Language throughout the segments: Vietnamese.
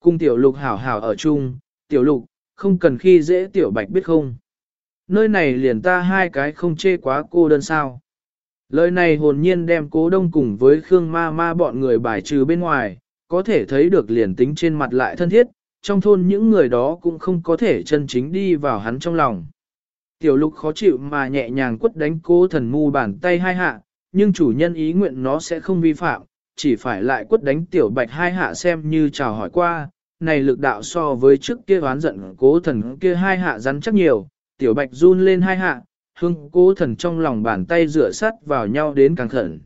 Cung tiểu lục hảo hảo ở chung, tiểu lục, không cần khi dễ tiểu bạch biết không. Nơi này liền ta hai cái không chê quá cô đơn sao. Lời này hồn nhiên đem cố đông cùng với Khương ma ma bọn người bài trừ bên ngoài, có thể thấy được liền tính trên mặt lại thân thiết, trong thôn những người đó cũng không có thể chân chính đi vào hắn trong lòng. Tiểu lục khó chịu mà nhẹ nhàng quất đánh cố thần mu bàn tay hai hạ, nhưng chủ nhân ý nguyện nó sẽ không vi phạm, chỉ phải lại quất đánh tiểu bạch hai hạ xem như chào hỏi qua, này lực đạo so với trước kia oán giận cố thần kia hai hạ rắn chắc nhiều, tiểu bạch run lên hai hạ, hương cố thần trong lòng bàn tay rửa sắt vào nhau đến càng khẩn.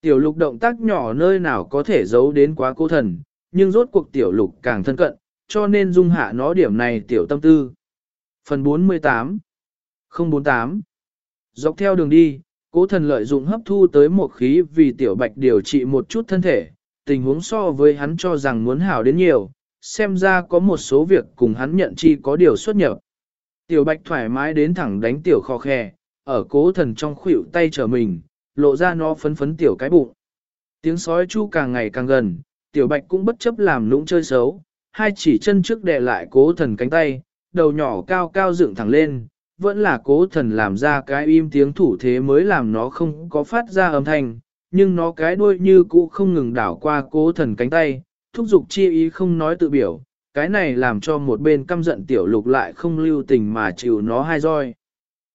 Tiểu lục động tác nhỏ nơi nào có thể giấu đến quá cố thần, nhưng rốt cuộc tiểu lục càng thân cận, cho nên dung hạ nó điểm này tiểu tâm tư. Phần 48 048 Dọc theo đường đi, cố thần lợi dụng hấp thu tới một khí vì tiểu bạch điều trị một chút thân thể, tình huống so với hắn cho rằng muốn hảo đến nhiều, xem ra có một số việc cùng hắn nhận chi có điều xuất nhập. Tiểu bạch thoải mái đến thẳng đánh tiểu kho khe, ở cố thần trong khuỷu tay trở mình, lộ ra nó phấn phấn tiểu cái bụng. Tiếng sói chu càng ngày càng gần, tiểu bạch cũng bất chấp làm lũng chơi xấu, hai chỉ chân trước đè lại cố thần cánh tay, đầu nhỏ cao cao dựng thẳng lên, vẫn là cố thần làm ra cái im tiếng thủ thế mới làm nó không có phát ra âm thanh, nhưng nó cái đuôi như cũ không ngừng đảo qua cố thần cánh tay, thúc giục chi ý không nói tự biểu, cái này làm cho một bên căm giận tiểu lục lại không lưu tình mà chịu nó hai roi.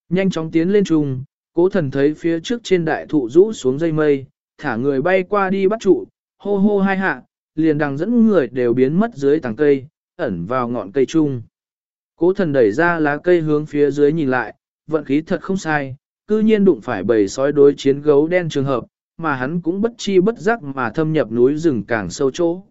Nhanh chóng tiến lên trung cố thần thấy phía trước trên đại thụ rũ xuống dây mây, thả người bay qua đi bắt trụ, hô hô hai hạ, liền đằng dẫn người đều biến mất dưới tàng cây, ẩn vào ngọn cây trung Cố thần đẩy ra lá cây hướng phía dưới nhìn lại, vận khí thật không sai, cư nhiên đụng phải bầy sói đối chiến gấu đen trường hợp, mà hắn cũng bất chi bất giác mà thâm nhập núi rừng càng sâu chỗ.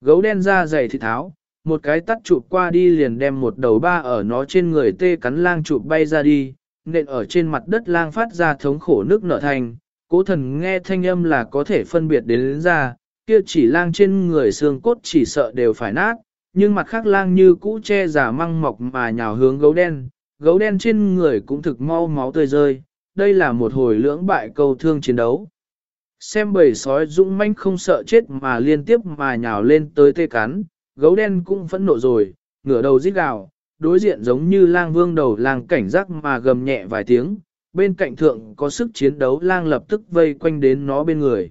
Gấu đen ra dày thì tháo, một cái tắt chụp qua đi liền đem một đầu ba ở nó trên người tê cắn lang chụp bay ra đi, nện ở trên mặt đất lang phát ra thống khổ nước nở thành, cố thần nghe thanh âm là có thể phân biệt đến, đến ra, kia chỉ lang trên người xương cốt chỉ sợ đều phải nát, nhưng mặt khác lang như cũ che giả măng mọc mà nhào hướng gấu đen, gấu đen trên người cũng thực mau máu tươi rơi, đây là một hồi lưỡng bại câu thương chiến đấu. Xem bầy sói dũng manh không sợ chết mà liên tiếp mà nhào lên tới tê cắn, gấu đen cũng phẫn nộ rồi, ngửa đầu rít gào, đối diện giống như lang vương đầu lang cảnh giác mà gầm nhẹ vài tiếng, bên cạnh thượng có sức chiến đấu lang lập tức vây quanh đến nó bên người.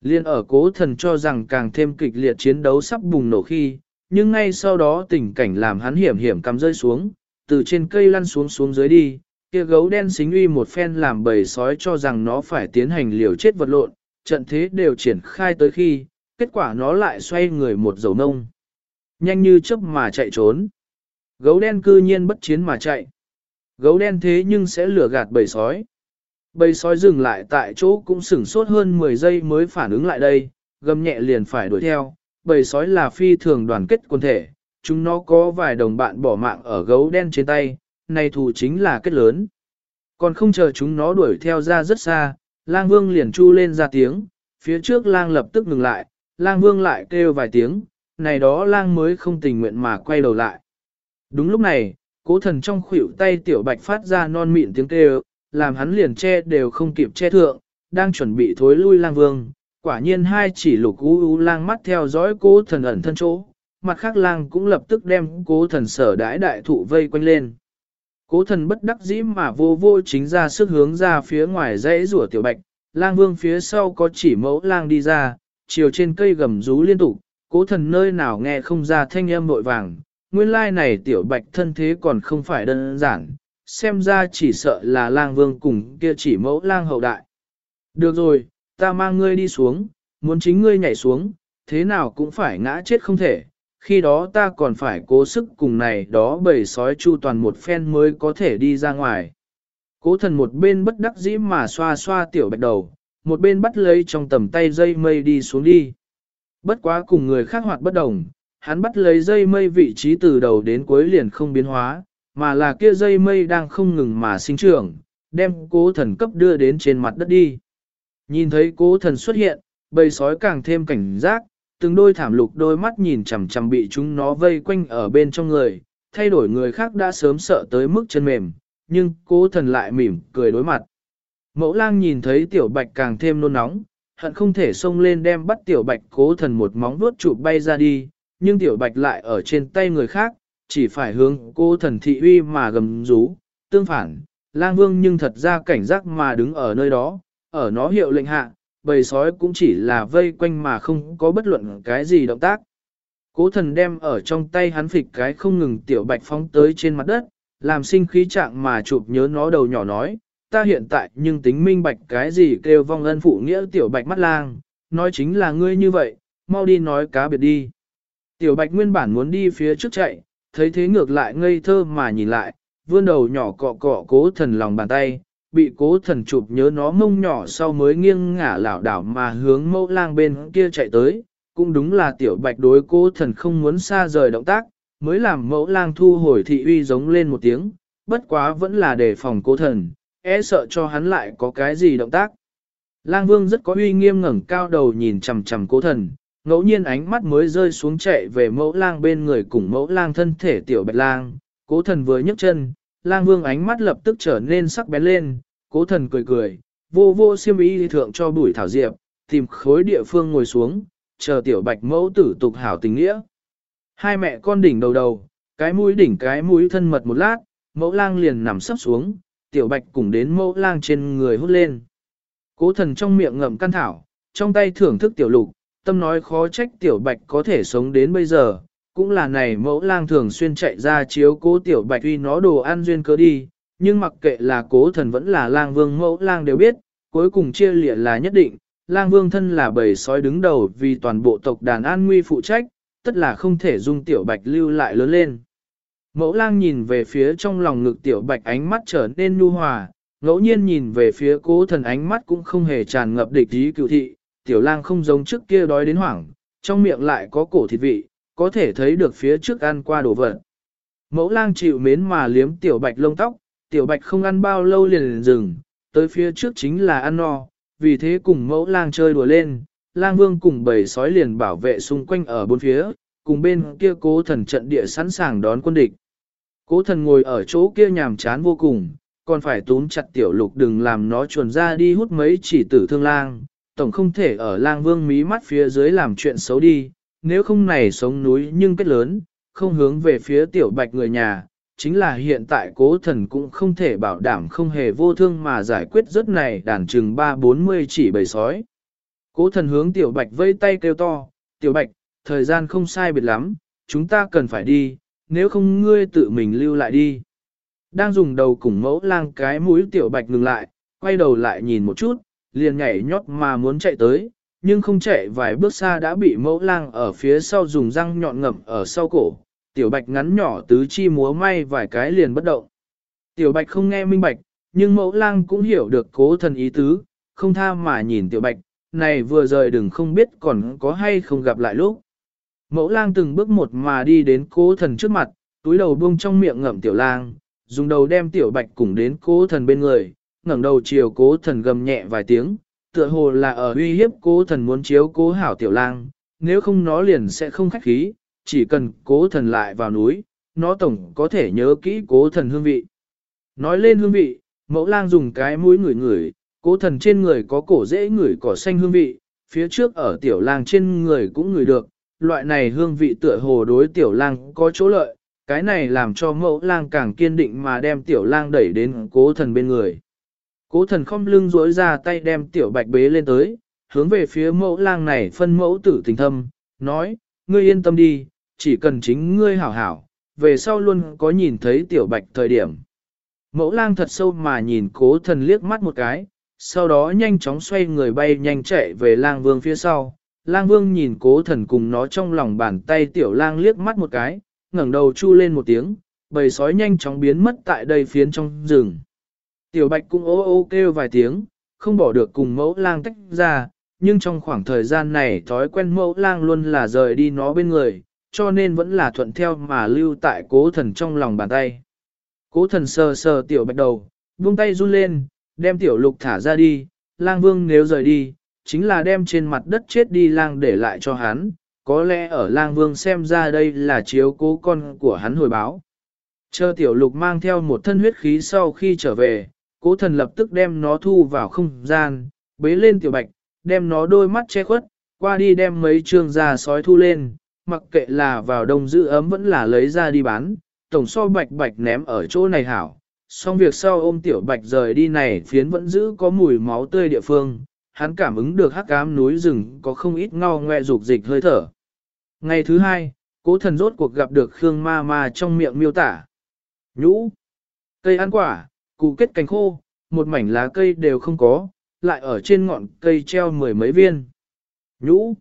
Liên ở cố thần cho rằng càng thêm kịch liệt chiến đấu sắp bùng nổ khi, nhưng ngay sau đó tình cảnh làm hắn hiểm hiểm cắm rơi xuống, từ trên cây lăn xuống xuống dưới đi, kia gấu đen xính uy một phen làm bầy sói cho rằng nó phải tiến hành liều chết vật lộn, trận thế đều triển khai tới khi, kết quả nó lại xoay người một dầu nông. Nhanh như chớp mà chạy trốn. Gấu đen cư nhiên bất chiến mà chạy. Gấu đen thế nhưng sẽ lừa gạt bầy sói. Bầy sói dừng lại tại chỗ cũng sửng sốt hơn 10 giây mới phản ứng lại đây, gầm nhẹ liền phải đuổi theo. Bầy sói là phi thường đoàn kết quân thể, chúng nó có vài đồng bạn bỏ mạng ở gấu đen trên tay, này thù chính là kết lớn. Còn không chờ chúng nó đuổi theo ra rất xa, lang vương liền chu lên ra tiếng, phía trước lang lập tức ngừng lại, lang vương lại kêu vài tiếng, này đó lang mới không tình nguyện mà quay đầu lại. Đúng lúc này, cố thần trong khuỷu tay tiểu bạch phát ra non mịn tiếng kêu, làm hắn liền che đều không kịp che thượng, đang chuẩn bị thối lui lang vương. Quả nhiên hai chỉ lục u u lang mắt theo dõi cố thần ẩn thân chỗ, mặt khác lang cũng lập tức đem cố thần sở đãi đại thụ vây quanh lên. Cố thần bất đắc dĩ mà vô vô chính ra sức hướng ra phía ngoài dãy rủa tiểu bạch, lang vương phía sau có chỉ mẫu lang đi ra, chiều trên cây gầm rú liên tục, cố thần nơi nào nghe không ra thanh âm vội vàng, nguyên lai này tiểu bạch thân thế còn không phải đơn giản, xem ra chỉ sợ là lang vương cùng kia chỉ mẫu lang hậu đại. Được rồi, ta mang ngươi đi xuống, muốn chính ngươi nhảy xuống, thế nào cũng phải ngã chết không thể, khi đó ta còn phải cố sức cùng này đó bầy sói chu toàn một phen mới có thể đi ra ngoài. Cố thần một bên bất đắc dĩ mà xoa xoa tiểu bạch đầu, một bên bắt lấy trong tầm tay dây mây đi xuống đi. Bất quá cùng người khác hoạt bất đồng, hắn bắt lấy dây mây vị trí từ đầu đến cuối liền không biến hóa, mà là kia dây mây đang không ngừng mà sinh trưởng, đem cố thần cấp đưa đến trên mặt đất đi. Nhìn thấy cố thần xuất hiện, bầy sói càng thêm cảnh giác, từng đôi thảm lục đôi mắt nhìn chằm chằm bị chúng nó vây quanh ở bên trong người, thay đổi người khác đã sớm sợ tới mức chân mềm, nhưng cố thần lại mỉm cười đối mặt. Mẫu lang nhìn thấy tiểu bạch càng thêm nôn nóng, hận không thể xông lên đem bắt tiểu bạch cố thần một móng vuốt chụp bay ra đi, nhưng tiểu bạch lại ở trên tay người khác, chỉ phải hướng cô thần thị uy mà gầm rú, tương phản, lang vương nhưng thật ra cảnh giác mà đứng ở nơi đó, ở nó hiệu lệnh hạ, bầy sói cũng chỉ là vây quanh mà không có bất luận cái gì động tác. Cố thần đem ở trong tay hắn phịch cái không ngừng tiểu bạch phóng tới trên mặt đất, làm sinh khí trạng mà chụp nhớ nó đầu nhỏ nói, ta hiện tại nhưng tính minh bạch cái gì kêu vong ân phụ nghĩa tiểu bạch mắt lang, nói chính là ngươi như vậy, mau đi nói cá biệt đi. Tiểu bạch nguyên bản muốn đi phía trước chạy, thấy thế ngược lại ngây thơ mà nhìn lại, vươn đầu nhỏ cọ cọ cố thần lòng bàn tay, bị cố thần chụp nhớ nó mông nhỏ sau mới nghiêng ngả lảo đảo mà hướng mẫu lang bên kia chạy tới, cũng đúng là tiểu bạch đối cố thần không muốn xa rời động tác, mới làm mẫu lang thu hồi thị uy giống lên một tiếng, bất quá vẫn là đề phòng cố thần, e sợ cho hắn lại có cái gì động tác. Lang vương rất có uy nghiêm ngẩng cao đầu nhìn chằm chằm cố thần, ngẫu nhiên ánh mắt mới rơi xuống chạy về mẫu lang bên người cùng mẫu lang thân thể tiểu bạch lang, cố thần vừa nhấc chân, lang vương ánh mắt lập tức trở nên sắc bén lên, cố thần cười cười, vô vô siêm ý thượng cho bùi thảo diệp, tìm khối địa phương ngồi xuống, chờ tiểu bạch mẫu tử tục hảo tình nghĩa. Hai mẹ con đỉnh đầu đầu, cái mũi đỉnh cái mũi thân mật một lát, mẫu lang liền nằm sấp xuống, tiểu bạch cùng đến mẫu lang trên người hút lên. Cố thần trong miệng ngậm căn thảo, trong tay thưởng thức tiểu lục, tâm nói khó trách tiểu bạch có thể sống đến bây giờ, cũng là này mẫu lang thường xuyên chạy ra chiếu cố tiểu bạch uy nó đồ ăn duyên cớ đi, nhưng mặc kệ là cố thần vẫn là lang vương mẫu lang đều biết, cuối cùng chia lịa là nhất định, lang vương thân là bầy sói đứng đầu vì toàn bộ tộc đàn an nguy phụ trách, tất là không thể dung tiểu bạch lưu lại lớn lên. Mẫu lang nhìn về phía trong lòng ngực tiểu bạch ánh mắt trở nên nu hòa, ngẫu nhiên nhìn về phía cố thần ánh mắt cũng không hề tràn ngập địch ý cựu thị, tiểu lang không giống trước kia đói đến hoảng, trong miệng lại có cổ thịt vị, có thể thấy được phía trước ăn qua đồ vật. Mẫu lang chịu mến mà liếm tiểu bạch lông tóc, tiểu bạch không ăn bao lâu liền liền dừng, tới phía trước chính là ăn no, vì thế cùng mẫu lang chơi đùa lên, lang vương cùng bầy sói liền bảo vệ xung quanh ở bốn phía, cùng bên kia cố thần trận địa sẵn sàng đón quân địch. Cố thần ngồi ở chỗ kia nhàm chán vô cùng, còn phải túm chặt tiểu lục đừng làm nó chuồn ra đi hút mấy chỉ tử thương lang, tổng không thể ở lang vương mí mắt phía dưới làm chuyện xấu đi, nếu không này sống núi nhưng kết lớn, không hướng về phía tiểu bạch người nhà, chính là hiện tại cố thần cũng không thể bảo đảm không hề vô thương mà giải quyết rất này đàn chừng 3-40 chỉ bầy sói. Cố thần hướng tiểu bạch vây tay kêu to, tiểu bạch, thời gian không sai biệt lắm, chúng ta cần phải đi, nếu không ngươi tự mình lưu lại đi. Đang dùng đầu cùng mẫu lang cái mũi tiểu bạch ngừng lại, quay đầu lại nhìn một chút, liền nhảy nhót mà muốn chạy tới, nhưng không chạy vài bước xa đã bị mẫu lang ở phía sau dùng răng nhọn ngậm ở sau cổ, tiểu bạch ngắn nhỏ tứ chi múa may vài cái liền bất động. Tiểu bạch không nghe minh bạch, nhưng mẫu lang cũng hiểu được cố thần ý tứ, không tha mà nhìn tiểu bạch, này vừa rời đừng không biết còn có hay không gặp lại lúc. Mẫu lang từng bước một mà đi đến cố thần trước mặt, túi đầu buông trong miệng ngậm tiểu lang, dùng đầu đem tiểu bạch cùng đến cố thần bên người, ngẩng đầu chiều cố thần gầm nhẹ vài tiếng, tựa hồ là ở uy hiếp cố thần muốn chiếu cố hảo tiểu lang, nếu không nó liền sẽ không khách khí, chỉ cần cố thần lại vào núi, nó tổng có thể nhớ kỹ cố thần hương vị. Nói lên hương vị, mẫu lang dùng cái mũi ngửi ngửi, cố thần trên người có cổ dễ ngửi cỏ xanh hương vị, phía trước ở tiểu lang trên người cũng ngửi được, loại này hương vị tựa hồ đối tiểu lang có chỗ lợi, cái này làm cho mẫu lang càng kiên định mà đem tiểu lang đẩy đến cố thần bên người. Cố thần không lưng rối ra tay đem tiểu bạch bế lên tới, hướng về phía mẫu lang này phân mẫu tử tình thâm, nói, ngươi yên tâm đi, chỉ cần chính ngươi hảo hảo, về sau luôn có nhìn thấy tiểu bạch thời điểm. Mẫu lang thật sâu mà nhìn cố thần liếc mắt một cái, sau đó nhanh chóng xoay người bay nhanh chạy về lang vương phía sau. Lang vương nhìn cố thần cùng nó trong lòng bàn tay tiểu lang liếc mắt một cái, ngẩng đầu chu lên một tiếng, bầy sói nhanh chóng biến mất tại đây phiến trong rừng. Tiểu bạch cũng ô ô kêu vài tiếng, không bỏ được cùng mẫu lang tách ra, nhưng trong khoảng thời gian này thói quen mẫu lang luôn là rời đi nó bên người, cho nên vẫn là thuận theo mà lưu tại cố thần trong lòng bàn tay. Cố thần sờ sờ tiểu bạch đầu, buông tay run lên, đem tiểu lục thả ra đi, lang vương nếu rời đi, chính là đem trên mặt đất chết đi lang để lại cho hắn, có lẽ ở lang vương xem ra đây là chiếu cố con của hắn hồi báo. Chờ tiểu lục mang theo một thân huyết khí sau khi trở về, cố thần lập tức đem nó thu vào không gian, bế lên tiểu bạch, đem nó đôi mắt che khuất, qua đi đem mấy trường da sói thu lên, mặc kệ là vào đông giữ ấm vẫn là lấy ra đi bán, tổng so bạch bạch ném ở chỗ này hảo. Xong việc sau ôm tiểu bạch rời đi này phiến vẫn giữ có mùi máu tươi địa phương, hắn cảm ứng được hắc ám núi rừng có không ít ngao ngoe dục dịch hơi thở. Ngày thứ hai, cố thần rốt cuộc gặp được Khương ma ma trong miệng miêu tả. Nhũ, cây ăn quả, cụ kết cành khô, một mảnh lá cây đều không có, lại ở trên ngọn cây treo mười mấy viên. Nhũ,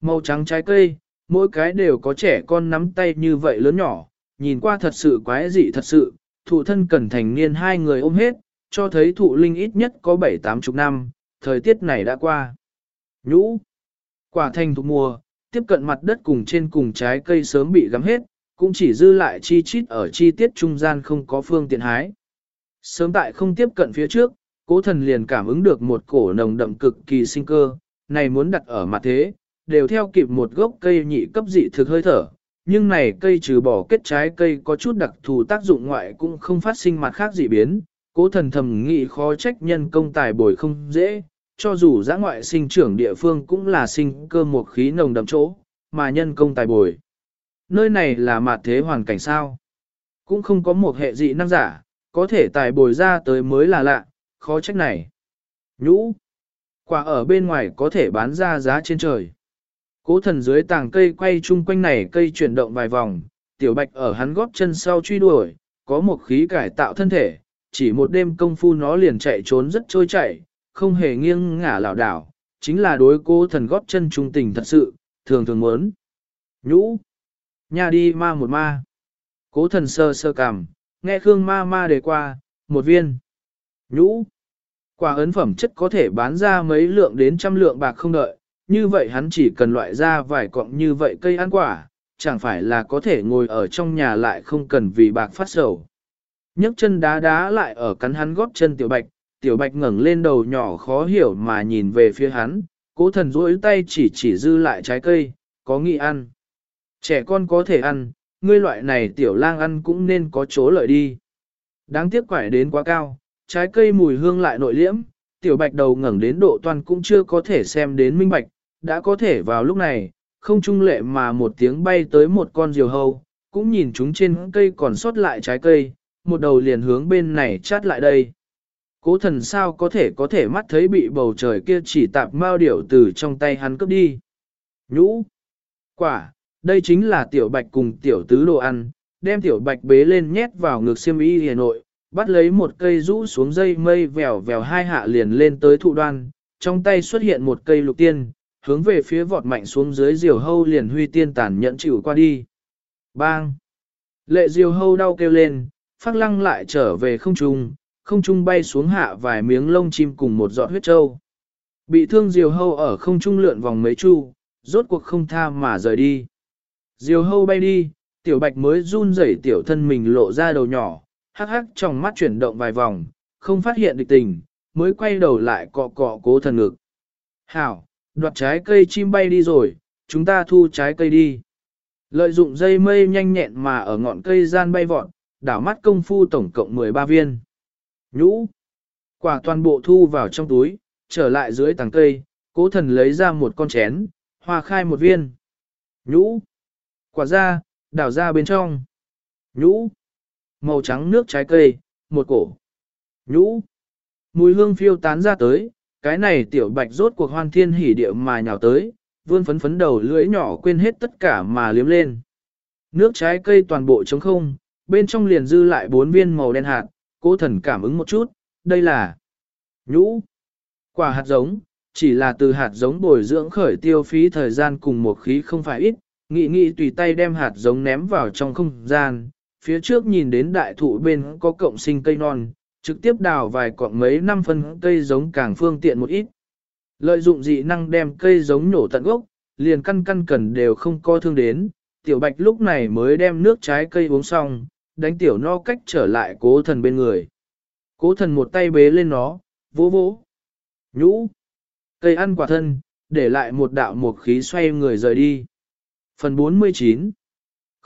màu trắng trái cây, mỗi cái đều có trẻ con nắm tay như vậy lớn nhỏ, nhìn qua thật sự quái dị thật sự, thụ thân cần thành niên hai người ôm hết, cho thấy thụ linh ít nhất có bảy tám chục năm, thời tiết này đã qua. Nhũ, quả thành thụ mùa, tiếp cận mặt đất cùng trên cùng trái cây sớm bị gắm hết, cũng chỉ dư lại chi chít ở chi tiết trung gian không có phương tiện hái. Sớm tại không tiếp cận phía trước, cố thần liền cảm ứng được một cổ nồng đậm cực kỳ sinh cơ, này muốn đặt ở mặt thế, đều theo kịp một gốc cây nhị cấp dị thực hơi thở. Nhưng này cây trừ bỏ kết trái cây có chút đặc thù tác dụng ngoại cũng không phát sinh mặt khác dị biến, cố thần thầm nghĩ khó trách nhân công tài bồi không dễ, cho dù giã ngoại sinh trưởng địa phương cũng là sinh cơ một khí nồng đậm chỗ, mà nhân công tài bồi. Nơi này là mặt thế hoàn cảnh sao? Cũng không có một hệ dị năng giả, có thể tài bồi ra tới mới là lạ, khó trách này. Nhũ, quả ở bên ngoài có thể bán ra giá trên trời. Cố thần dưới tàng cây quay chung quanh này cây chuyển động vài vòng, tiểu bạch ở hắn góp chân sau truy đuổi, có một khí cải tạo thân thể, chỉ một đêm công phu nó liền chạy trốn rất trôi chạy, không hề nghiêng ngả lảo đảo, chính là đối cố thần góp chân trung tình thật sự, thường thường muốn. Nhũ, nhà đi ma một ma. Cố thần sơ sơ cằm, nghe Khương ma ma đề qua, một viên. Nhũ, quả ấn phẩm chất có thể bán ra mấy lượng đến trăm lượng bạc không đợi, như vậy hắn chỉ cần loại ra vài cọng như vậy cây ăn quả, chẳng phải là có thể ngồi ở trong nhà lại không cần vì bạc phát sầu. nhấc chân đá đá lại ở cắn hắn góp chân tiểu bạch, tiểu bạch ngẩng lên đầu nhỏ khó hiểu mà nhìn về phía hắn, cố thần duỗi tay chỉ chỉ dư lại trái cây, có nghị ăn. Trẻ con có thể ăn, ngươi loại này tiểu lang ăn cũng nên có chỗ lợi đi. Đáng tiếc quải đến quá cao, trái cây mùi hương lại nội liễm, tiểu bạch đầu ngẩng đến độ toàn cũng chưa có thể xem đến minh bạch, đã có thể vào lúc này, không trung lệ mà một tiếng bay tới một con diều hâu, cũng nhìn chúng trên cây còn sót lại trái cây, một đầu liền hướng bên này chát lại đây. Cố thần sao có thể có thể mắt thấy bị bầu trời kia chỉ tạp mao điểu từ trong tay hắn cướp đi. Nhũ! Quả! Đây chính là tiểu bạch cùng tiểu tứ đồ ăn, đem tiểu bạch bế lên nhét vào ngực xiêm y hề nội, bắt lấy một cây rũ xuống dây mây vèo vèo hai hạ liền lên tới thụ đoan, trong tay xuất hiện một cây lục tiên, hướng về phía vọt mạnh xuống dưới diều hâu liền huy tiên tàn nhẫn chịu qua đi. Bang! Lệ diều hâu đau kêu lên, phát lăng lại trở về không trung, không trung bay xuống hạ vài miếng lông chim cùng một giọt huyết trâu. Bị thương diều hâu ở không trung lượn vòng mấy chu, rốt cuộc không tha mà rời đi. Diều hâu bay đi, tiểu bạch mới run rẩy tiểu thân mình lộ ra đầu nhỏ, hắc hắc trong mắt chuyển động vài vòng, không phát hiện địch tình, mới quay đầu lại cọ cọ cố thần ngực. Hảo, đoạt trái cây chim bay đi rồi, chúng ta thu trái cây đi. Lợi dụng dây mây nhanh nhẹn mà ở ngọn cây gian bay vọt, đảo mắt công phu tổng cộng 13 viên. Nhũ, quả toàn bộ thu vào trong túi, trở lại dưới tàng cây, cố thần lấy ra một con chén, hòa khai một viên. Nhũ, quả ra, đảo ra bên trong. Nhũ, màu trắng nước trái cây, một cổ. Nhũ, mùi hương phiêu tán ra tới, cái này tiểu bạch rốt cuộc hoan thiên hỉ địa mà nhào tới, vươn phấn phấn đầu lưỡi nhỏ quên hết tất cả mà liếm lên. Nước trái cây toàn bộ trống không, bên trong liền dư lại bốn viên màu đen hạt, cố thần cảm ứng một chút, đây là nhũ, quả hạt giống, chỉ là từ hạt giống bồi dưỡng khởi tiêu phí thời gian cùng một khí không phải ít, nghị nghị tùy tay đem hạt giống ném vào trong không gian, phía trước nhìn đến đại thụ bên có cộng sinh cây non, trực tiếp đào vài cọng mấy năm phân cây giống càng phương tiện một ít. Lợi dụng dị năng đem cây giống nổ tận gốc, liền căn căn cần đều không co thương đến, tiểu bạch lúc này mới đem nước trái cây uống xong, đánh tiểu no cách trở lại cố thần bên người. Cố thần một tay bế lên nó, vỗ vỗ, nhũ, cây ăn quả thân, để lại một đạo một khí xoay người rời đi. Phần 49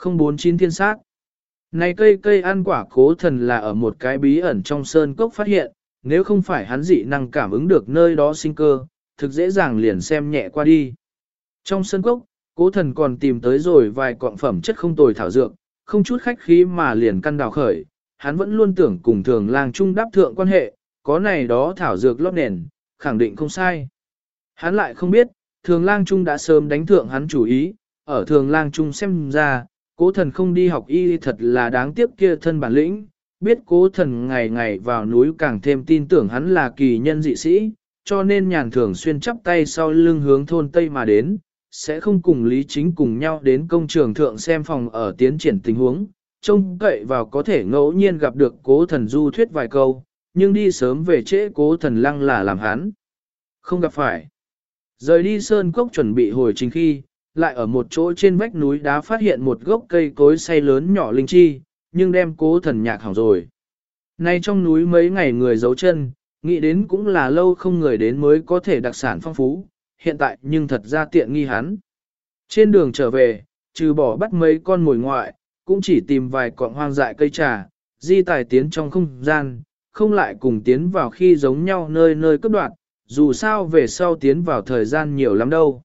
049 thiên sát Này cây cây ăn quả cố thần là ở một cái bí ẩn trong sơn cốc phát hiện, nếu không phải hắn dị năng cảm ứng được nơi đó sinh cơ, thực dễ dàng liền xem nhẹ qua đi. Trong sơn cốc, cố thần còn tìm tới rồi vài cọng phẩm chất không tồi thảo dược, không chút khách khí mà liền căn đào khởi, hắn vẫn luôn tưởng cùng thường lang trung đáp thượng quan hệ, có này đó thảo dược lót nền, khẳng định không sai. Hắn lại không biết, thường lang trung đã sớm đánh thượng hắn chủ ý, ở thường lang trung xem ra, cố thần không đi học y thật là đáng tiếc kia thân bản lĩnh, biết cố thần ngày ngày vào núi càng thêm tin tưởng hắn là kỳ nhân dị sĩ, cho nên nhàn thường xuyên chắp tay sau lưng hướng thôn Tây mà đến, sẽ không cùng Lý Chính cùng nhau đến công trường thượng xem phòng ở tiến triển tình huống, trông cậy vào có thể ngẫu nhiên gặp được cố thần du thuyết vài câu, nhưng đi sớm về trễ cố thần lăng là làm hắn. Không gặp phải. Rời đi sơn cốc chuẩn bị hồi trình khi, lại ở một chỗ trên vách núi đá phát hiện một gốc cây cối say lớn nhỏ linh chi, nhưng đem cố thần nhạc hỏng rồi. Nay trong núi mấy ngày người giấu chân, nghĩ đến cũng là lâu không người đến mới có thể đặc sản phong phú, hiện tại nhưng thật ra tiện nghi hắn. Trên đường trở về, trừ bỏ bắt mấy con mồi ngoại, cũng chỉ tìm vài cọng hoang dại cây trà, di tài tiến trong không gian, không lại cùng tiến vào khi giống nhau nơi nơi cấp đoạn, dù sao về sau tiến vào thời gian nhiều lắm đâu.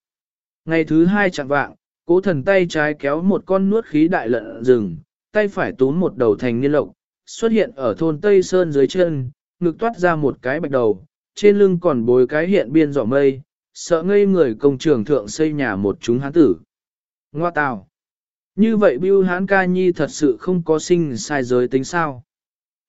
Ngày thứ hai chẳng vạng, cố thần tay trái kéo một con nuốt khí đại lợn rừng, tay phải túm một đầu thành niên lộc, xuất hiện ở thôn Tây Sơn dưới chân, ngực toát ra một cái bạch đầu, trên lưng còn bối cái hiện biên giỏ mây, sợ ngây người công trường thượng xây nhà một chúng hán tử. Ngoa tào. Như vậy Bưu Hán Ca Nhi thật sự không có sinh sai giới tính sao.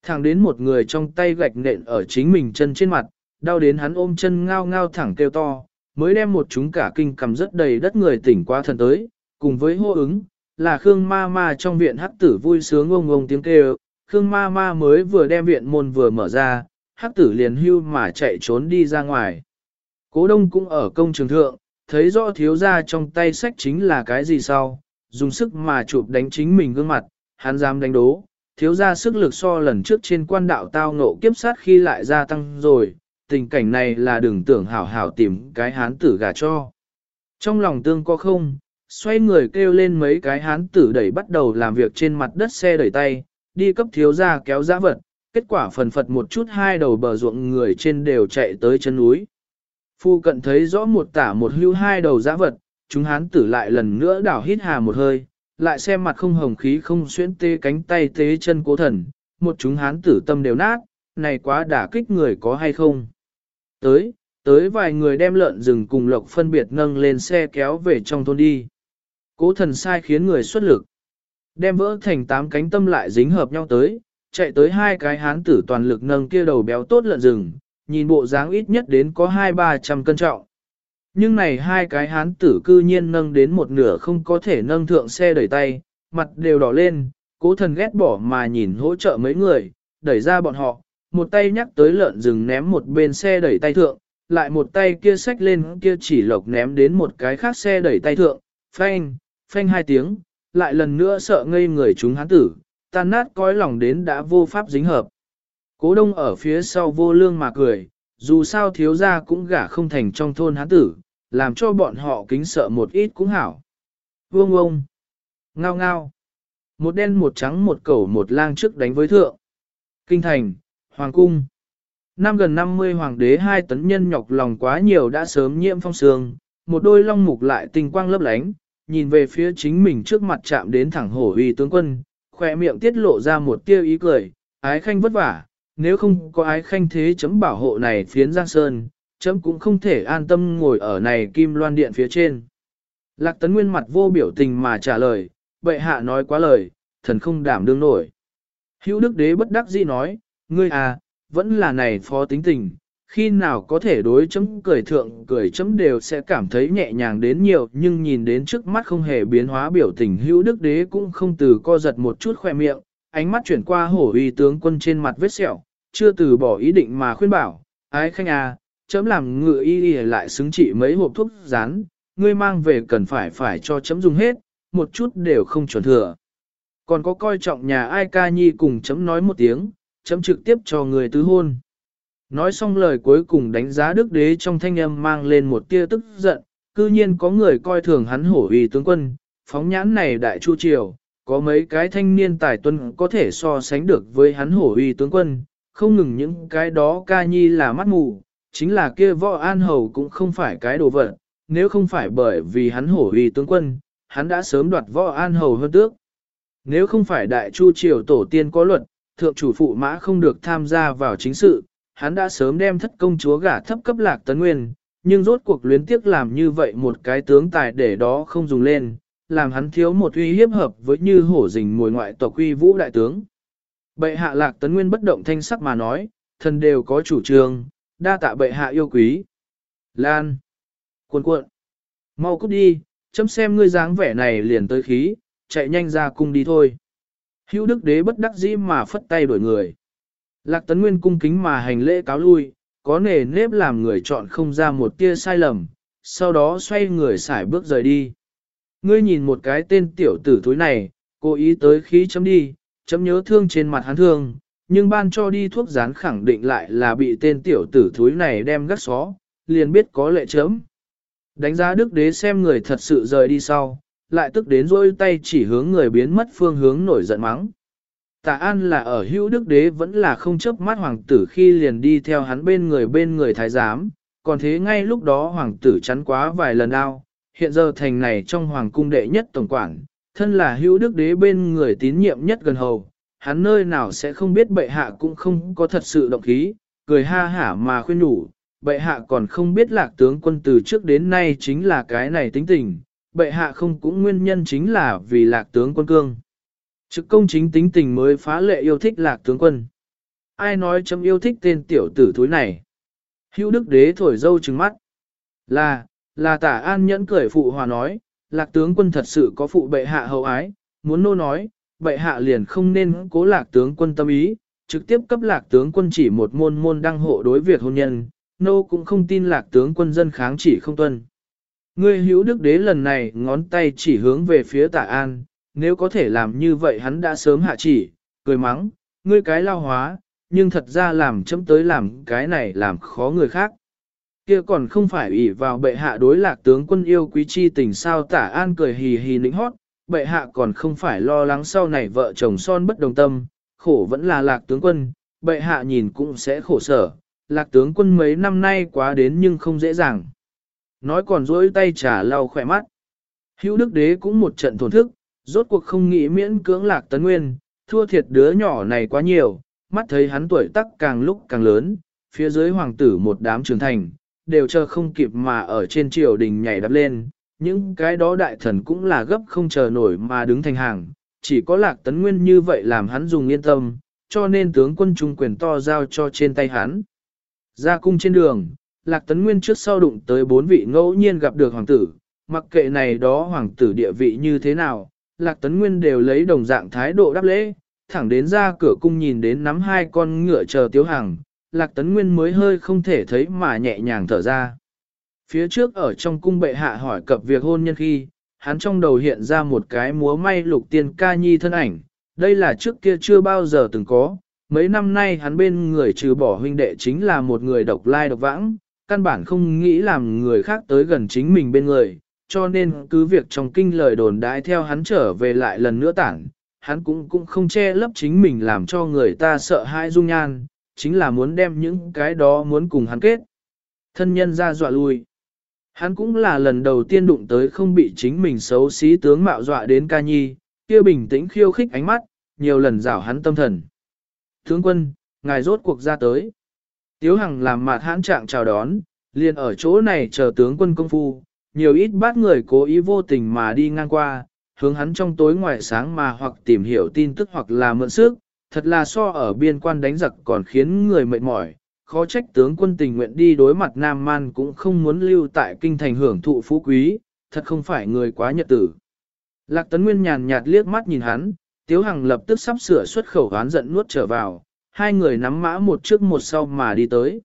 Thẳng đến một người trong tay gạch nện ở chính mình chân trên mặt, đau đến hắn ôm chân ngao ngao thẳng kêu to, mới đem một chúng cả kinh cầm rất đầy đất người tỉnh qua thần tới, cùng với hô ứng, là Khương Ma Ma trong viện hắc tử vui sướng ông ông tiếng kêu, Khương Ma Ma mới vừa đem viện môn vừa mở ra, hắc tử liền hưu mà chạy trốn đi ra ngoài. Cố đông cũng ở công trường thượng, thấy rõ thiếu ra trong tay sách chính là cái gì sau, dùng sức mà chụp đánh chính mình gương mặt, hắn dám đánh đố, thiếu ra sức lực so lần trước trên quan đạo tao ngộ kiếp sát khi lại gia tăng rồi, tình cảnh này là đừng tưởng hảo hảo tìm cái hán tử gà cho. Trong lòng tương có không, xoay người kêu lên mấy cái hán tử đẩy bắt đầu làm việc trên mặt đất xe đẩy tay, đi cấp thiếu ra kéo giã vật, kết quả phần phật một chút hai đầu bờ ruộng người trên đều chạy tới chân núi. Phu cận thấy rõ một tả một hưu hai đầu giã vật, chúng hán tử lại lần nữa đảo hít hà một hơi, lại xem mặt không hồng khí không xuyễn tê cánh tay tế chân cố thần, một chúng hán tử tâm đều nát, này quá đả kích người có hay không. Tới, tới vài người đem lợn rừng cùng lộc phân biệt nâng lên xe kéo về trong thôn đi. Cố thần sai khiến người xuất lực. Đem vỡ thành tám cánh tâm lại dính hợp nhau tới, chạy tới hai cái hán tử toàn lực nâng kia đầu béo tốt lợn rừng, nhìn bộ dáng ít nhất đến có hai ba trăm cân trọng. Nhưng này hai cái hán tử cư nhiên nâng đến một nửa không có thể nâng thượng xe đẩy tay, mặt đều đỏ lên, cố thần ghét bỏ mà nhìn hỗ trợ mấy người, đẩy ra bọn họ, một tay nhắc tới lợn rừng ném một bên xe đẩy tay thượng, lại một tay kia xách lên kia chỉ lộc ném đến một cái khác xe đẩy tay thượng, phanh, phanh hai tiếng, lại lần nữa sợ ngây người chúng hắn tử, tan nát cõi lòng đến đã vô pháp dính hợp. Cố đông ở phía sau vô lương mà cười, dù sao thiếu gia cũng gả không thành trong thôn hắn tử, làm cho bọn họ kính sợ một ít cũng hảo. Vương ông, ngao ngao, một đen một trắng một cẩu một lang trước đánh với thượng. Kinh thành, hoàng cung. Năm gần 50 hoàng đế hai tấn nhân nhọc lòng quá nhiều đã sớm nhiễm phong sương, một đôi long mục lại tinh quang lấp lánh, nhìn về phía chính mình trước mặt chạm đến thẳng hổ uy tướng quân, khỏe miệng tiết lộ ra một tiêu ý cười, ái khanh vất vả, nếu không có ái khanh thế chấm bảo hộ này phiến giang sơn, chấm cũng không thể an tâm ngồi ở này kim loan điện phía trên. Lạc tấn nguyên mặt vô biểu tình mà trả lời, bệ hạ nói quá lời, thần không đảm đương nổi. Hữu đức đế bất đắc dĩ nói, ngươi à, vẫn là này phó tính tình, khi nào có thể đối chấm cười thượng cười chấm đều sẽ cảm thấy nhẹ nhàng đến nhiều nhưng nhìn đến trước mắt không hề biến hóa biểu tình hữu đức đế cũng không từ co giật một chút khoe miệng, ánh mắt chuyển qua hổ uy tướng quân trên mặt vết sẹo, chưa từ bỏ ý định mà khuyên bảo, ái khanh à, chấm làm ngựa y y lại xứng trị mấy hộp thuốc rán, ngươi mang về cần phải phải cho chấm dùng hết, một chút đều không chuẩn thừa. Còn có coi trọng nhà ai ca nhi cùng chấm nói một tiếng, chấm trực tiếp cho người tứ hôn. Nói xong lời cuối cùng đánh giá đức đế trong thanh âm mang lên một tia tức giận, cư nhiên có người coi thường hắn hổ uy tướng quân, phóng nhãn này đại chu triều, có mấy cái thanh niên tài tuân có thể so sánh được với hắn hổ uy tướng quân, không ngừng những cái đó ca nhi là mắt mù, chính là kia võ an hầu cũng không phải cái đồ vật, nếu không phải bởi vì hắn hổ uy tướng quân, hắn đã sớm đoạt võ an hầu hơn tước. Nếu không phải đại chu triều tổ tiên có luật, thượng chủ phụ mã không được tham gia vào chính sự, hắn đã sớm đem thất công chúa gả thấp cấp lạc tấn nguyên, nhưng rốt cuộc luyến tiếc làm như vậy một cái tướng tài để đó không dùng lên, làm hắn thiếu một uy hiếp hợp với như hổ rình mùi ngoại tộc uy vũ đại tướng. Bệ hạ lạc tấn nguyên bất động thanh sắc mà nói, thần đều có chủ trương, đa tạ bệ hạ yêu quý. Lan. Cuộn cuộn. Mau cút đi, chấm xem ngươi dáng vẻ này liền tới khí, chạy nhanh ra cung đi thôi. Hữu đức đế bất đắc dĩ mà phất tay đuổi người. Lạc tấn nguyên cung kính mà hành lễ cáo lui, có nề nếp làm người chọn không ra một tia sai lầm, sau đó xoay người xải bước rời đi. Ngươi nhìn một cái tên tiểu tử thối này, cố ý tới khí chấm đi, chấm nhớ thương trên mặt hắn thương, nhưng ban cho đi thuốc rán khẳng định lại là bị tên tiểu tử thối này đem gắt xó, liền biết có lệ chấm. Đánh giá đức đế xem người thật sự rời đi sau, lại tức đến rôi tay chỉ hướng người biến mất phương hướng nổi giận mắng. Tạ An là ở hữu đức đế vẫn là không chấp mắt hoàng tử khi liền đi theo hắn bên người bên người thái giám, còn thế ngay lúc đó hoàng tử chắn quá vài lần ao, hiện giờ thành này trong hoàng cung đệ nhất tổng quản, thân là hữu đức đế bên người tín nhiệm nhất gần hầu, hắn nơi nào sẽ không biết bệ hạ cũng không có thật sự động khí, cười ha hả mà khuyên nhủ, bệ hạ còn không biết lạc tướng quân từ trước đến nay chính là cái này tính tình, bệ hạ không cũng nguyên nhân chính là vì lạc tướng quân cương. Trực công chính tính tình mới phá lệ yêu thích lạc tướng quân. Ai nói chấm yêu thích tên tiểu tử thúi này? Hữu đức đế thổi dâu trừng mắt. Là, là tả an nhẫn cười phụ hòa nói, lạc tướng quân thật sự có phụ bệ hạ hậu ái, muốn nô nói, bệ hạ liền không nên cố lạc tướng quân tâm ý, trực tiếp cấp lạc tướng quân chỉ một môn môn đăng hộ đối việc hôn nhân, nô cũng không tin lạc tướng quân dân kháng chỉ không tuân. Ngươi hữu đức đế lần này ngón tay chỉ hướng về phía tả an, nếu có thể làm như vậy hắn đã sớm hạ chỉ, cười mắng, ngươi cái lao hóa, nhưng thật ra làm chấm tới làm cái này làm khó người khác. Kia còn không phải ủy vào bệ hạ đối lạc tướng quân yêu quý chi tình sao tả an cười hì hì nịnh hót, bệ hạ còn không phải lo lắng sau này vợ chồng son bất đồng tâm, khổ vẫn là lạc tướng quân, bệ hạ nhìn cũng sẽ khổ sở, lạc tướng quân mấy năm nay quá đến nhưng không dễ dàng. Nói còn rỗi tay trả lau khỏe mắt. Hữu đức đế cũng một trận thổn thức, rốt cuộc không nghĩ miễn cưỡng lạc tấn nguyên, thua thiệt đứa nhỏ này quá nhiều, mắt thấy hắn tuổi tác càng lúc càng lớn, phía dưới hoàng tử một đám trưởng thành, đều chờ không kịp mà ở trên triều đình nhảy đắp lên, những cái đó đại thần cũng là gấp không chờ nổi mà đứng thành hàng, chỉ có lạc tấn nguyên như vậy làm hắn dùng yên tâm, cho nên tướng quân trung quyền to giao cho trên tay hắn. Ra cung trên đường, lạc tấn nguyên trước sau đụng tới bốn vị ngẫu nhiên gặp được hoàng tử, mặc kệ này đó hoàng tử địa vị như thế nào, lạc tấn nguyên đều lấy đồng dạng thái độ đáp lễ, thẳng đến ra cửa cung nhìn đến nắm hai con ngựa chờ tiếu hàng, lạc tấn nguyên mới hơi không thể thấy mà nhẹ nhàng thở ra. Phía trước ở trong cung bệ hạ hỏi cập việc hôn nhân khi, hắn trong đầu hiện ra một cái múa may lục tiên ca nhi thân ảnh, đây là trước kia chưa bao giờ từng có, mấy năm nay hắn bên người trừ bỏ huynh đệ chính là một người độc lai độc vãng, căn bản không nghĩ làm người khác tới gần chính mình bên người, cho nên cứ việc trong kinh lời đồn đãi theo hắn trở về lại lần nữa tản, hắn cũng cũng không che lấp chính mình làm cho người ta sợ hãi dung nhan, chính là muốn đem những cái đó muốn cùng hắn kết. Thân nhân ra dọa lui. Hắn cũng là lần đầu tiên đụng tới không bị chính mình xấu xí tướng mạo dọa đến ca nhi, kia bình tĩnh khiêu khích ánh mắt, nhiều lần rảo hắn tâm thần. Tướng quân, ngài rốt cuộc ra tới. Tiếu Hằng làm mặt hãn trạng chào đón, liền ở chỗ này chờ tướng quân công phu, nhiều ít bát người cố ý vô tình mà đi ngang qua, hướng hắn trong tối ngoài sáng mà hoặc tìm hiểu tin tức hoặc là mượn sức, thật là so ở biên quan đánh giặc còn khiến người mệt mỏi, khó trách tướng quân tình nguyện đi đối mặt Nam Man cũng không muốn lưu tại kinh thành hưởng thụ phú quý, thật không phải người quá nhật tử. Lạc Tấn Nguyên nhàn nhạt liếc mắt nhìn hắn, Tiếu Hằng lập tức sắp sửa xuất khẩu oán giận nuốt trở vào, hai người nắm mã một trước một sau mà đi tới.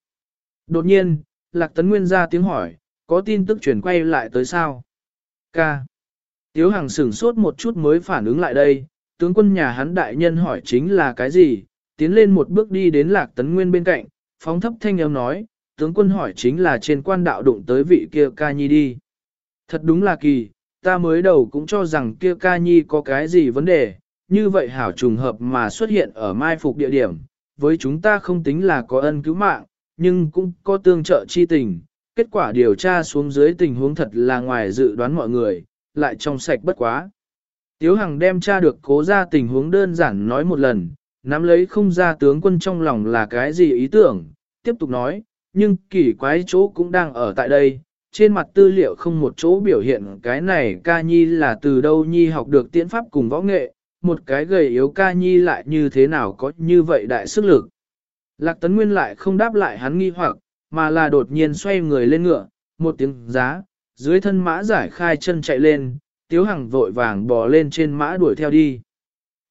Đột nhiên, Lạc Tấn Nguyên ra tiếng hỏi, có tin tức chuyển quay lại tới sao? Ca. Tiếu Hằng sửng sốt một chút mới phản ứng lại đây, tướng quân nhà hắn đại nhân hỏi chính là cái gì, tiến lên một bước đi đến Lạc Tấn Nguyên bên cạnh, phóng thấp thanh âm nói, tướng quân hỏi chính là trên quan đạo đụng tới vị kia ca nhi đi. Thật đúng là kỳ, ta mới đầu cũng cho rằng kia ca nhi có cái gì vấn đề, như vậy hảo trùng hợp mà xuất hiện ở mai phục địa điểm, với chúng ta không tính là có ân cứu mạng, nhưng cũng có tương trợ chi tình, kết quả điều tra xuống dưới tình huống thật là ngoài dự đoán mọi người, lại trong sạch bất quá. Tiếu Hằng đem tra được cố ra tình huống đơn giản nói một lần, nắm lấy không ra tướng quân trong lòng là cái gì ý tưởng, tiếp tục nói, nhưng kỳ quái chỗ cũng đang ở tại đây, trên mặt tư liệu không một chỗ biểu hiện cái này ca nhi là từ đâu nhi học được tiễn pháp cùng võ nghệ, một cái gầy yếu ca nhi lại như thế nào có như vậy đại sức lực. Lạc tấn nguyên lại không đáp lại hắn nghi hoặc, mà là đột nhiên xoay người lên ngựa, một tiếng giá, dưới thân mã giải khai chân chạy lên, tiếu hằng vội vàng bò lên trên mã đuổi theo đi.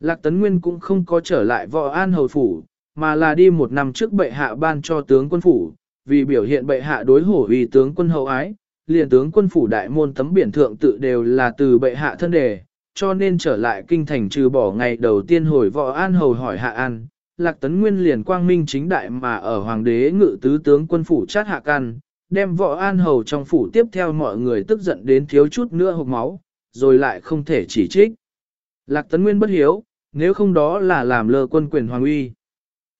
Lạc tấn nguyên cũng không có trở lại võ an hầu phủ, mà là đi một năm trước bệ hạ ban cho tướng quân phủ, vì biểu hiện bệ hạ đối hổ vì tướng quân hậu ái, liền tướng quân phủ đại môn tấm biển thượng tự đều là từ bệ hạ thân đề, cho nên trở lại kinh thành trừ bỏ ngày đầu tiên hồi võ an hầu hỏi hạ an, lạc tấn nguyên liền quang minh chính đại mà ở hoàng đế ngự tứ tướng quân phủ chát hạ can, đem võ an hầu trong phủ tiếp theo mọi người tức giận đến thiếu chút nữa hộp máu, rồi lại không thể chỉ trích. Lạc tấn nguyên bất hiếu, nếu không đó là làm lơ quân quyền hoàng uy.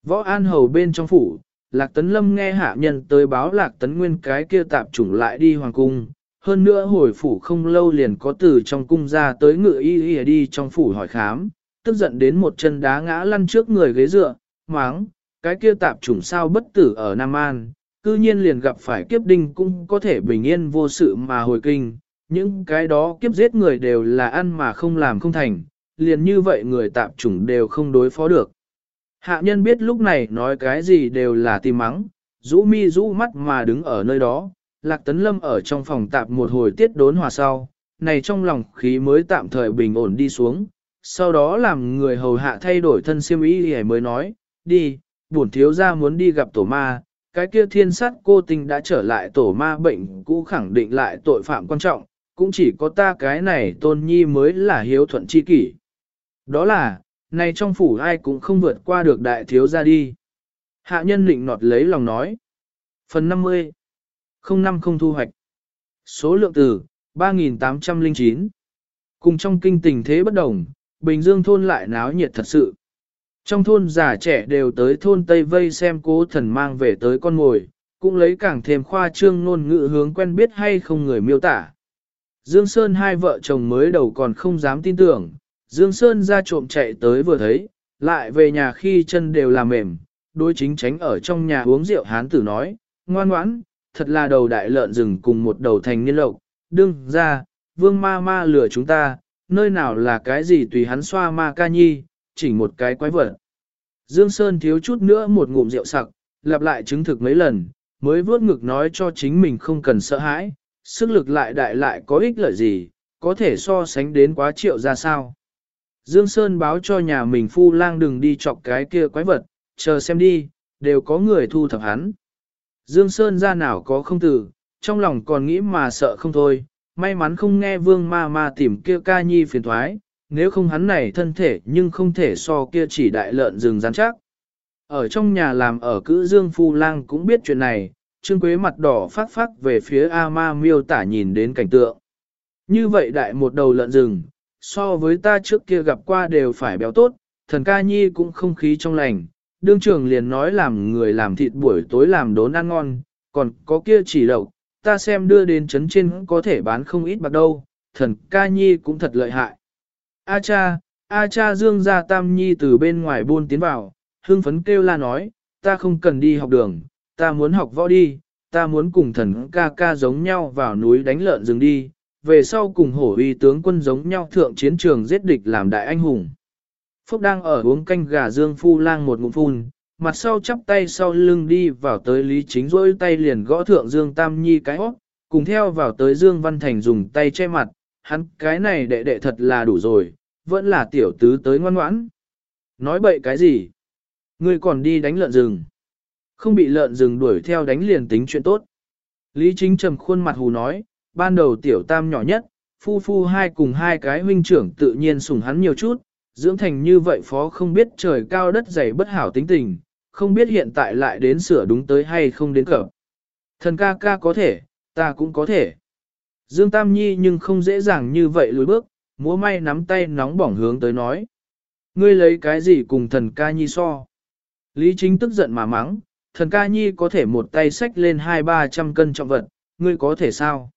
Võ an hầu bên trong phủ, Lạc Tấn Lâm nghe hạ nhân tới báo Lạc Tấn Nguyên cái kia tạp chủng lại đi hoàng cung, hơn nữa hồi phủ không lâu liền có từ trong cung ra tới ngự y y đi trong phủ hỏi khám, tức giận đến một chân đá ngã lăn trước người ghế dựa, máng, cái kia tạp chủng sao bất tử ở Nam An, cư nhiên liền gặp phải kiếp đinh cũng có thể bình yên vô sự mà hồi kinh, những cái đó kiếp giết người đều là ăn mà không làm không thành, liền như vậy người tạp chủng đều không đối phó được. Hạ nhân biết lúc này nói cái gì đều là tìm mắng, rũ mi rũ mắt mà đứng ở nơi đó, lạc tấn lâm ở trong phòng tạp một hồi tiết đốn hòa sau, này trong lòng khí mới tạm thời bình ổn đi xuống, sau đó làm người hầu hạ thay đổi thân siêm ý thì mới nói, đi, bổn thiếu ra muốn đi gặp tổ ma, cái kia thiên sát cô tình đã trở lại tổ ma bệnh cũ khẳng định lại tội phạm quan trọng, cũng chỉ có ta cái này tôn nhi mới là hiếu thuận chi kỷ. Đó là, này trong phủ ai cũng không vượt qua được đại thiếu ra đi. Hạ nhân định nọt lấy lòng nói. Phần 50 không năm không thu hoạch. Số lượng từ, 3.809. Cùng trong kinh tình thế bất đồng, Bình Dương thôn lại náo nhiệt thật sự. Trong thôn già trẻ đều tới thôn Tây Vây xem cố thần mang về tới con ngồi, cũng lấy càng thêm khoa trương ngôn ngữ hướng quen biết hay không người miêu tả. Dương Sơn hai vợ chồng mới đầu còn không dám tin tưởng, Dương Sơn ra trộm chạy tới vừa thấy, lại về nhà khi chân đều là mềm, đôi chính tránh ở trong nhà uống rượu hán tử nói, ngoan ngoãn, thật là đầu đại lợn rừng cùng một đầu thành niên lộc, đương ra, vương ma ma lừa chúng ta, nơi nào là cái gì tùy hắn xoa ma ca nhi, chỉnh một cái quái vật. Dương Sơn thiếu chút nữa một ngụm rượu sặc, lặp lại chứng thực mấy lần, mới vuốt ngực nói cho chính mình không cần sợ hãi, sức lực lại đại lại có ích lợi gì, có thể so sánh đến quá triệu ra sao. Dương Sơn báo cho nhà mình phu lang đừng đi chọc cái kia quái vật, chờ xem đi, đều có người thu thập hắn. Dương Sơn ra nào có không tử, trong lòng còn nghĩ mà sợ không thôi, may mắn không nghe vương ma ma tìm kia ca nhi phiền thoái, nếu không hắn này thân thể nhưng không thể so kia chỉ đại lợn rừng rắn chắc. Ở trong nhà làm ở cữ Dương Phu Lang cũng biết chuyện này, Trương Quế mặt đỏ phát phát về phía A Ma miêu tả nhìn đến cảnh tượng. Như vậy đại một đầu lợn rừng, so với ta trước kia gặp qua đều phải béo tốt, thần ca nhi cũng không khí trong lành, đương trưởng liền nói làm người làm thịt buổi tối làm đốn ăn ngon, còn có kia chỉ đậu, ta xem đưa đến chấn trên có thể bán không ít bạc đâu, thần ca nhi cũng thật lợi hại. A cha, A cha dương ra tam nhi từ bên ngoài buôn tiến vào, hương phấn kêu la nói, ta không cần đi học đường, ta muốn học võ đi, ta muốn cùng thần ca ca giống nhau vào núi đánh lợn rừng đi, về sau cùng hổ uy tướng quân giống nhau thượng chiến trường giết địch làm đại anh hùng. Phúc đang ở uống canh gà dương phu lang một ngụm phun, mặt sau chắp tay sau lưng đi vào tới Lý Chính rỗi tay liền gõ thượng Dương Tam Nhi cái hót, cùng theo vào tới Dương Văn Thành dùng tay che mặt, hắn cái này đệ đệ thật là đủ rồi, vẫn là tiểu tứ tới ngoan ngoãn. Nói bậy cái gì? Ngươi còn đi đánh lợn rừng. Không bị lợn rừng đuổi theo đánh liền tính chuyện tốt. Lý Chính trầm khuôn mặt hù nói, ban đầu tiểu tam nhỏ nhất, phu phu hai cùng hai cái huynh trưởng tự nhiên sủng hắn nhiều chút, dưỡng thành như vậy phó không biết trời cao đất dày bất hảo tính tình, không biết hiện tại lại đến sửa đúng tới hay không đến cập. Thần ca ca có thể, ta cũng có thể. Dương Tam Nhi nhưng không dễ dàng như vậy lùi bước, múa may nắm tay nóng bỏng hướng tới nói. Ngươi lấy cái gì cùng thần ca nhi so? Lý chính tức giận mà mắng, thần ca nhi có thể một tay xách lên hai ba trăm cân trọng vật, ngươi có thể sao?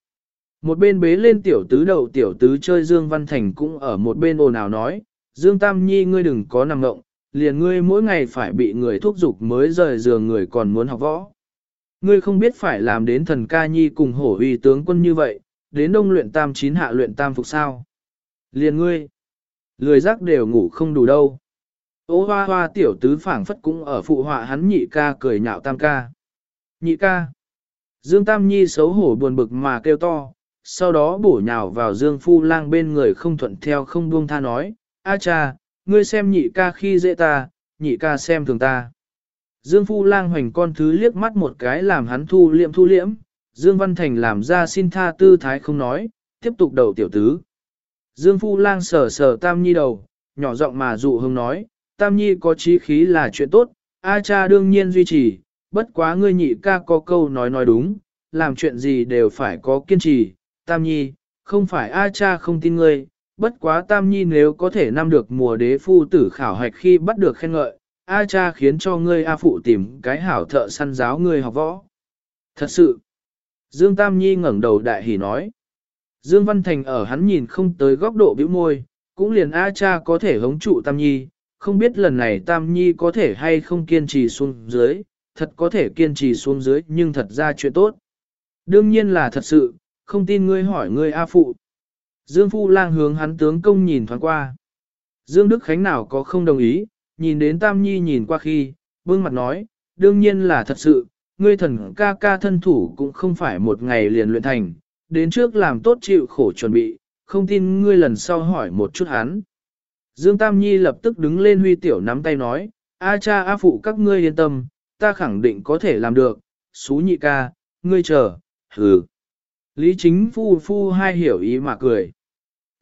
Một bên bế lên tiểu tứ đầu tiểu tứ chơi Dương Văn Thành cũng ở một bên ồn ào nói, Dương Tam Nhi ngươi đừng có nằm ngộng, liền ngươi mỗi ngày phải bị người thúc giục mới rời giường người còn muốn học võ. Ngươi không biết phải làm đến thần ca nhi cùng hổ uy tướng quân như vậy, đến đông luyện tam chín hạ luyện tam phục sao. Liền ngươi, lười giác đều ngủ không đủ đâu. Ô hoa hoa tiểu tứ phảng phất cũng ở phụ họa hắn nhị ca cười nhạo tam ca. Nhị ca. Dương Tam Nhi xấu hổ buồn bực mà kêu to, sau đó bổ nhào vào Dương Phu Lang bên người không thuận theo không buông tha nói, A cha, ngươi xem nhị ca khi dễ ta, nhị ca xem thường ta. Dương Phu Lang hoành con thứ liếc mắt một cái làm hắn thu liệm thu liễm, Dương Văn Thành làm ra xin tha tư thái không nói, tiếp tục đầu tiểu tứ. Dương Phu Lang sờ sờ Tam Nhi đầu, nhỏ giọng mà dụ hưng nói, Tam Nhi có trí khí là chuyện tốt, A cha đương nhiên duy trì, bất quá ngươi nhị ca có câu nói nói đúng, làm chuyện gì đều phải có kiên trì, Tam Nhi, không phải A cha không tin ngươi, bất quá Tam Nhi nếu có thể năm được mùa đế phu tử khảo hạch khi bắt được khen ngợi, A cha khiến cho ngươi A phụ tìm cái hảo thợ săn giáo ngươi học võ. Thật sự, Dương Tam Nhi ngẩng đầu đại hỉ nói. Dương Văn Thành ở hắn nhìn không tới góc độ bĩu môi, cũng liền A cha có thể hống trụ Tam Nhi, không biết lần này Tam Nhi có thể hay không kiên trì xuống dưới, thật có thể kiên trì xuống dưới nhưng thật ra chuyện tốt. Đương nhiên là thật sự, không tin ngươi hỏi ngươi A Phụ. Dương Phu Lang hướng hắn tướng công nhìn thoáng qua. Dương Đức Khánh nào có không đồng ý, nhìn đến Tam Nhi nhìn qua khi, bương mặt nói, đương nhiên là thật sự, ngươi thần ca ca thân thủ cũng không phải một ngày liền luyện thành, đến trước làm tốt chịu khổ chuẩn bị, không tin ngươi lần sau hỏi một chút hắn. Dương Tam Nhi lập tức đứng lên huy tiểu nắm tay nói, A cha A phụ các ngươi yên tâm, ta khẳng định có thể làm được, xú nhị ca, ngươi chờ, hừ. Lý chính phu phu hai hiểu ý mà cười.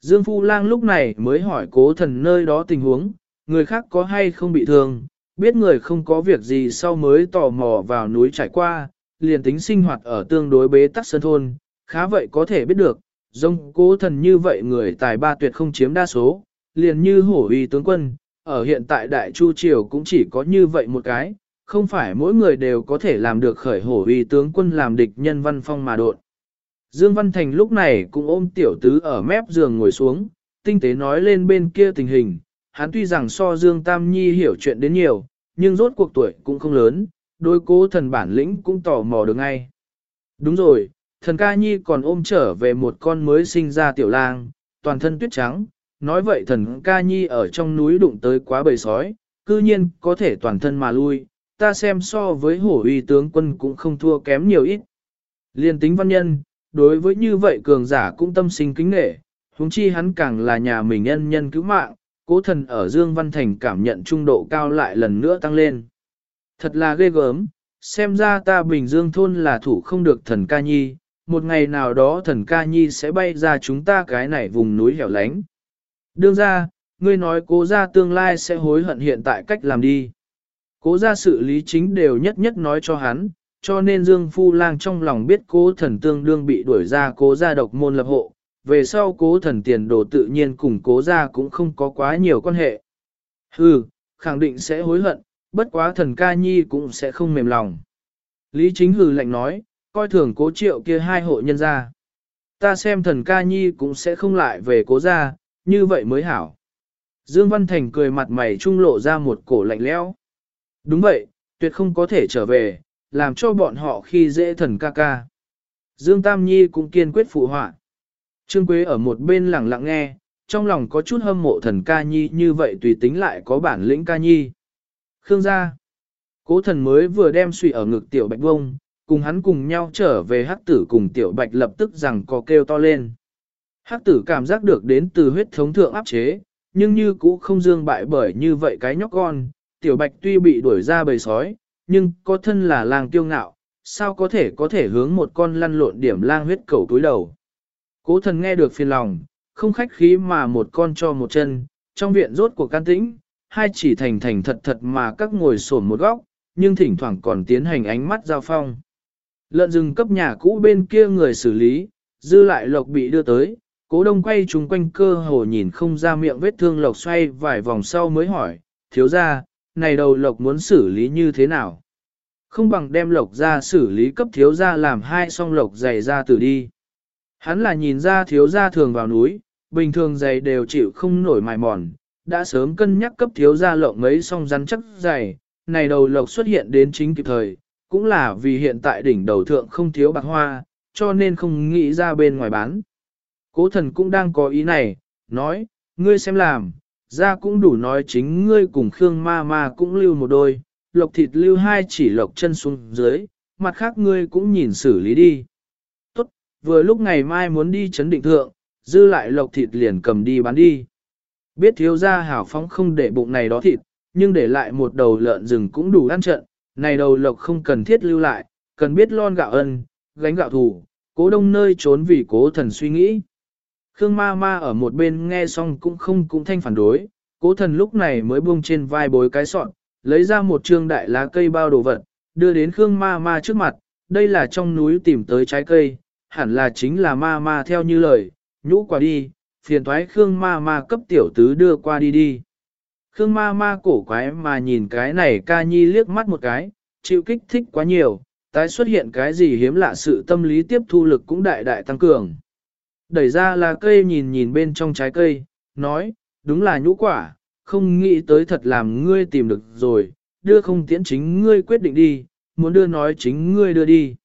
Dương Phu Lang lúc này mới hỏi cố thần nơi đó tình huống, người khác có hay không bị thương, biết người không có việc gì sau mới tò mò vào núi trải qua, liền tính sinh hoạt ở tương đối bế tắc sơn thôn, khá vậy có thể biết được, dông cố thần như vậy người tài ba tuyệt không chiếm đa số, liền như hổ uy tướng quân, ở hiện tại Đại Chu Triều cũng chỉ có như vậy một cái, không phải mỗi người đều có thể làm được khởi hổ uy tướng quân làm địch nhân văn phong mà đột. Dương Văn Thành lúc này cũng ôm tiểu tứ ở mép giường ngồi xuống, tinh tế nói lên bên kia tình hình, hắn tuy rằng so Dương Tam Nhi hiểu chuyện đến nhiều, nhưng rốt cuộc tuổi cũng không lớn, đôi cố thần bản lĩnh cũng tò mò được ngay. Đúng rồi, thần ca nhi còn ôm trở về một con mới sinh ra tiểu lang, toàn thân tuyết trắng, nói vậy thần ca nhi ở trong núi đụng tới quá bầy sói, cư nhiên có thể toàn thân mà lui, ta xem so với hổ uy tướng quân cũng không thua kém nhiều ít. Liên tính văn nhân, đối với như vậy cường giả cũng tâm sinh kính nghệ, huống chi hắn càng là nhà mình nhân nhân cứu mạng, cố thần ở Dương Văn Thành cảm nhận trung độ cao lại lần nữa tăng lên. Thật là ghê gớm, xem ra ta Bình Dương thôn là thủ không được thần ca nhi, một ngày nào đó thần ca nhi sẽ bay ra chúng ta cái này vùng núi hẻo lánh. Đương ra, ngươi nói cố ra tương lai sẽ hối hận hiện tại cách làm đi. Cố ra sự lý chính đều nhất nhất nói cho hắn, cho nên Dương Phu Lang trong lòng biết cố thần tương đương bị đuổi ra cố gia độc môn lập hộ, về sau cố thần tiền đồ tự nhiên cùng cố gia cũng không có quá nhiều quan hệ. Hừ, khẳng định sẽ hối hận, bất quá thần ca nhi cũng sẽ không mềm lòng. Lý chính hừ lạnh nói, coi thường cố triệu kia hai hộ nhân ra. Ta xem thần ca nhi cũng sẽ không lại về cố gia như vậy mới hảo. Dương Văn Thành cười mặt mày trung lộ ra một cổ lạnh lẽo. Đúng vậy, tuyệt không có thể trở về, làm cho bọn họ khi dễ thần ca ca. Dương Tam Nhi cũng kiên quyết phụ họa. Trương Quế ở một bên lặng lặng nghe, trong lòng có chút hâm mộ thần ca nhi như vậy tùy tính lại có bản lĩnh ca nhi. Khương gia. Cố thần mới vừa đem suy ở ngực tiểu bạch bông, cùng hắn cùng nhau trở về hắc tử cùng tiểu bạch lập tức rằng có kêu to lên. Hắc tử cảm giác được đến từ huyết thống thượng áp chế, nhưng như cũ không dương bại bởi như vậy cái nhóc con, tiểu bạch tuy bị đuổi ra bầy sói, nhưng có thân là lang tiêu ngạo, sao có thể có thể hướng một con lăn lộn điểm lang huyết cầu túi đầu. Cố thần nghe được phiền lòng, không khách khí mà một con cho một chân, trong viện rốt của can tĩnh, hai chỉ thành thành thật thật mà các ngồi sổn một góc, nhưng thỉnh thoảng còn tiến hành ánh mắt giao phong. Lợn rừng cấp nhà cũ bên kia người xử lý, dư lại lộc bị đưa tới, cố đông quay chúng quanh cơ hồ nhìn không ra miệng vết thương lộc xoay vài vòng sau mới hỏi, thiếu ra, này đầu lộc muốn xử lý như thế nào? Không bằng đem lộc ra xử lý cấp thiếu ra làm hai song lộc dày ra tử đi. Hắn là nhìn ra thiếu ra thường vào núi, bình thường dày đều chịu không nổi mài mòn, đã sớm cân nhắc cấp thiếu ra lộng mấy song rắn chắc dày, này đầu lộc xuất hiện đến chính kịp thời, cũng là vì hiện tại đỉnh đầu thượng không thiếu bạc hoa, cho nên không nghĩ ra bên ngoài bán. Cố thần cũng đang có ý này, nói, ngươi xem làm, ra cũng đủ nói chính ngươi cùng Khương ma ma cũng lưu một đôi, lộc thịt lưu hai chỉ lộc chân xuống dưới, mặt khác ngươi cũng nhìn xử lý đi. Tốt, vừa lúc ngày mai muốn đi chấn định thượng, dư lại lộc thịt liền cầm đi bán đi. Biết thiếu gia hảo phóng không để bụng này đó thịt, nhưng để lại một đầu lợn rừng cũng đủ ăn trận, này đầu lộc không cần thiết lưu lại, cần biết lon gạo ân, gánh gạo thù, cố đông nơi trốn vì cố thần suy nghĩ. Khương ma ma ở một bên nghe xong cũng không cũng thanh phản đối, cố thần lúc này mới buông trên vai bối cái sọn, lấy ra một trương đại lá cây bao đồ vật, đưa đến Khương ma ma trước mặt, đây là trong núi tìm tới trái cây, hẳn là chính là ma ma theo như lời, nhũ quả đi, phiền thoái Khương ma ma cấp tiểu tứ đưa qua đi đi. Khương ma ma cổ quái mà nhìn cái này ca nhi liếc mắt một cái, chịu kích thích quá nhiều, tái xuất hiện cái gì hiếm lạ sự tâm lý tiếp thu lực cũng đại đại tăng cường. Đẩy ra là cây nhìn nhìn bên trong trái cây, nói, đúng là nhũ quả, không nghĩ tới thật làm ngươi tìm được rồi, đưa không tiễn chính ngươi quyết định đi, muốn đưa nói chính ngươi đưa đi.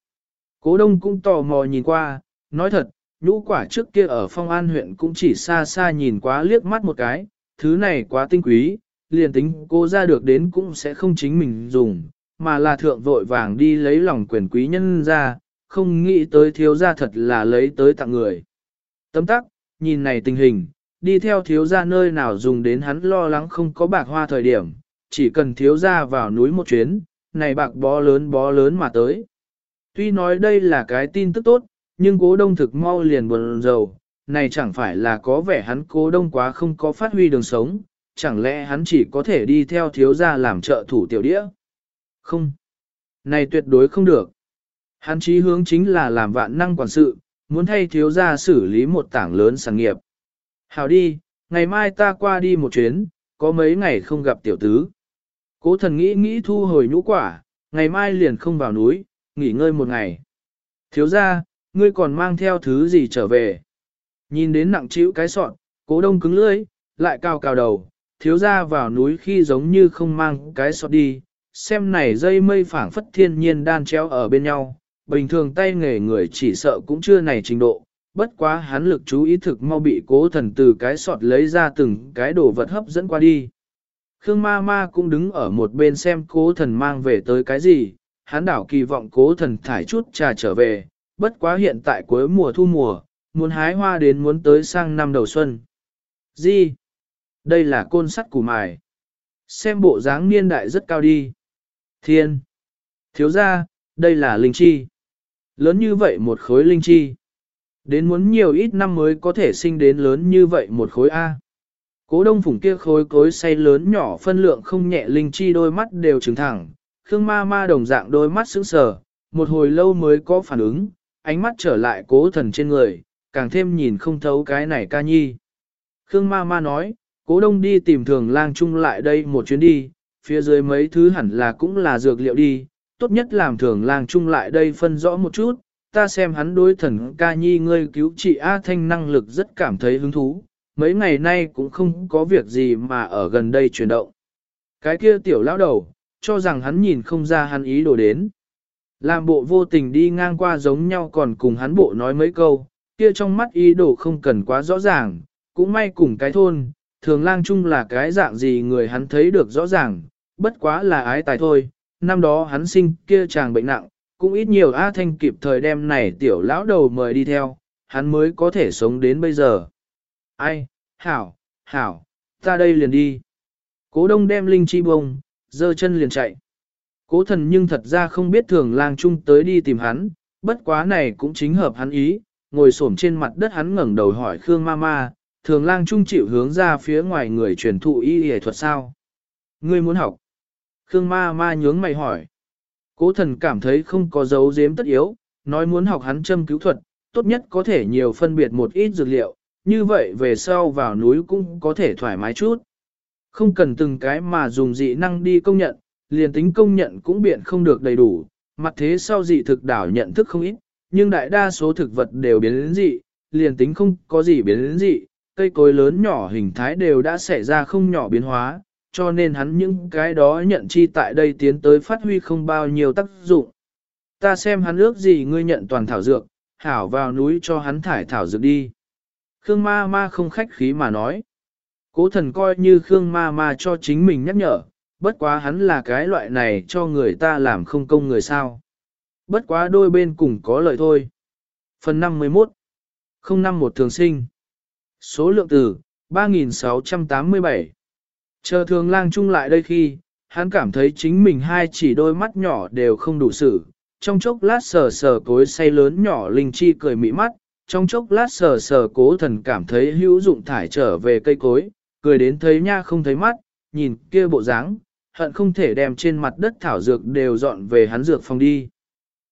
Cố đông cũng tò mò nhìn qua, nói thật, nhũ quả trước kia ở phong an huyện cũng chỉ xa xa nhìn quá liếc mắt một cái, thứ này quá tinh quý, liền tính cô ra được đến cũng sẽ không chính mình dùng, mà là thượng vội vàng đi lấy lòng quyền quý nhân ra, không nghĩ tới thiếu gia thật là lấy tới tặng người. Tấm tắc, nhìn này tình hình, đi theo thiếu gia nơi nào dùng đến hắn lo lắng không có bạc hoa thời điểm, chỉ cần thiếu gia vào núi một chuyến, này bạc bó lớn bó lớn mà tới. Tuy nói đây là cái tin tức tốt, nhưng cố đông thực mau liền buồn rầu, này chẳng phải là có vẻ hắn cố đông quá không có phát huy đường sống, chẳng lẽ hắn chỉ có thể đi theo thiếu gia làm trợ thủ tiểu đĩa? Không. Này tuyệt đối không được. Hắn chí hướng chính là làm vạn năng quản sự, muốn thay thiếu gia xử lý một tảng lớn sản nghiệp. Hảo đi, ngày mai ta qua đi một chuyến, có mấy ngày không gặp tiểu tứ. Cố thần nghĩ nghĩ thu hồi nhũ quả, ngày mai liền không vào núi, nghỉ ngơi một ngày. Thiếu gia, ngươi còn mang theo thứ gì trở về? Nhìn đến nặng chịu cái sọn, cố đông cứng lưỡi, lại cao cao đầu, thiếu gia vào núi khi giống như không mang cái sọt đi, xem này dây mây phảng phất thiên nhiên đan treo ở bên nhau, bình thường tay nghề người chỉ sợ cũng chưa này trình độ, bất quá hắn lực chú ý thực mau bị cố thần từ cái sọt lấy ra từng cái đồ vật hấp dẫn qua đi. Khương ma ma cũng đứng ở một bên xem cố thần mang về tới cái gì, hắn đảo kỳ vọng cố thần thải chút trà trở về, bất quá hiện tại cuối mùa thu mùa, muốn hái hoa đến muốn tới sang năm đầu xuân. Gì? Đây là côn sắt củ mài. Xem bộ dáng niên đại rất cao đi. Thiên. Thiếu ra, đây là linh chi. Lớn như vậy một khối linh chi. Đến muốn nhiều ít năm mới có thể sinh đến lớn như vậy một khối A. Cố đông phủng kia khối cối say lớn nhỏ phân lượng không nhẹ linh chi đôi mắt đều trừng thẳng. Khương ma ma đồng dạng đôi mắt sững sờ, một hồi lâu mới có phản ứng, ánh mắt trở lại cố thần trên người, càng thêm nhìn không thấu cái này ca nhi. Khương ma ma nói, cố đông đi tìm thường lang chung lại đây một chuyến đi, phía dưới mấy thứ hẳn là cũng là dược liệu đi, tốt nhất làm thường lang chung lại đây phân rõ một chút, ta xem hắn đối thần ca nhi ngươi cứu trị A Thanh năng lực rất cảm thấy hứng thú, mấy ngày nay cũng không có việc gì mà ở gần đây chuyển động. Cái kia tiểu lão đầu, cho rằng hắn nhìn không ra hắn ý đồ đến. Làm bộ vô tình đi ngang qua giống nhau còn cùng hắn bộ nói mấy câu, kia trong mắt ý đồ không cần quá rõ ràng, cũng may cùng cái thôn, thường lang chung là cái dạng gì người hắn thấy được rõ ràng, bất quá là ái tài thôi, năm đó hắn sinh kia chàng bệnh nặng, cũng ít nhiều A Thanh kịp thời đem này tiểu lão đầu mời đi theo, hắn mới có thể sống đến bây giờ. Ai, hảo, hảo, ta đây liền đi. Cố đông đem linh chi bông, dơ chân liền chạy. Cố thần nhưng thật ra không biết thường lang chung tới đi tìm hắn, bất quá này cũng chính hợp hắn ý, ngồi xổm trên mặt đất hắn ngẩng đầu hỏi Khương ma ma, thường lang trung chịu hướng ra phía ngoài người truyền thụ y y thuật sao? Ngươi muốn học? Khương ma ma nhướng mày hỏi. Cố thần cảm thấy không có dấu giếm tất yếu, nói muốn học hắn châm cứu thuật, tốt nhất có thể nhiều phân biệt một ít dược liệu, như vậy về sau vào núi cũng có thể thoải mái chút. Không cần từng cái mà dùng dị năng đi công nhận, liền tính công nhận cũng biện không được đầy đủ, mặt thế sau dị thực đảo nhận thức không ít, nhưng đại đa số thực vật đều biến đến dị, liền tính không có gì biến đến dị, cây cối lớn nhỏ hình thái đều đã xảy ra không nhỏ biến hóa, cho nên hắn những cái đó nhận chi tại đây tiến tới phát huy không bao nhiêu tác dụng. Ta xem hắn ước gì ngươi nhận toàn thảo dược, hảo vào núi cho hắn thải thảo dược đi. Khương ma ma không khách khí mà nói. Cố thần coi như Khương ma ma cho chính mình nhắc nhở, bất quá hắn là cái loại này cho người ta làm không công người sao. Bất quá đôi bên cùng có lợi thôi. Phần 51 051 thường sinh Số lượng từ 3687 Chờ thường lang chung lại đây khi, hắn cảm thấy chính mình hai chỉ đôi mắt nhỏ đều không đủ xử. Trong chốc lát sờ sờ cối say lớn nhỏ linh chi cười mỹ mắt, trong chốc lát sờ sờ cố thần cảm thấy hữu dụng thải trở về cây cối, cười đến thấy nha không thấy mắt, nhìn kia bộ dáng, hận không thể đem trên mặt đất thảo dược đều dọn về hắn dược phòng đi.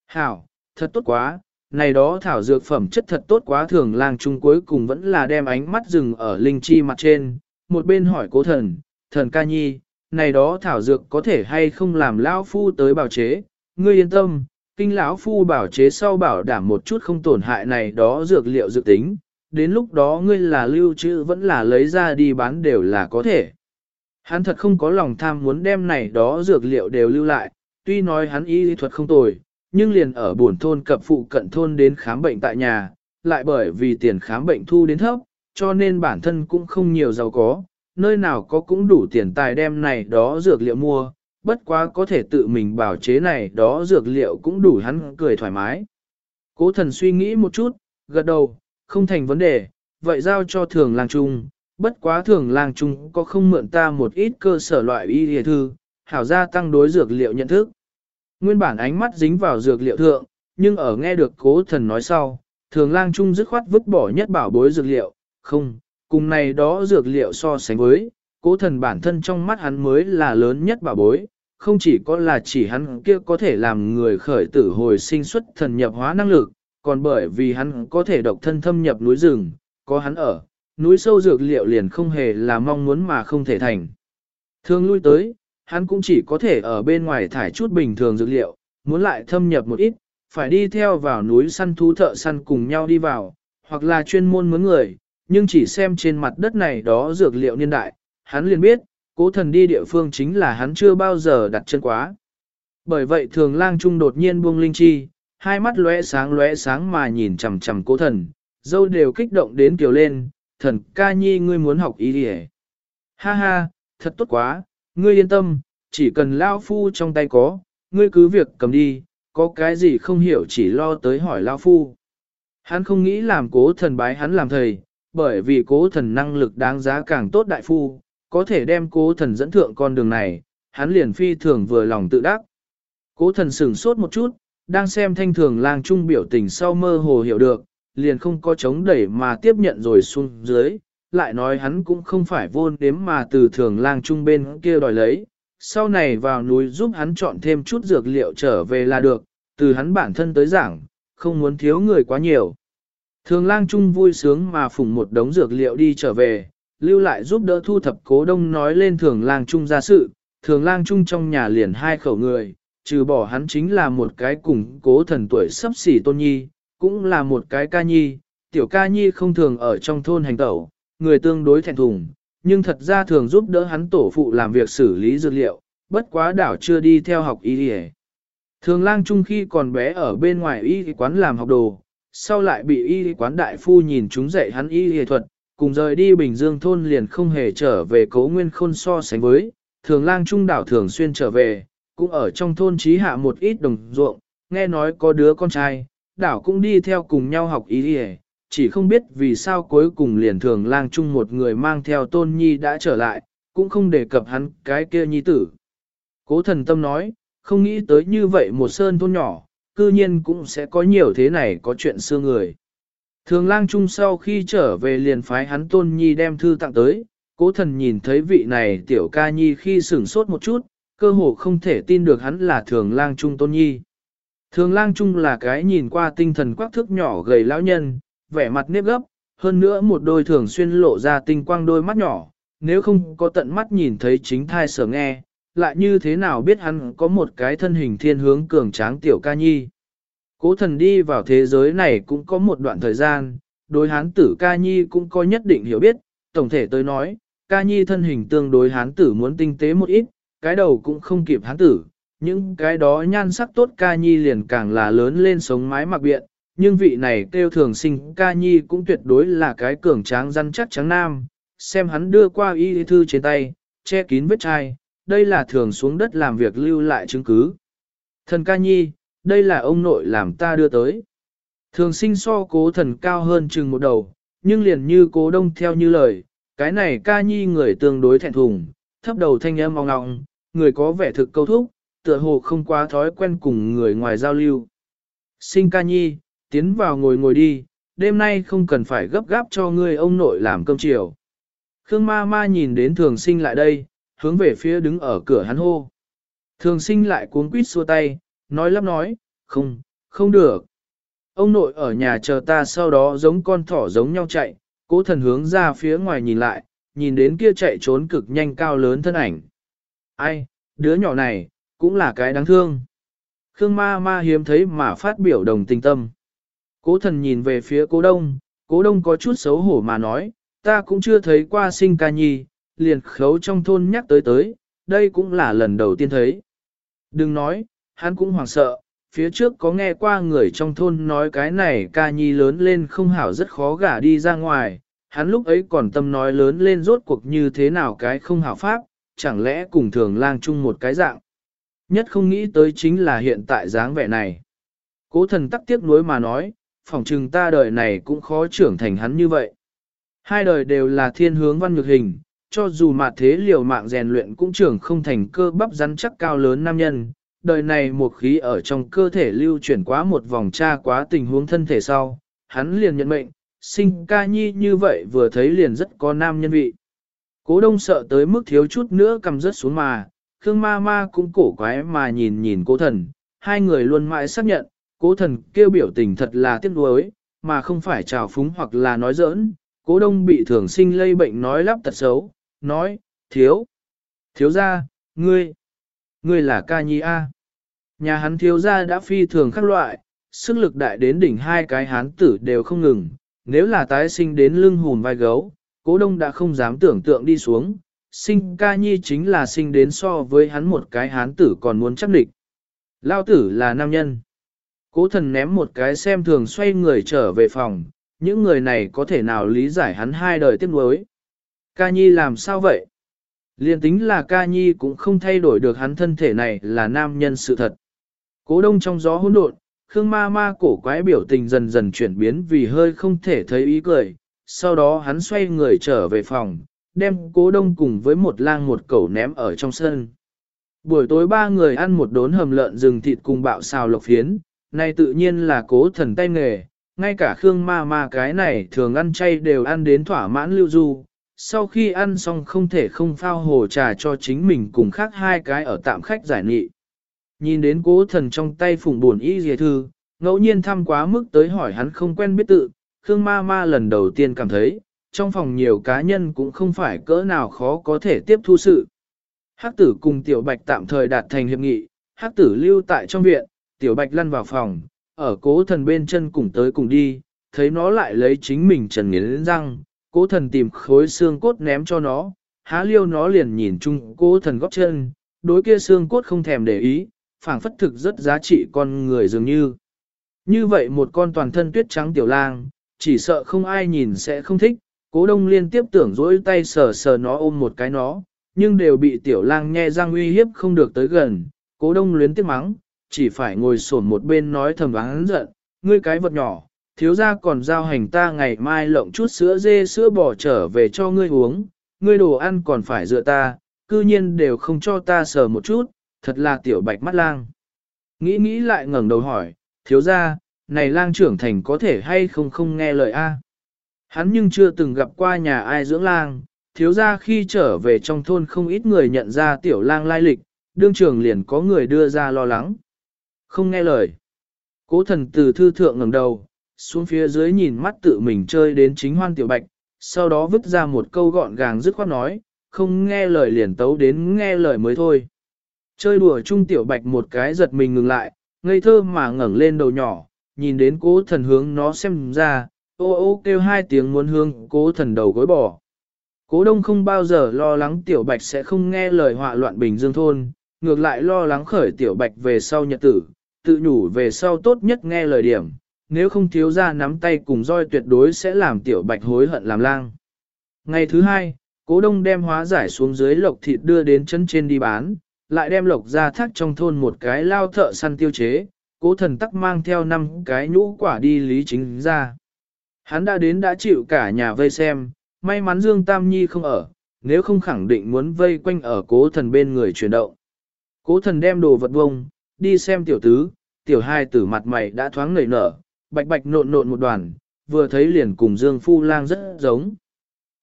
Hảo, thật tốt quá, này đó thảo dược phẩm chất thật tốt quá thường lang trung cuối cùng vẫn là đem ánh mắt dừng ở linh chi mặt trên, một bên hỏi cố thần, thần ca nhi, này đó thảo dược có thể hay không làm lão phu tới bảo chế, ngươi yên tâm, kinh lão phu bảo chế sau bảo đảm một chút không tổn hại này đó dược liệu dự tính, đến lúc đó ngươi là lưu trữ vẫn là lấy ra đi bán đều là có thể. Hắn thật không có lòng tham muốn đem này đó dược liệu đều lưu lại, tuy nói hắn y thuật không tồi, nhưng liền ở buồn thôn cập phụ cận thôn đến khám bệnh tại nhà, lại bởi vì tiền khám bệnh thu đến thấp, cho nên bản thân cũng không nhiều giàu có, nơi nào có cũng đủ tiền tài đem này đó dược liệu mua, bất quá có thể tự mình bảo chế này đó dược liệu cũng đủ hắn cười thoải mái. Cố thần suy nghĩ một chút, gật đầu, không thành vấn đề, vậy giao cho thường lang trung, bất quá thường lang trung có không mượn ta một ít cơ sở loại y địa thư, hảo gia tăng đối dược liệu nhận thức. Nguyên bản ánh mắt dính vào dược liệu thượng, nhưng ở nghe được cố thần nói sau, thường lang trung dứt khoát vứt bỏ nhất bảo bối dược liệu, không, cùng này đó dược liệu so sánh với, cố thần bản thân trong mắt hắn mới là lớn nhất bà bối, không chỉ có là chỉ hắn kia có thể làm người khởi tử hồi sinh xuất thần nhập hóa năng lực, còn bởi vì hắn có thể độc thân thâm nhập núi rừng, có hắn ở, núi sâu dược liệu liền không hề là mong muốn mà không thể thành. Thường lui tới, hắn cũng chỉ có thể ở bên ngoài thải chút bình thường dược liệu, muốn lại thâm nhập một ít, phải đi theo vào núi săn thú thợ săn cùng nhau đi vào, hoặc là chuyên môn mướn người, nhưng chỉ xem trên mặt đất này đó dược liệu niên đại, hắn liền biết, cố thần đi địa phương chính là hắn chưa bao giờ đặt chân quá. Bởi vậy thường lang trung đột nhiên buông linh chi, hai mắt lóe sáng lóe sáng mà nhìn chằm chằm cố thần, dâu đều kích động đến kiều lên, thần ca nhi ngươi muốn học ý đi Ha ha, thật tốt quá, ngươi yên tâm, chỉ cần lao phu trong tay có, ngươi cứ việc cầm đi, có cái gì không hiểu chỉ lo tới hỏi lao phu. Hắn không nghĩ làm cố thần bái hắn làm thầy, bởi vì cố thần năng lực đáng giá càng tốt đại phu, có thể đem cố thần dẫn thượng con đường này, hắn liền phi thường vừa lòng tự đắc. Cố thần sửng sốt một chút, đang xem thanh thường lang trung biểu tình sau mơ hồ hiểu được, liền không có chống đẩy mà tiếp nhận rồi xuống dưới, lại nói hắn cũng không phải vô đếm mà từ thường lang trung bên kia đòi lấy, sau này vào núi giúp hắn chọn thêm chút dược liệu trở về là được, từ hắn bản thân tới giảng, không muốn thiếu người quá nhiều. Thường lang trung vui sướng mà phủng một đống dược liệu đi trở về, lưu lại giúp đỡ thu thập cố đông nói lên thường lang trung ra sự, thường lang trung trong nhà liền hai khẩu người, trừ bỏ hắn chính là một cái cùng cố thần tuổi sắp xỉ tôn nhi, cũng là một cái ca nhi, tiểu ca nhi không thường ở trong thôn hành tẩu, người tương đối thẹn thùng, nhưng thật ra thường giúp đỡ hắn tổ phụ làm việc xử lý dược liệu, bất quá đảo chưa đi theo học y y. Thường lang trung khi còn bé ở bên ngoài y quán làm học đồ, sau lại bị y quán đại phu nhìn chúng dạy hắn y y thuật, cùng rời đi Bình Dương thôn liền không hề trở về cố nguyên khôn so sánh với, thường lang trung đảo thường xuyên trở về, cũng ở trong thôn trí hạ một ít đồng ruộng, nghe nói có đứa con trai, đảo cũng đi theo cùng nhau học y y chỉ không biết vì sao cuối cùng liền thường lang chung một người mang theo tôn nhi đã trở lại, cũng không đề cập hắn cái kia nhi tử. Cố thần tâm nói, không nghĩ tới như vậy một sơn thôn nhỏ, cư nhiên cũng sẽ có nhiều thế này có chuyện xưa người. Thường lang chung sau khi trở về liền phái hắn tôn nhi đem thư tặng tới, cố thần nhìn thấy vị này tiểu ca nhi khi sửng sốt một chút, cơ hồ không thể tin được hắn là thường lang trung tôn nhi. Thường lang trung là cái nhìn qua tinh thần quắc thước nhỏ gầy lão nhân, vẻ mặt nếp gấp, hơn nữa một đôi thường xuyên lộ ra tinh quang đôi mắt nhỏ, nếu không có tận mắt nhìn thấy chính thai sở nghe, lại như thế nào biết hắn có một cái thân hình thiên hướng cường tráng tiểu ca nhi. Cố thần đi vào thế giới này cũng có một đoạn thời gian, đối hán tử ca nhi cũng có nhất định hiểu biết, tổng thể tới nói, ca nhi thân hình tương đối hán tử muốn tinh tế một ít, cái đầu cũng không kịp hán tử, những cái đó nhan sắc tốt ca nhi liền càng là lớn lên sống mái mặc biện, nhưng vị này kêu thường sinh ca nhi cũng tuyệt đối là cái cường tráng răn chắc trắng nam, xem hắn đưa qua y thư trên tay, che kín vết chai, đây là thường xuống đất làm việc lưu lại chứng cứ. Thần ca nhi, đây là ông nội làm ta đưa tới. Thường sinh so cố thần cao hơn chừng một đầu, nhưng liền như cố đông theo như lời, cái này ca nhi người tương đối thẹn thùng, thấp đầu thanh âm ong ngọng, người có vẻ thực câu thúc, tựa hồ không quá thói quen cùng người ngoài giao lưu. Sinh ca nhi, tiến vào ngồi ngồi đi, đêm nay không cần phải gấp gáp cho ngươi ông nội làm cơm chiều. Khương ma ma nhìn đến thường sinh lại đây, hướng về phía đứng ở cửa hắn hô. Thường sinh lại cuốn quýt xua tay, nói lắp nói, không, không được. Ông nội ở nhà chờ ta sau đó giống con thỏ giống nhau chạy, cố thần hướng ra phía ngoài nhìn lại, nhìn đến kia chạy trốn cực nhanh cao lớn thân ảnh. Ai, đứa nhỏ này, cũng là cái đáng thương. Khương ma ma hiếm thấy mà phát biểu đồng tình tâm. Cố thần nhìn về phía cố đông, cố đông có chút xấu hổ mà nói, ta cũng chưa thấy qua sinh ca nhi, liền khấu trong thôn nhắc tới tới, đây cũng là lần đầu tiên thấy. Đừng nói, hắn cũng hoảng sợ, phía trước có nghe qua người trong thôn nói cái này ca nhi lớn lên không hảo rất khó gả đi ra ngoài, hắn lúc ấy còn tâm nói lớn lên rốt cuộc như thế nào cái không hảo pháp, chẳng lẽ cùng thường lang chung một cái dạng. Nhất không nghĩ tới chính là hiện tại dáng vẻ này. Cố thần tắc tiếc nuối mà nói, phỏng chừng ta đời này cũng khó trưởng thành hắn như vậy. Hai đời đều là thiên hướng văn nhược hình, cho dù mà thế liều mạng rèn luyện cũng trưởng không thành cơ bắp rắn chắc cao lớn nam nhân, đời này một khí ở trong cơ thể lưu chuyển quá một vòng tra quá tình huống thân thể sau, hắn liền nhận mệnh, sinh ca nhi như vậy vừa thấy liền rất có nam nhân vị. Cố đông sợ tới mức thiếu chút nữa cầm rớt xuống mà, Khương ma ma cũng cổ quái mà nhìn nhìn cố thần, hai người luôn mãi xác nhận, cố thần kêu biểu tình thật là tiếc nuối, mà không phải trào phúng hoặc là nói giỡn, cố đông bị thường sinh lây bệnh nói lắp tật xấu, nói, thiếu, thiếu gia ngươi, ngươi là ca nhi A. Nhà hắn thiếu gia đã phi thường các loại, sức lực đại đến đỉnh hai cái hán tử đều không ngừng, nếu là tái sinh đến lưng hùn vai gấu, cố đông đã không dám tưởng tượng đi xuống, sinh ca nhi chính là sinh đến so với hắn một cái hán tử còn muốn chắc địch. Lao tử là nam nhân. Cố thần ném một cái xem thường xoay người trở về phòng, những người này có thể nào lý giải hắn hai đời tiếp nối. Ca nhi làm sao vậy? Liên tính là ca nhi cũng không thay đổi được hắn thân thể này là nam nhân sự thật. Cố đông trong gió hỗn độn, Khương ma ma cổ quái biểu tình dần dần chuyển biến vì hơi không thể thấy ý cười. Sau đó hắn xoay người trở về phòng, đem cố đông cùng với một lang một cẩu ném ở trong sân. Buổi tối ba người ăn một đốn hầm lợn rừng thịt cùng bạo xào lộc phiến, này tự nhiên là cố thần tay nghề, ngay cả Khương ma ma cái này thường ăn chay đều ăn đến thỏa mãn lưu du. Sau khi ăn xong không thể không phao hồ trà cho chính mình cùng khác hai cái ở tạm khách giải nghị. Nhìn đến cố thần trong tay phùng buồn y dìa thư, ngẫu nhiên thăm quá mức tới hỏi hắn không quen biết tự, Khương ma ma lần đầu tiên cảm thấy, trong phòng nhiều cá nhân cũng không phải cỡ nào khó có thể tiếp thu sự. Hắc tử cùng tiểu bạch tạm thời đạt thành hiệp nghị, hắc tử lưu tại trong viện, tiểu bạch lăn vào phòng, ở cố thần bên chân cùng tới cùng đi, thấy nó lại lấy chính mình trần nghiến răng, cố thần tìm khối xương cốt ném cho nó, há liêu nó liền nhìn chung cố thần góp chân, đối kia xương cốt không thèm để ý, phảng phất thực rất giá trị con người dường như. Như vậy một con toàn thân tuyết trắng tiểu lang, chỉ sợ không ai nhìn sẽ không thích, cố đông liên tiếp tưởng dỗi tay sờ sờ nó ôm một cái nó, nhưng đều bị tiểu lang nhe răng uy hiếp không được tới gần, cố đông luyến tiếc mắng, chỉ phải ngồi sổn một bên nói thầm vắng giận, ngươi cái vật nhỏ, thiếu gia còn giao hành ta ngày mai lộng chút sữa dê sữa bò trở về cho ngươi uống, ngươi đồ ăn còn phải dựa ta, cư nhiên đều không cho ta sờ một chút, thật là tiểu bạch mắt lang. Nghĩ nghĩ lại ngẩng đầu hỏi, thiếu gia, này lang trưởng thành có thể hay không không nghe lời a? Hắn nhưng chưa từng gặp qua nhà ai dưỡng lang, thiếu gia khi trở về trong thôn không ít người nhận ra tiểu lang lai lịch, đương trường liền có người đưa ra lo lắng. Không nghe lời. Cố thần từ thư thượng ngẩng đầu, xuống phía dưới nhìn mắt tự mình chơi đến chính hoan tiểu bạch, sau đó vứt ra một câu gọn gàng dứt khoát nói, không nghe lời liền tấu đến nghe lời mới thôi. Chơi đùa chung tiểu bạch một cái giật mình ngừng lại, ngây thơ mà ngẩng lên đầu nhỏ, nhìn đến cố thần hướng nó xem ra, ô ô kêu hai tiếng muốn hương cố thần đầu gối bỏ. Cố đông không bao giờ lo lắng tiểu bạch sẽ không nghe lời họa loạn bình dương thôn, ngược lại lo lắng khởi tiểu bạch về sau nhật tử, tự nhủ về sau tốt nhất nghe lời điểm, nếu không thiếu ra nắm tay cùng roi tuyệt đối sẽ làm tiểu bạch hối hận làm lang. Ngày thứ hai, cố đông đem hóa giải xuống dưới lộc thịt đưa đến chân trên đi bán, lại đem lộc ra thác trong thôn một cái lao thợ săn tiêu chế, cố thần tắc mang theo năm cái nhũ quả đi lý chính ra. Hắn đã đến đã chịu cả nhà vây xem, may mắn Dương Tam Nhi không ở, nếu không khẳng định muốn vây quanh ở cố thần bên người chuyển động. Cố thần đem đồ vật bông, đi xem tiểu tứ, tiểu hai tử mặt mày đã thoáng nảy nở, bạch bạch nộn nộn một đoàn, vừa thấy liền cùng Dương Phu Lang rất giống.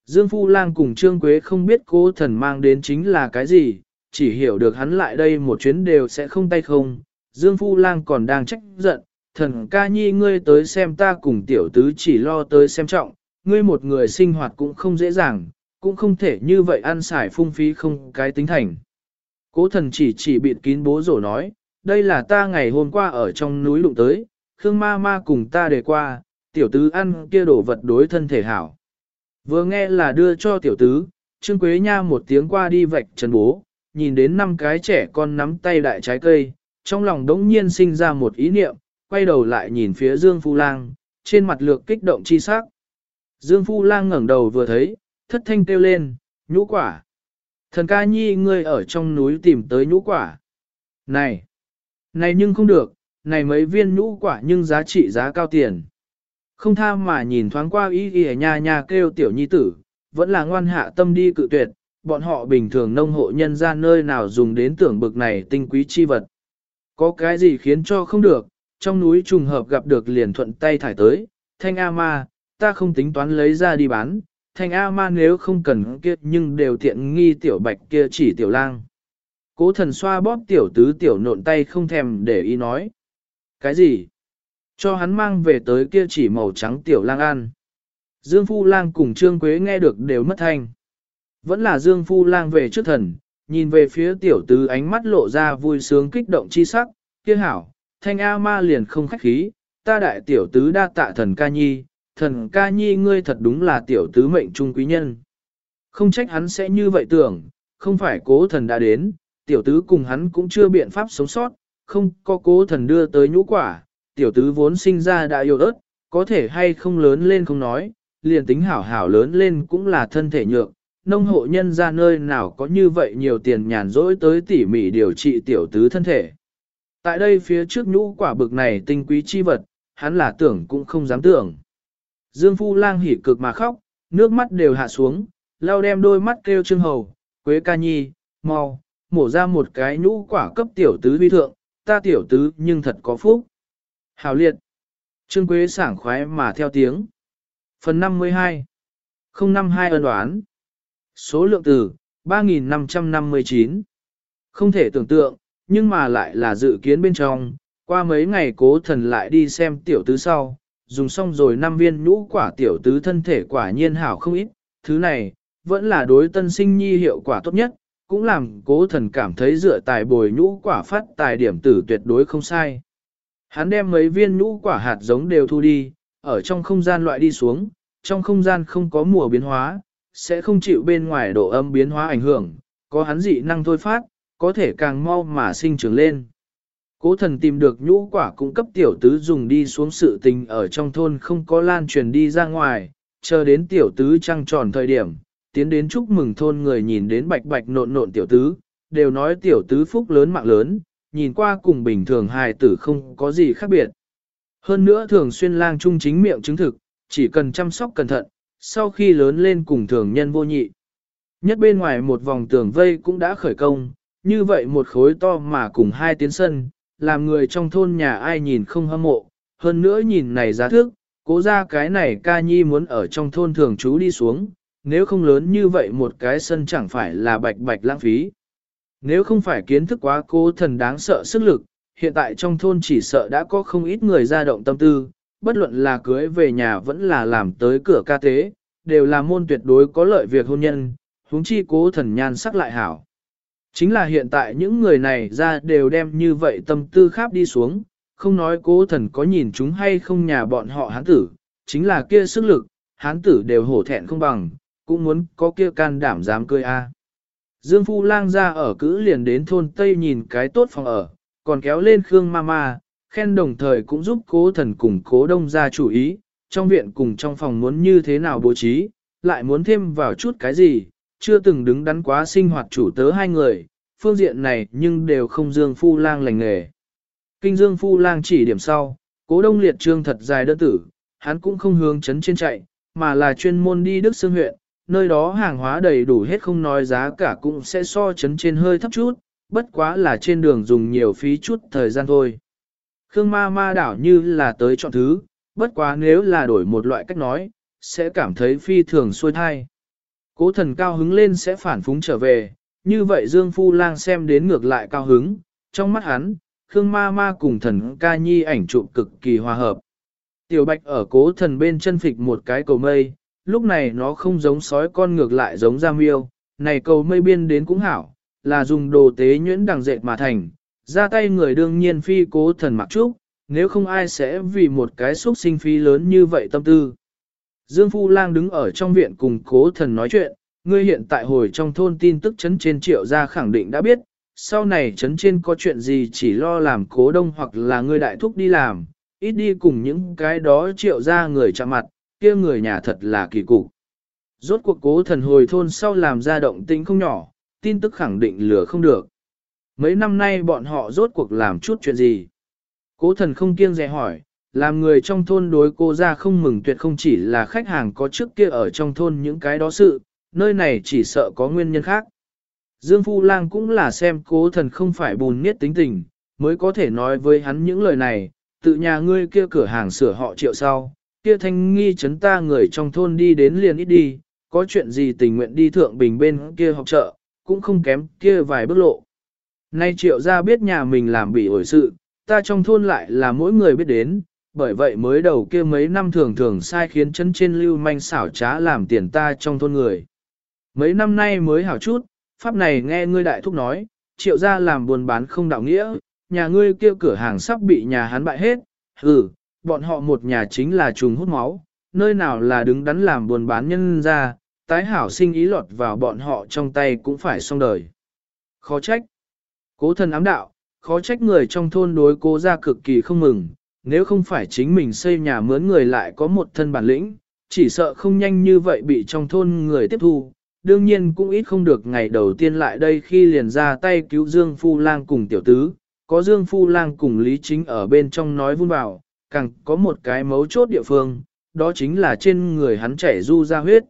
Dương Phu Lang cùng Trương Quế không biết cố thần mang đến chính là cái gì, chỉ hiểu được hắn lại đây một chuyến đều sẽ không tay không. Dương Phu Lang còn đang trách giận, thần ca nhi ngươi tới xem ta cùng tiểu tứ chỉ lo tới xem trọng, ngươi một người sinh hoạt cũng không dễ dàng, cũng không thể như vậy ăn xài phung phí không cái tính thành. Cố thần chỉ chỉ bịt kín bố rổ nói, đây là ta ngày hôm qua ở trong núi lụng tới, Khương ma ma cùng ta đề qua, tiểu tứ ăn kia đổ vật đối thân thể hảo. Vừa nghe là đưa cho tiểu tứ, Trương Quế Nha một tiếng qua đi vạch trần bố, nhìn đến năm cái trẻ con nắm tay đại trái cây, trong lòng đống nhiên sinh ra một ý niệm, quay đầu lại nhìn phía Dương Phu Lang, trên mặt lược kích động chi sắc. Dương Phu Lang ngẩng đầu vừa thấy, thất thanh kêu lên, nhũ quả. Thần ca nhi ngươi ở trong núi tìm tới nhũ quả. Này! Này nhưng không được, này mấy viên nhũ quả nhưng giá trị giá cao tiền. Không tha mà nhìn thoáng qua ý ghi nha nha kêu tiểu nhi tử, vẫn là ngoan hạ tâm đi cự tuyệt, bọn họ bình thường nông hộ nhân ra nơi nào dùng đến tưởng bực này tinh quý chi vật. Có cái gì khiến cho không được, trong núi trùng hợp gặp được liền thuận tay thải tới, thanh A ma, ta không tính toán lấy ra đi bán, thanh A ma nếu không cần kia nhưng đều tiện nghi tiểu bạch kia chỉ tiểu lang. Cố thần xoa bóp tiểu tứ tiểu nộn tay không thèm để ý nói. Cái gì? Cho hắn mang về tới kia chỉ màu trắng tiểu lang ăn. Dương Phu Lang cùng Trương Quế nghe được đều mất thanh. Vẫn là Dương Phu Lang về trước thần, nhìn về phía tiểu tứ ánh mắt lộ ra vui sướng kích động chi sắc, kia hảo, thanh A ma liền không khách khí, ta đại tiểu tứ đa tạ thần ca nhi, thần ca nhi ngươi thật đúng là tiểu tứ mệnh trung quý nhân. Không trách hắn sẽ như vậy tưởng, không phải cố thần đã đến, tiểu tứ cùng hắn cũng chưa biện pháp sống sót, không có cố thần đưa tới nhũ quả, tiểu tứ vốn sinh ra đã yêu ớt, có thể hay không lớn lên không nói, liền tính hảo hảo lớn lên cũng là thân thể nhược, nông hộ nhân ra nơi nào có như vậy nhiều tiền nhàn rỗi tới tỉ mỉ điều trị tiểu tứ thân thể. Tại đây phía trước nhũ quả bực này tinh quý chi vật, hắn là tưởng cũng không dám tưởng. Dương Phu Lang hỉ cực mà khóc, nước mắt đều hạ xuống, lau đem đôi mắt kêu Trương Hầu, Quế Ca Nhi, mau, mổ ra một cái nhũ quả cấp tiểu tứ vi thượng, ta tiểu tứ nhưng thật có phúc. Hào liệt. Trương Quế sảng khoái mà theo tiếng. Phần 52. 052 ân đoán. Số lượng từ, 3.559. Không thể tưởng tượng, nhưng mà lại là dự kiến bên trong, qua mấy ngày cố thần lại đi xem tiểu tứ sau, dùng xong rồi năm viên nhũ quả tiểu tứ thân thể quả nhiên hảo không ít, thứ này, vẫn là đối tân sinh nhi hiệu quả tốt nhất, cũng làm cố thần cảm thấy dựa tài bồi nhũ quả phát tài điểm tử tuyệt đối không sai. Hắn đem mấy viên nhũ quả hạt giống đều thu đi, ở trong không gian loại đi xuống, trong không gian không có mùa biến hóa, sẽ không chịu bên ngoài độ âm biến hóa ảnh hưởng, có hắn dị năng thôi phát, có thể càng mau mà sinh trưởng lên. Cố thần tìm được nhũ quả cung cấp tiểu tứ dùng đi xuống sự tình ở trong thôn không có lan truyền đi ra ngoài, chờ đến tiểu tứ trăng tròn thời điểm, tiến đến chúc mừng thôn người nhìn đến bạch bạch nộn nộn tiểu tứ, đều nói tiểu tứ phúc lớn mạng lớn, nhìn qua cùng bình thường hài tử không có gì khác biệt. Hơn nữa thường xuyên lang trung chính miệng chứng thực, chỉ cần chăm sóc cẩn thận, sau khi lớn lên cùng thường nhân vô nhị. Nhất bên ngoài một vòng tường vây cũng đã khởi công, như vậy một khối to mà cùng hai tiến sân, làm người trong thôn nhà ai nhìn không hâm mộ, hơn nữa nhìn này giá thước, cố ra cái này ca nhi muốn ở trong thôn thường trú đi xuống, nếu không lớn như vậy một cái sân chẳng phải là bạch bạch lãng phí. Nếu không phải kiến thức quá cố thần đáng sợ sức lực, hiện tại trong thôn chỉ sợ đã có không ít người ra động tâm tư, bất luận là cưới về nhà vẫn là làm tới cửa ca tế, đều là môn tuyệt đối có lợi việc hôn nhân, huống chi cố thần nhan sắc lại hảo. Chính là hiện tại những người này ra đều đem như vậy tâm tư kháp đi xuống, không nói cố thần có nhìn chúng hay không nhà bọn họ hán tử, chính là kia sức lực, hán tử đều hổ thẹn không bằng, cũng muốn có kia can đảm dám cười a. À. Dương Phu Lang ra ở cữ liền đến thôn Tây nhìn cái tốt phòng ở, còn kéo lên Khương Mama, khen đồng thời cũng giúp cố thần cùng cố đông ra chủ ý, trong viện cùng trong phòng muốn như thế nào bố trí, lại muốn thêm vào chút cái gì, chưa từng đứng đắn quá sinh hoạt chủ tớ hai người, phương diện này nhưng đều không Dương Phu Lang lành nghề. Kinh Dương Phu Lang chỉ điểm sau, cố đông liệt trương thật dài đơn tử, hắn cũng không hướng chấn trên chạy, mà là chuyên môn đi Đức Sương huyện, nơi đó hàng hóa đầy đủ hết không nói giá cả cũng sẽ so chấn trên hơi thấp chút, bất quá là trên đường dùng nhiều phí chút thời gian thôi. Khương ma ma đảo như là tới chọn thứ, bất quá nếu là đổi một loại cách nói, sẽ cảm thấy phi thường xuôi thai. Cố thần cao hứng lên sẽ phản phúng trở về, như vậy Dương Phu Lang xem đến ngược lại cao hứng, trong mắt hắn, Khương ma ma cùng thần ca nhi ảnh chụp cực kỳ hòa hợp. Tiểu bạch ở cố thần bên chân phịch một cái cầu mây, lúc này nó không giống sói con ngược lại giống da miêu, này cầu mây biên đến cũng hảo, là dùng đồ tế nhuyễn đằng dệt mà thành, ra tay người đương nhiên phi cố thần mặc trúc, nếu không ai sẽ vì một cái xúc sinh phi lớn như vậy tâm tư. Dương Phu Lang đứng ở trong viện cùng cố thần nói chuyện, ngươi hiện tại hồi trong thôn tin tức chấn trên triệu gia khẳng định đã biết, sau này chấn trên có chuyện gì chỉ lo làm cố đông hoặc là ngươi đại thúc đi làm, ít đi cùng những cái đó triệu gia người chạm mặt, kia người nhà thật là kỳ cục. Rốt cuộc cố thần hồi thôn sau làm ra động tĩnh không nhỏ, tin tức khẳng định lừa không được. Mấy năm nay bọn họ rốt cuộc làm chút chuyện gì? Cố thần không kiêng dè hỏi, làm người trong thôn đối cô ra không mừng tuyệt không chỉ là khách hàng có trước kia ở trong thôn những cái đó sự, nơi này chỉ sợ có nguyên nhân khác. Dương Phu Lang cũng là xem cố thần không phải bùn niết tính tình, mới có thể nói với hắn những lời này, tự nhà ngươi kia cửa hàng sửa họ triệu sau, kia thanh nghi chấn ta người trong thôn đi đến liền ít đi, có chuyện gì tình nguyện đi thượng bình bên kia học chợ, cũng không kém kia vài bước lộ. Nay triệu ra biết nhà mình làm bị ổi sự, ta trong thôn lại là mỗi người biết đến, bởi vậy mới đầu kia mấy năm thường thường sai khiến chân trên lưu manh xảo trá làm tiền ta trong thôn người. Mấy năm nay mới hảo chút, pháp này nghe ngươi đại thúc nói, triệu ra làm buồn bán không đạo nghĩa, nhà ngươi kia cửa hàng sắp bị nhà hắn bại hết, ừ, bọn họ một nhà chính là trùng hút máu, nơi nào là đứng đắn làm buồn bán nhân ra, tái hảo sinh ý lọt vào bọn họ trong tay cũng phải xong đời. Khó trách. Cố thần ám đạo, khó trách người trong thôn đối cố ra cực kỳ không mừng, nếu không phải chính mình xây nhà mướn người lại có một thân bản lĩnh, chỉ sợ không nhanh như vậy bị trong thôn người tiếp thu. Đương nhiên cũng ít không được ngày đầu tiên lại đây khi liền ra tay cứu Dương Phu Lang cùng tiểu tứ, có Dương Phu Lang cùng Lý Chính ở bên trong nói vun vào, càng có một cái mấu chốt địa phương, đó chính là trên người hắn chảy du ra huyết.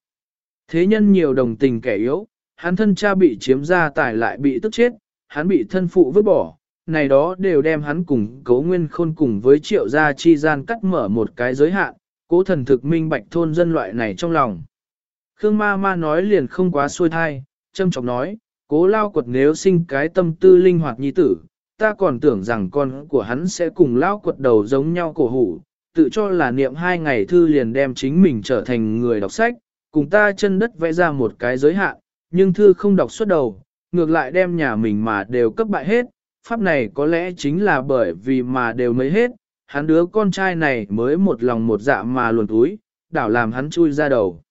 Thế nhân nhiều đồng tình kẻ yếu, hắn thân cha bị chiếm ra tài lại bị tức chết, hắn bị thân phụ vứt bỏ, này đó đều đem hắn cùng cấu nguyên khôn cùng với triệu gia chi gian cắt mở một cái giới hạn, cố thần thực minh bạch thôn dân loại này trong lòng. Khương ma ma nói liền không quá xuôi thai, châm trọng nói, cố lao quật nếu sinh cái tâm tư linh hoạt nhi tử, ta còn tưởng rằng con của hắn sẽ cùng lao quật đầu giống nhau cổ hủ, tự cho là niệm hai ngày thư liền đem chính mình trở thành người đọc sách, cùng ta chân đất vẽ ra một cái giới hạn, nhưng thư không đọc suốt đầu, ngược lại đem nhà mình mà đều cấp bại hết, pháp này có lẽ chính là bởi vì mà đều mới hết, hắn đứa con trai này mới một lòng một dạ mà luồn túi, đảo làm hắn chui ra đầu.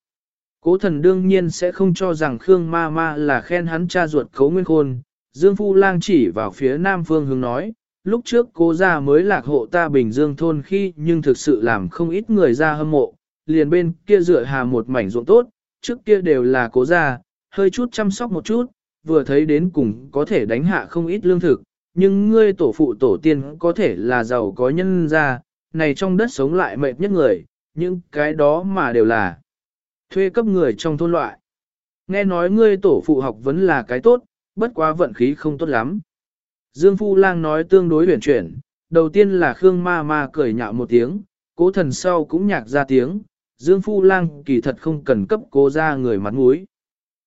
Cố thần đương nhiên sẽ không cho rằng Khương Ma Ma là khen hắn cha ruột khấu nguyên khôn, Dương Phu Lang chỉ vào phía nam phương hướng nói, lúc trước cố gia mới lạc hộ ta Bình Dương thôn khi nhưng thực sự làm không ít người ra hâm mộ, liền bên kia rửa hà một mảnh ruộng tốt, trước kia đều là cố gia, hơi chút chăm sóc một chút, vừa thấy đến cùng có thể đánh hạ không ít lương thực, nhưng ngươi tổ phụ tổ tiên có thể là giàu có nhân ra, này trong đất sống lại mệt nhất người, những cái đó mà đều là thuê cấp người trong thôn loại. Nghe nói ngươi tổ phụ học vẫn là cái tốt, bất quá vận khí không tốt lắm. Dương Phu Lang nói tương đối huyền chuyển, đầu tiên là Khương Ma Ma cười nhạo một tiếng, cố thần sau cũng nhạc ra tiếng, Dương Phu Lang kỳ thật không cần cấp cố ra người mặt mũi.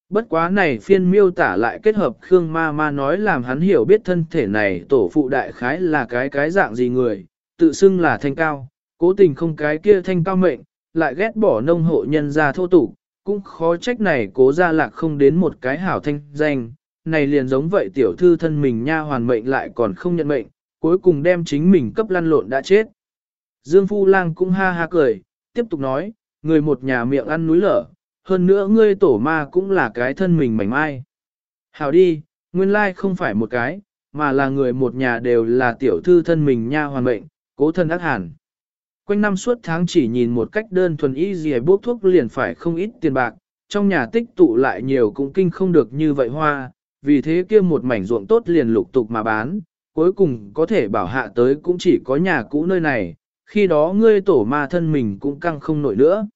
Bất quá này phiên miêu tả lại kết hợp Khương Ma Ma nói làm hắn hiểu biết thân thể này tổ phụ đại khái là cái cái dạng gì người, tự xưng là thanh cao, cố tình không cái kia thanh cao mệnh, lại ghét bỏ nông hộ nhân ra thô tục, cũng khó trách này cố ra lạc không đến một cái hảo thanh danh, này liền giống vậy tiểu thư thân mình nha hoàn mệnh lại còn không nhận mệnh, cuối cùng đem chính mình cấp lăn lộn đã chết. Dương Phu Lang cũng ha ha cười, tiếp tục nói, người một nhà miệng ăn núi lở, hơn nữa ngươi tổ ma cũng là cái thân mình mảnh mai. Hảo đi, nguyên lai không phải một cái, mà là người một nhà đều là tiểu thư thân mình nha hoàn mệnh, cố thân ác hẳn. Quanh năm suốt tháng chỉ nhìn một cách đơn thuần y gì bốc thuốc liền phải không ít tiền bạc, trong nhà tích tụ lại nhiều cũng kinh không được như vậy hoa, vì thế kia một mảnh ruộng tốt liền lục tục mà bán, cuối cùng có thể bảo hạ tới cũng chỉ có nhà cũ nơi này, khi đó ngươi tổ ma thân mình cũng căng không nổi nữa.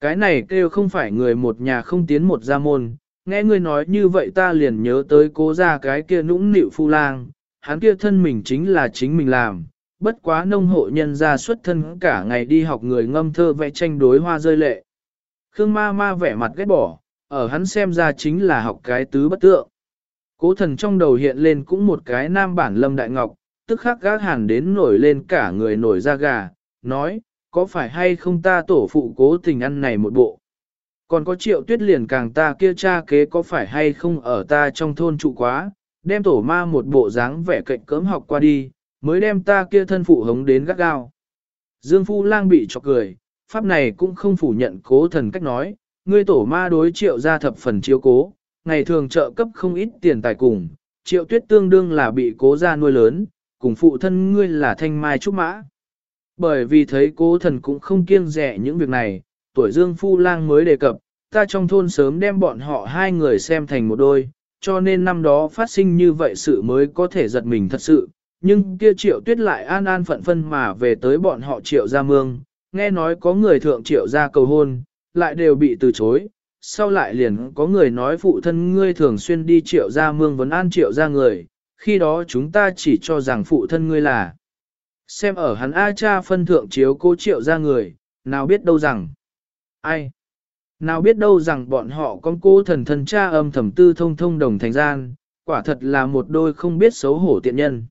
Cái này kêu không phải người một nhà không tiến một gia môn, nghe ngươi nói như vậy ta liền nhớ tới cố ra cái kia nũng nịu phu lang, hắn kia thân mình chính là chính mình làm, bất quá nông hộ nhân ra xuất thân cả ngày đi học người ngâm thơ vẽ tranh đối hoa rơi lệ. Khương ma ma vẻ mặt ghét bỏ, ở hắn xem ra chính là học cái tứ bất tượng. Cố thần trong đầu hiện lên cũng một cái nam bản lâm đại ngọc, tức khắc gác hẳn đến nổi lên cả người nổi da gà, nói, có phải hay không ta tổ phụ cố tình ăn này một bộ. Còn có triệu tuyết liền càng ta kia cha kế có phải hay không ở ta trong thôn trụ quá, đem tổ ma một bộ dáng vẻ cạnh cấm học qua đi, mới đem ta kia thân phụ hống đến gắt gao. Dương Phu Lang bị chọc cười, pháp này cũng không phủ nhận cố thần cách nói, ngươi tổ ma đối triệu ra thập phần chiếu cố, ngày thường trợ cấp không ít tiền tài cùng, triệu tuyết tương đương là bị cố gia nuôi lớn, cùng phụ thân ngươi là thanh mai trúc mã. Bởi vì thấy cố thần cũng không kiêng rẻ những việc này, tuổi Dương Phu Lang mới đề cập, ta trong thôn sớm đem bọn họ hai người xem thành một đôi, cho nên năm đó phát sinh như vậy sự mới có thể giật mình thật sự, nhưng kia triệu tuyết lại an an phận phân mà về tới bọn họ triệu gia mương, nghe nói có người thượng triệu gia cầu hôn, lại đều bị từ chối, sau lại liền có người nói phụ thân ngươi thường xuyên đi triệu gia mương vấn an triệu gia người, khi đó chúng ta chỉ cho rằng phụ thân ngươi là. Xem ở hắn A cha phân thượng chiếu cố triệu gia người, nào biết đâu rằng. Ai? Nào biết đâu rằng bọn họ con cô thần thần cha âm thầm tư thông thông đồng thành gian, quả thật là một đôi không biết xấu hổ tiện nhân.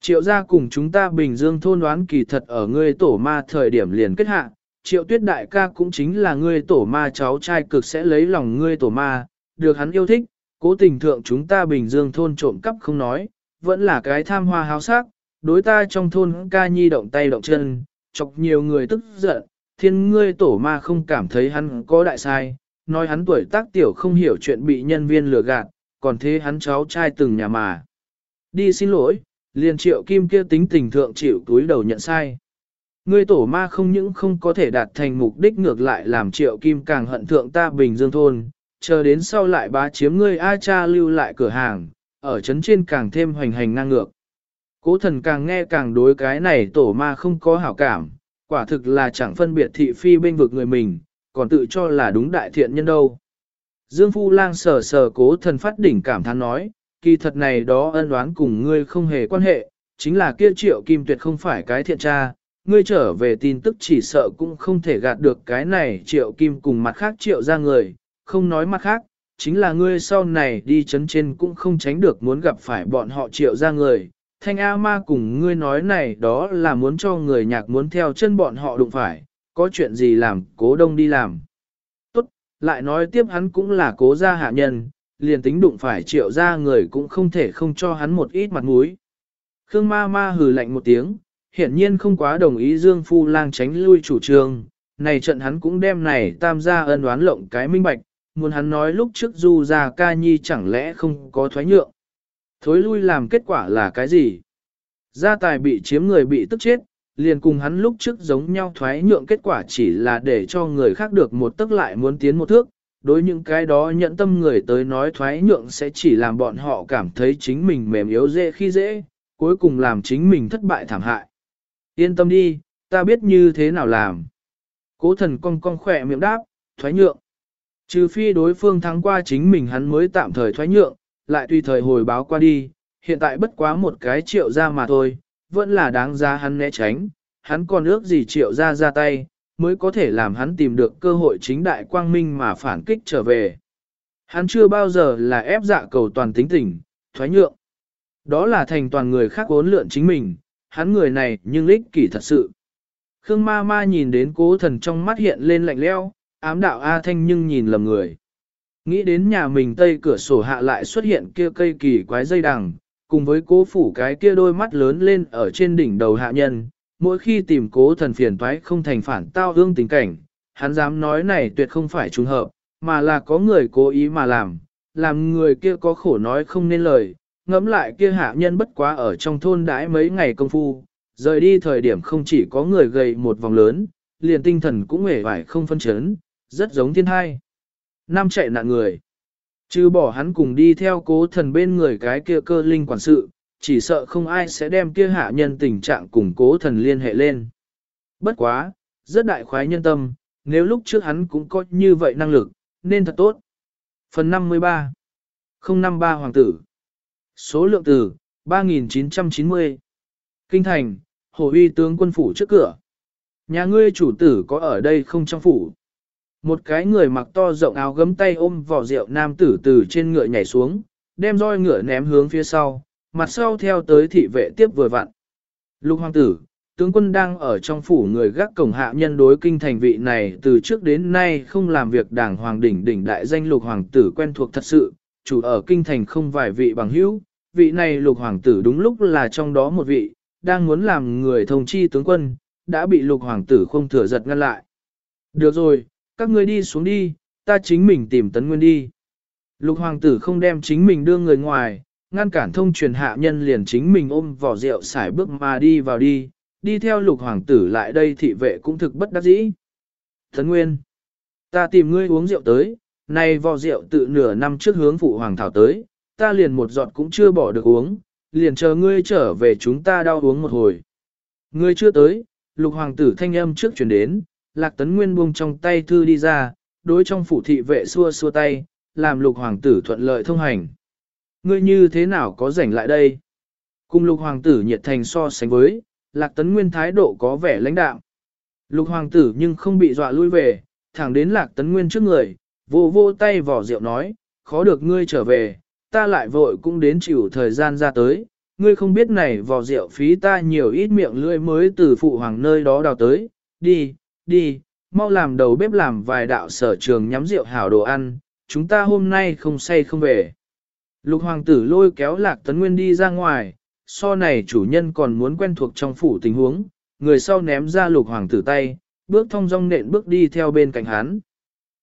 Triệu gia cùng chúng ta Bình Dương thôn đoán kỳ thật ở ngươi tổ ma thời điểm liền kết hạ, triệu tuyết đại ca cũng chính là ngươi tổ ma cháu trai cực sẽ lấy lòng ngươi tổ ma, được hắn yêu thích, cố tình thượng chúng ta Bình Dương thôn trộm cắp không nói, vẫn là cái tham hoa háo sắc, đối ta trong thôn ca nhi động tay động chân, chọc nhiều người tức giận, thiên ngươi tổ ma không cảm thấy hắn có đại sai, nói hắn tuổi tác tiểu không hiểu chuyện bị nhân viên lừa gạt, còn thế hắn cháu trai từng nhà mà. Đi xin lỗi, liền triệu kim kia tính tình thượng chịu túi đầu nhận sai. Ngươi tổ ma không những không có thể đạt thành mục đích ngược lại làm triệu kim càng hận thượng ta bình dương thôn, chờ đến sau lại bá chiếm ngươi A cha lưu lại cửa hàng, ở chấn trên càng thêm hoành hành ngang ngược. Cố thần càng nghe càng đối cái này tổ ma không có hảo cảm, quả thực là chẳng phân biệt thị phi bên vực người mình, còn tự cho là đúng đại thiện nhân đâu. Dương Phu Lang sờ sờ cố thần phát đỉnh cảm thán nói, kỳ thật này đó ân oán cùng ngươi không hề quan hệ, chính là kia triệu kim tuyệt không phải cái thiện cha ngươi trở về tin tức chỉ sợ cũng không thể gạt được cái này triệu kim cùng mặt khác triệu ra người, không nói mặt khác, chính là ngươi sau này đi chấn trên cũng không tránh được muốn gặp phải bọn họ triệu ra người. Thanh A Ma cùng ngươi nói này đó là muốn cho người nhạc muốn theo chân bọn họ đụng phải, có chuyện gì làm cố đông đi làm. Tốt, lại nói tiếp hắn cũng là cố gia hạ nhân, liền tính đụng phải triệu ra người cũng không thể không cho hắn một ít mặt mũi. Khương ma ma hừ lạnh một tiếng, hiển nhiên không quá đồng ý Dương Phu Lang tránh lui chủ trương, này trận hắn cũng đem này tam gia ân đoán lộng cái minh bạch, muốn hắn nói lúc trước du gia ca nhi chẳng lẽ không có thoái nhượng. Thối lui làm kết quả là cái gì? Gia tài bị chiếm người bị tức chết, liền cùng hắn lúc trước giống nhau thoái nhượng kết quả chỉ là để cho người khác được một tức lại muốn tiến một thước, đối những cái đó nhận tâm người tới nói thoái nhượng sẽ chỉ làm bọn họ cảm thấy chính mình mềm yếu dễ khi dễ, cuối cùng làm chính mình thất bại thảm hại. Yên tâm đi, ta biết như thế nào làm. Cố thần cong cong khỏe miệng đáp, thoái nhượng. Trừ phi đối phương thắng qua chính mình hắn mới tạm thời thoái nhượng, lại tùy thời hồi báo qua đi, hiện tại bất quá một cái triệu ra mà thôi, vẫn là đáng giá hắn né tránh, hắn còn ước gì triệu ra ra tay, mới có thể làm hắn tìm được cơ hội chính đại quang minh mà phản kích trở về. Hắn chưa bao giờ là ép dạ cầu toàn tính tình, thoái nhượng. Đó là thành toàn người khác vốn lượn chính mình, hắn người này nhưng lích kỷ thật sự. Khương ma ma nhìn đến cố thần trong mắt hiện lên lạnh leo, ám đạo A Thanh nhưng nhìn lầm người. Nghĩ đến nhà mình tây cửa sổ hạ lại xuất hiện kia cây kỳ quái dây đằng, cùng với cố phủ cái kia đôi mắt lớn lên ở trên đỉnh đầu hạ nhân, mỗi khi tìm cố thần phiền toái không thành phản tao hương tình cảnh, hắn dám nói này tuyệt không phải trùng hợp, mà là có người cố ý mà làm, làm người kia có khổ nói không nên lời, ngẫm lại kia hạ nhân bất quá ở trong thôn đãi mấy ngày công phu, rời đi thời điểm không chỉ có người gầy một vòng lớn, liền tinh thần cũng hề vải không phân chấn, rất giống thiên hai. Nam chạy nạn người. Chứ bỏ hắn cùng đi theo cố thần bên người cái kia cơ linh quản sự, chỉ sợ không ai sẽ đem kia hạ nhân tình trạng cùng cố thần liên hệ lên. Bất quá, rất đại khoái nhân tâm, nếu lúc trước hắn cũng có như vậy năng lực, nên thật tốt. Phần 53 053 Hoàng tử Số lượng từ 3990 Kinh thành, hồ uy tướng quân phủ trước cửa. Nhà ngươi chủ tử có ở đây không trong phủ? Một cái người mặc to rộng áo gấm tay ôm vỏ rượu nam tử từ trên ngựa nhảy xuống, đem roi ngựa ném hướng phía sau, mặt sau theo tới thị vệ tiếp vừa vặn. Lục hoàng tử, tướng quân đang ở trong phủ người gác cổng hạ nhân đối kinh thành vị này từ trước đến nay không làm việc đảng hoàng đỉnh đỉnh đại danh lục hoàng tử quen thuộc thật sự, chủ ở kinh thành không vài vị bằng hữu, vị này lục hoàng tử đúng lúc là trong đó một vị, đang muốn làm người thông chi tướng quân, đã bị lục hoàng tử không thừa giật ngăn lại. Được rồi, các ngươi đi xuống đi, ta chính mình tìm tấn nguyên đi. Lục hoàng tử không đem chính mình đưa người ngoài, ngăn cản thông truyền hạ nhân liền chính mình ôm vỏ rượu xài bước mà đi vào đi, đi theo lục hoàng tử lại đây thị vệ cũng thực bất đắc dĩ. Tấn nguyên, ta tìm ngươi uống rượu tới, nay vỏ rượu tự nửa năm trước hướng phụ hoàng thảo tới, ta liền một giọt cũng chưa bỏ được uống, liền chờ ngươi trở về chúng ta đau uống một hồi. Ngươi chưa tới, lục hoàng tử thanh âm trước chuyển đến, lạc tấn nguyên buông trong tay thư đi ra, đối trong phủ thị vệ xua xua tay, làm lục hoàng tử thuận lợi thông hành. Ngươi như thế nào có rảnh lại đây? Cùng lục hoàng tử nhiệt thành so sánh với, lạc tấn nguyên thái độ có vẻ lãnh đạm. Lục hoàng tử nhưng không bị dọa lui về, thẳng đến lạc tấn nguyên trước người, vô vô tay vỏ rượu nói, khó được ngươi trở về, ta lại vội cũng đến chịu thời gian ra tới, ngươi không biết này vò rượu phí ta nhiều ít miệng lưỡi mới từ phụ hoàng nơi đó đào tới, đi, đi, mau làm đầu bếp làm vài đạo sở trường nhắm rượu hảo đồ ăn, chúng ta hôm nay không say không về. Lục hoàng tử lôi kéo lạc tấn nguyên đi ra ngoài, so này chủ nhân còn muốn quen thuộc trong phủ tình huống, người sau ném ra lục hoàng tử tay, bước thong dong nện bước đi theo bên cạnh hắn.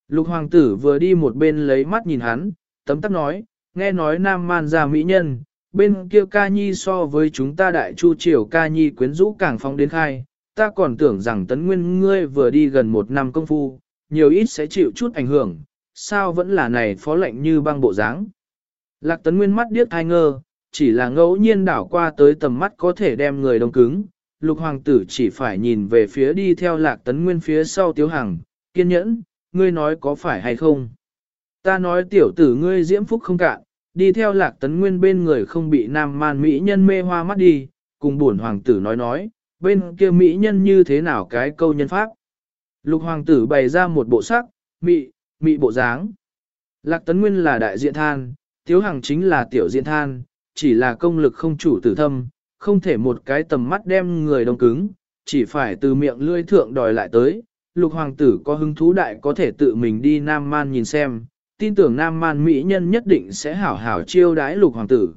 Lục hoàng tử vừa đi một bên lấy mắt nhìn hắn, tấm tắc nói, nghe nói nam man ra mỹ nhân, bên kia ca nhi so với chúng ta đại chu triều ca nhi quyến rũ càng phong đến khai, ta còn tưởng rằng tấn nguyên ngươi vừa đi gần một năm công phu, nhiều ít sẽ chịu chút ảnh hưởng, sao vẫn là này phó lệnh như băng bộ dáng. Lạc tấn nguyên mắt điếc thai ngơ, chỉ là ngẫu nhiên đảo qua tới tầm mắt có thể đem người đông cứng, lục hoàng tử chỉ phải nhìn về phía đi theo lạc tấn nguyên phía sau tiếu hằng, kiên nhẫn, ngươi nói có phải hay không. Ta nói tiểu tử ngươi diễm phúc không cạn, đi theo lạc tấn nguyên bên người không bị nam man mỹ nhân mê hoa mắt đi, cùng buồn hoàng tử nói nói, bên kia mỹ nhân như thế nào cái câu nhân pháp. Lục hoàng tử bày ra một bộ sắc, mị, mị bộ dáng. Lạc tấn nguyên là đại diện than, tiếu hằng chính là tiểu diện than, chỉ là công lực không chủ tử thâm, không thể một cái tầm mắt đem người đông cứng, chỉ phải từ miệng lươi thượng đòi lại tới. Lục hoàng tử có hứng thú đại có thể tự mình đi Nam Man nhìn xem, tin tưởng Nam Man Mỹ nhân nhất định sẽ hảo hảo chiêu đái lục hoàng tử.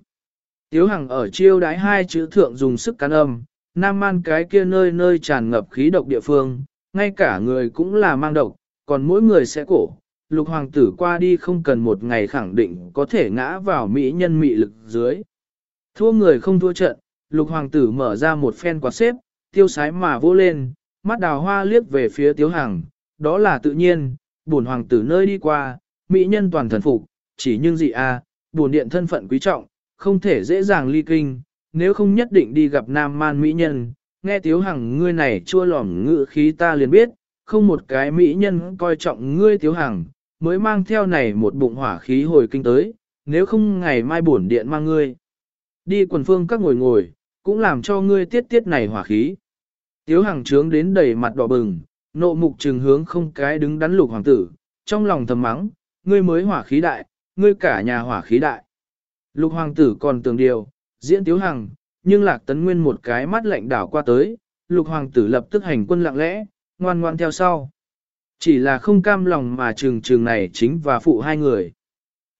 Tiếu Hằng ở chiêu đái hai chữ thượng dùng sức cắn âm, Nam Man cái kia nơi nơi tràn ngập khí độc địa phương, ngay cả người cũng là mang độc, còn mỗi người sẽ cổ. Lục hoàng tử qua đi không cần một ngày khẳng định có thể ngã vào Mỹ nhân mị lực dưới. Thua người không thua trận, lục hoàng tử mở ra một phen quạt xếp, tiêu sái mà vô lên, mắt đào hoa liếc về phía tiếu hằng, đó là tự nhiên, buồn hoàng tử nơi đi qua, mỹ nhân toàn thần phục, chỉ nhưng gì a, à, buồn điện thân phận quý trọng, không thể dễ dàng ly kinh, nếu không nhất định đi gặp nam man mỹ nhân, nghe tiếu hằng ngươi này chua lỏm ngự khí ta liền biết, không một cái mỹ nhân coi trọng ngươi tiếu hằng, mới mang theo này một bụng hỏa khí hồi kinh tới, nếu không ngày mai buồn điện mang ngươi. Đi quần phương các ngồi ngồi, cũng làm cho ngươi tiết tiết này hỏa khí. Tiếu hằng trướng đến đầy mặt đỏ bừng, nộ mục trừng hướng không cái đứng đắn lục hoàng tử, trong lòng thầm mắng, ngươi mới hỏa khí đại, ngươi cả nhà hỏa khí đại. Lục hoàng tử còn tưởng điều, diễn tiếu hằng, nhưng lạc tấn nguyên một cái mắt lạnh đảo qua tới, lục hoàng tử lập tức hành quân lặng lẽ, ngoan ngoan theo sau. Chỉ là không cam lòng mà trường trường này chính và phụ hai người.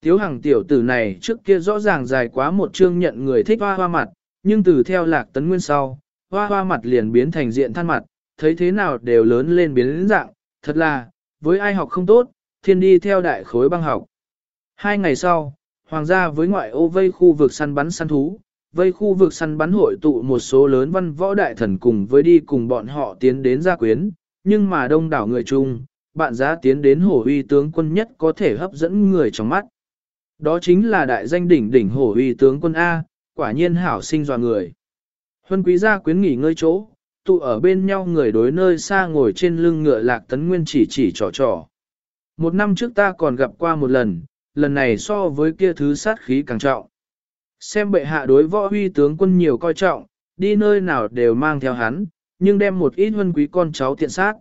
Tiếu hằng tiểu tử này trước kia rõ ràng dài quá một chương nhận người thích hoa hoa mặt, nhưng từ theo lạc tấn nguyên sau, hoa hoa mặt liền biến thành diện than mặt, thấy thế nào đều lớn lên biến dạng, thật là, với ai học không tốt, thiên đi theo đại khối băng học. Hai ngày sau, hoàng gia với ngoại ô vây khu vực săn bắn săn thú, vây khu vực săn bắn hội tụ một số lớn văn võ đại thần cùng với đi cùng bọn họ tiến đến gia quyến, nhưng mà đông đảo người chung, bạn giá tiến đến hổ uy tướng quân nhất có thể hấp dẫn người trong mắt. Đó chính là đại danh đỉnh đỉnh hổ uy tướng quân A, quả nhiên hảo sinh dò người. Huân quý gia quyến nghỉ ngơi chỗ, tụ ở bên nhau người đối nơi xa ngồi trên lưng ngựa lạc tấn nguyên chỉ chỉ trò trò. Một năm trước ta còn gặp qua một lần, lần này so với kia thứ sát khí càng trọng. Xem bệ hạ đối võ huy tướng quân nhiều coi trọng, đi nơi nào đều mang theo hắn, nhưng đem một ít huân quý con cháu tiện sát.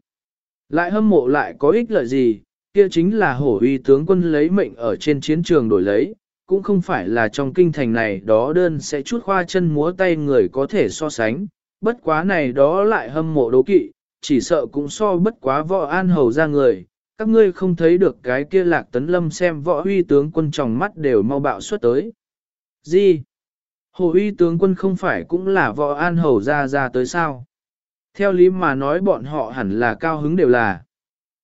Lại hâm mộ lại có ích lợi gì, kia chính là hổ huy tướng quân lấy mệnh ở trên chiến trường đổi lấy, cũng không phải là trong kinh thành này đó đơn sẽ chút khoa chân múa tay người có thể so sánh, bất quá này đó lại hâm mộ đố kỵ, chỉ sợ cũng so bất quá võ an hầu ra người, các ngươi không thấy được cái kia lạc tấn lâm xem võ huy tướng quân trong mắt đều mau bạo suốt tới. Gì? Hồ huy tướng quân không phải cũng là võ an hầu ra ra tới sao? Theo lý mà nói bọn họ hẳn là cao hứng đều là.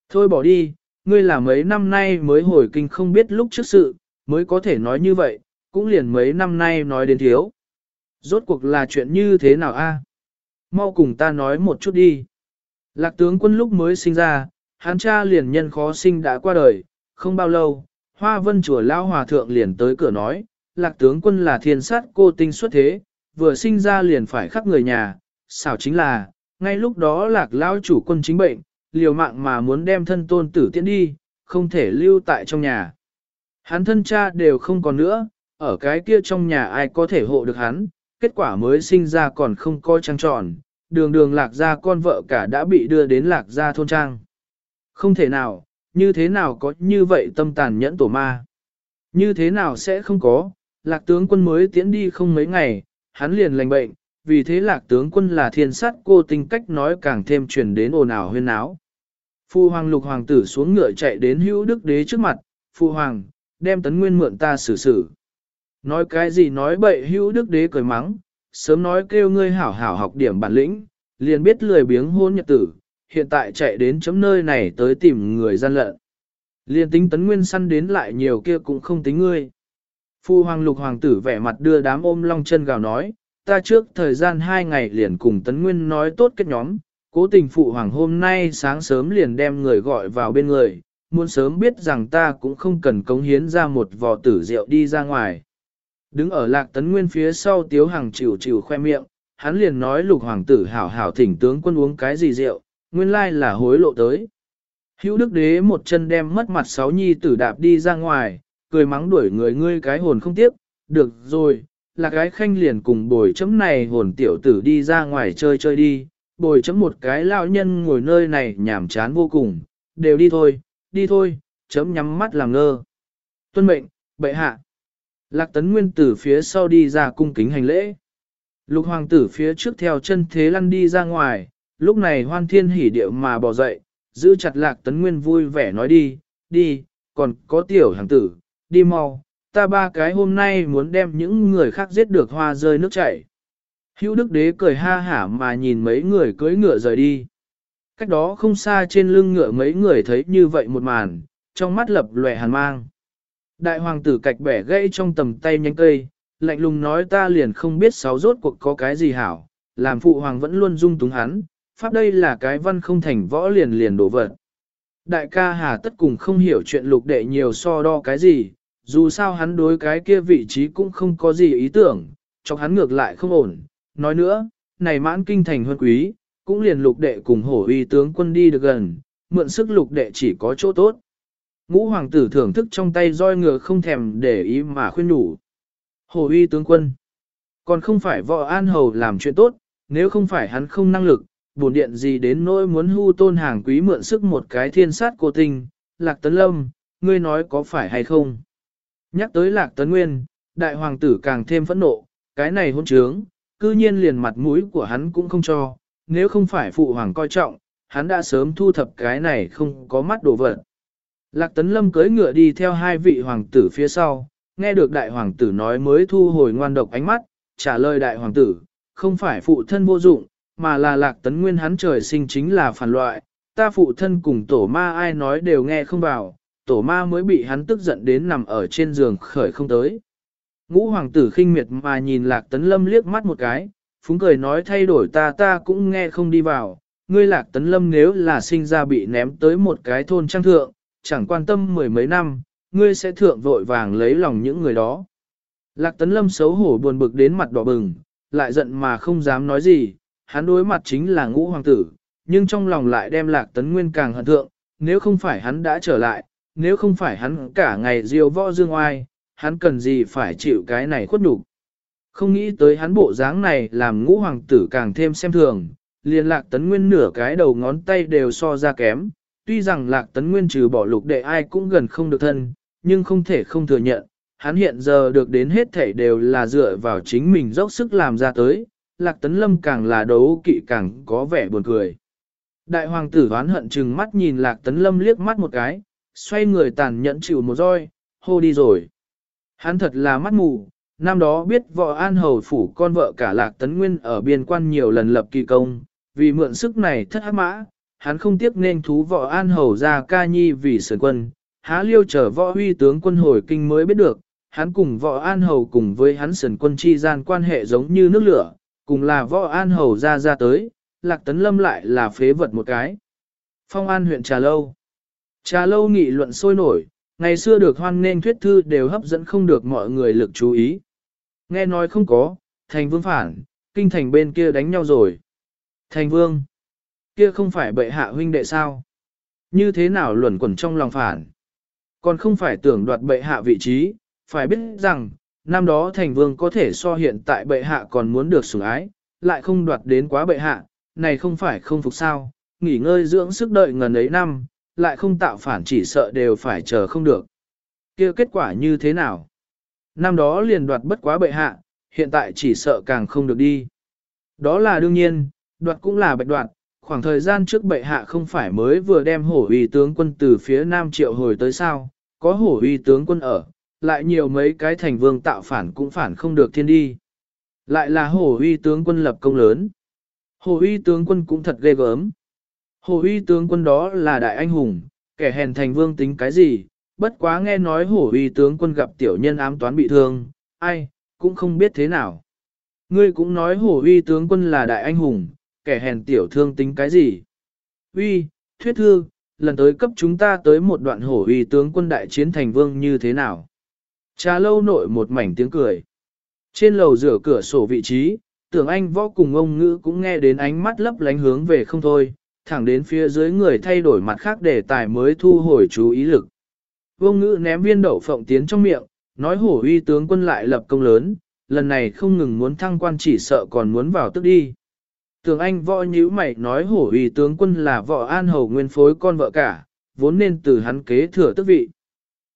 Thôi bỏ đi, ngươi là mấy năm nay mới hồi kinh không biết lúc trước sự, mới có thể nói như vậy, cũng liền mấy năm nay nói đến thiếu. Rốt cuộc là chuyện như thế nào a? Mau cùng ta nói một chút đi. Lạc tướng quân lúc mới sinh ra, hắn cha liền nhân khó sinh đã qua đời, không bao lâu, hoa vân chùa lao hòa thượng liền tới cửa nói, lạc tướng quân là thiên sát cô tinh xuất thế, vừa sinh ra liền phải khắc người nhà, xảo chính là, ngay lúc đó lạc lao chủ quân chính bệnh, liều mạng mà muốn đem thân tôn tử tiễn đi, không thể lưu tại trong nhà. Hắn thân cha đều không còn nữa, ở cái kia trong nhà ai có thể hộ được hắn, kết quả mới sinh ra còn không coi trăng tròn, đường đường lạc gia con vợ cả đã bị đưa đến lạc gia thôn trang. Không thể nào, như thế nào có như vậy tâm tàn nhẫn tổ ma. Như thế nào sẽ không có, lạc tướng quân mới tiễn đi không mấy ngày, hắn liền lành bệnh, vì thế lạc tướng quân là thiên sát cô tinh cách nói càng thêm truyền đến ồn ào huyên áo. Phu hoàng lục hoàng tử xuống ngựa chạy đến hữu đức đế trước mặt, phu hoàng, đem tấn nguyên mượn ta xử xử. Nói cái gì nói bậy hữu đức đế cười mắng, sớm nói kêu ngươi hảo hảo học điểm bản lĩnh, liền biết lười biếng hôn nhật tử, hiện tại chạy đến chấm nơi này tới tìm người gian lận. Liền tính tấn nguyên săn đến lại nhiều kia cũng không tính ngươi. Phu hoàng lục hoàng tử vẻ mặt đưa đám ôm long chân gào nói, ta trước thời gian hai ngày liền cùng tấn nguyên nói tốt kết nhóm, cố tình phụ hoàng hôm nay sáng sớm liền đem người gọi vào bên người, muốn sớm biết rằng ta cũng không cần cống hiến ra một vò tử rượu đi ra ngoài. Đứng ở lạc tấn nguyên phía sau tiếu hàng chịu chịu khoe miệng, hắn liền nói lục hoàng tử hảo hảo thỉnh tướng quân uống cái gì rượu, nguyên lai là hối lộ tới. Hữu đức đế một chân đem mất mặt sáu nhi tử đạp đi ra ngoài, cười mắng đuổi người ngươi cái hồn không tiếc, được rồi, là cái khanh liền cùng bồi chấm này hồn tiểu tử đi ra ngoài chơi chơi đi, bồi chấm một cái lao nhân ngồi nơi này nhảm chán vô cùng, đều đi thôi, đi thôi, chấm nhắm mắt làm ngơ. Tuân mệnh, bệ hạ. Lạc tấn nguyên tử phía sau đi ra cung kính hành lễ. Lục hoàng tử phía trước theo chân thế lăn đi ra ngoài, lúc này hoan thiên hỉ điệu mà bỏ dậy, giữ chặt lạc tấn nguyên vui vẻ nói đi, đi, còn có tiểu hoàng tử, đi mau, ta ba cái hôm nay muốn đem những người khác giết được hoa rơi nước chảy. Hữu đức đế cười ha hả mà nhìn mấy người cưỡi ngựa rời đi. Cách đó không xa trên lưng ngựa mấy người thấy như vậy một màn, trong mắt lập lòe hàn mang. Đại hoàng tử cạch bẻ gãy trong tầm tay nhánh cây, lạnh lùng nói ta liền không biết sáu rốt cuộc có cái gì hảo, làm phụ hoàng vẫn luôn dung túng hắn, pháp đây là cái văn không thành võ liền liền đổ vật. Đại ca hà tất cùng không hiểu chuyện lục đệ nhiều so đo cái gì, dù sao hắn đối cái kia vị trí cũng không có gì ý tưởng, cho hắn ngược lại không ổn. Nói nữa, này mãn kinh thành huân quý, cũng liền lục đệ cùng hổ uy tướng quân đi được gần, mượn sức lục đệ chỉ có chỗ tốt. Ngũ hoàng tử thưởng thức trong tay roi ngựa không thèm để ý mà khuyên nhủ. Hổ uy tướng quân, còn không phải võ an hầu làm chuyện tốt, nếu không phải hắn không năng lực, bổn điện gì đến nỗi muốn hưu tôn hàng quý mượn sức một cái thiên sát cô tình, lạc tấn lâm, ngươi nói có phải hay không? Nhắc tới lạc tấn nguyên, đại hoàng tử càng thêm phẫn nộ, cái này hôn trướng, cư nhiên liền mặt mũi của hắn cũng không cho, nếu không phải phụ hoàng coi trọng, hắn đã sớm thu thập cái này không có mắt đồ vật. Lạc Tấn Lâm cưỡi ngựa đi theo hai vị hoàng tử phía sau, nghe được đại hoàng tử nói mới thu hồi ngoan độc ánh mắt, trả lời đại hoàng tử, không phải phụ thân vô dụng, mà là Lạc Tấn Nguyên hắn trời sinh chính là phản loại, ta phụ thân cùng tổ ma ai nói đều nghe không vào, tổ ma mới bị hắn tức giận đến nằm ở trên giường khởi không tới. Ngũ hoàng tử khinh miệt mà nhìn Lạc Tấn Lâm liếc mắt một cái, phúng cười nói thay đổi ta ta cũng nghe không đi vào, ngươi Lạc Tấn Lâm nếu là sinh ra bị ném tới một cái thôn trang thượng, chẳng quan tâm mười mấy năm, ngươi sẽ thượng vội vàng lấy lòng những người đó. Lạc Tấn Lâm xấu hổ buồn bực đến mặt đỏ bừng, lại giận mà không dám nói gì, hắn đối mặt chính là ngũ hoàng tử, nhưng trong lòng lại đem Lạc Tấn Nguyên càng hận thượng, nếu không phải hắn đã trở lại, nếu không phải hắn cả ngày diêu võ dương oai, hắn cần gì phải chịu cái này khuất nhục. Không nghĩ tới hắn bộ dáng này làm ngũ hoàng tử càng thêm xem thường, liền lạc tấn nguyên nửa cái đầu ngón tay đều so ra kém. Tuy rằng lạc tấn nguyên trừ bỏ lục đệ ai cũng gần không được thân, nhưng không thể không thừa nhận, hắn hiện giờ được đến hết thể đều là dựa vào chính mình dốc sức làm ra tới, lạc tấn lâm càng là đấu kỵ càng có vẻ buồn cười. Đại hoàng tử oán hận chừng mắt nhìn lạc tấn lâm liếc mắt một cái, xoay người tàn nhẫn chịu một roi, hô đi rồi. Hắn thật là mắt mù, năm đó biết vợ an hầu phủ con vợ cả lạc tấn nguyên ở biên quan nhiều lần lập kỳ công, vì mượn sức này thất hát mã, hắn không tiếc nên thú vợ an hầu ra ca nhi vì sườn quân, há liêu trở võ huy tướng quân hồi kinh mới biết được, hắn cùng võ an hầu cùng với hắn sườn quân chi gian quan hệ giống như nước lửa, cùng là võ an hầu ra ra tới, lạc tấn lâm lại là phế vật một cái. Phong an huyện Trà Lâu Trà Lâu nghị luận sôi nổi, ngày xưa được hoan nên thuyết thư đều hấp dẫn không được mọi người lực chú ý. Nghe nói không có, thành vương phản, kinh thành bên kia đánh nhau rồi. Thành vương, kia không phải bệ hạ huynh đệ sao? Như thế nào luẩn quẩn trong lòng phản? Còn không phải tưởng đoạt bệ hạ vị trí, phải biết rằng, năm đó thành vương có thể so hiện tại bệ hạ còn muốn được sủng ái, lại không đoạt đến quá bệ hạ, này không phải không phục sao, nghỉ ngơi dưỡng sức đợi ngần ấy năm, lại không tạo phản chỉ sợ đều phải chờ không được. kia kết quả như thế nào? Năm đó liền đoạt bất quá bệ hạ, hiện tại chỉ sợ càng không được đi. Đó là đương nhiên, đoạt cũng là bạch đoạt, khoảng thời gian trước bệ hạ không phải mới vừa đem hổ uy tướng quân từ phía nam triệu hồi tới sao, có hổ uy tướng quân ở, lại nhiều mấy cái thành vương tạo phản cũng phản không được thiên đi. Lại là hổ uy tướng quân lập công lớn. Hổ uy tướng quân cũng thật ghê gớm. Hổ uy tướng quân đó là đại anh hùng, kẻ hèn thành vương tính cái gì, bất quá nghe nói hổ uy tướng quân gặp tiểu nhân ám toán bị thương, ai, cũng không biết thế nào. Ngươi cũng nói hổ uy tướng quân là đại anh hùng, kẻ hèn tiểu thương tính cái gì. Uy, thuyết thư, lần tới cấp chúng ta tới một đoạn hổ uy tướng quân đại chiến thành vương như thế nào. Trà lâu nội một mảnh tiếng cười. Trên lầu rửa cửa sổ vị trí, tưởng anh võ cùng ông ngữ cũng nghe đến ánh mắt lấp lánh hướng về không thôi, thẳng đến phía dưới người thay đổi mặt khác để tài mới thu hồi chú ý lực. Ông ngữ ném viên đậu phộng tiến trong miệng, nói hổ uy tướng quân lại lập công lớn, lần này không ngừng muốn thăng quan chỉ sợ còn muốn vào tức đi. Tưởng Anh võ nhíu mày nói hổ uy tướng quân là võ an hầu nguyên phối con vợ cả, vốn nên từ hắn kế thừa tước vị.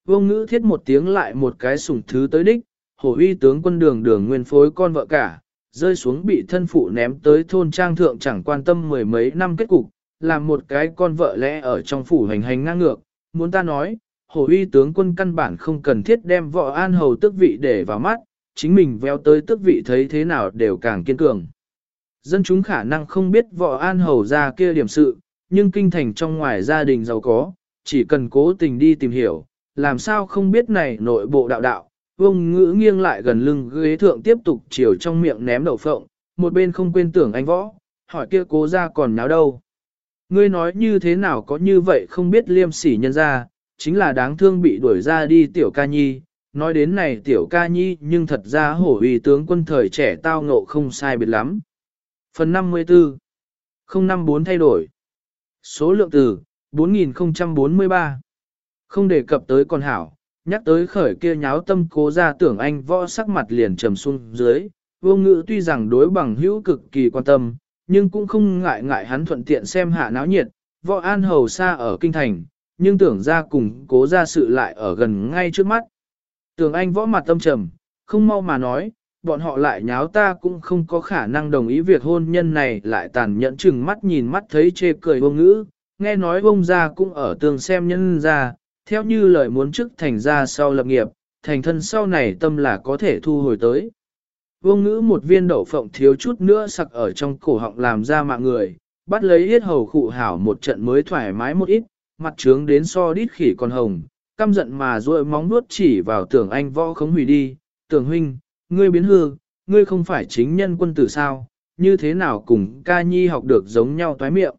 Vô ngữ thiết một tiếng lại một cái sủng thứ tới đích, hổ uy tướng quân đường đường nguyên phối con vợ cả, rơi xuống bị thân phụ ném tới thôn trang thượng chẳng quan tâm mười mấy năm kết cục, làm một cái con vợ lẽ ở trong phủ hành hành ngang ngược, muốn ta nói, hổ uy tướng quân căn bản không cần thiết đem vợ an hầu tước vị để vào mắt, chính mình veo tới tước vị thấy thế nào đều càng kiên cường. Dân chúng khả năng không biết vợ an hầu ra kia điểm sự, nhưng kinh thành trong ngoài gia đình giàu có, chỉ cần cố tình đi tìm hiểu, làm sao không biết này nội bộ đạo đạo, vông ngữ nghiêng lại gần lưng ghế thượng tiếp tục chiều trong miệng ném đậu phộng, một bên không quên tưởng anh võ, hỏi kia cố ra còn náo đâu. Ngươi nói như thế nào có như vậy không biết liêm sỉ nhân ra, chính là đáng thương bị đuổi ra đi tiểu ca nhi. Nói đến này tiểu ca nhi nhưng thật ra hổ uy tướng quân thời trẻ tao ngộ không sai biệt lắm. Phần 54 054 thay đổi Số lượng từ 4043 không đề cập tới con hảo, nhắc tới khởi kia nháo tâm cố ra tưởng anh võ sắc mặt liền trầm xuống dưới. Vô ngữ tuy rằng đối bằng hữu cực kỳ quan tâm, nhưng cũng không ngại ngại hắn thuận tiện xem hạ náo nhiệt, võ an hầu xa ở kinh thành, nhưng tưởng ra cùng cố ra sự lại ở gần ngay trước mắt. Tưởng anh võ mặt tâm trầm, không mau mà nói, bọn họ lại nháo ta cũng không có khả năng đồng ý việc hôn nhân này lại tàn nhẫn chừng mắt nhìn mắt thấy chê cười vô ngữ, nghe nói bông ra cũng ở tường xem nhân ra, theo như lời muốn chức thành ra sau lập nghiệp, thành thân sau này tâm là có thể thu hồi tới. Vương ngữ một viên đậu phộng thiếu chút nữa sặc ở trong cổ họng làm ra mạng người, bắt lấy yết hầu khụ hảo một trận mới thoải mái một ít, mặt trướng đến so đít khỉ còn hồng, căm giận mà ruội móng nuốt chỉ vào tưởng anh võ không hủy đi, tưởng huynh, ngươi biến hư, ngươi không phải chính nhân quân tử sao, như thế nào cùng ca nhi học được giống nhau toái miệng.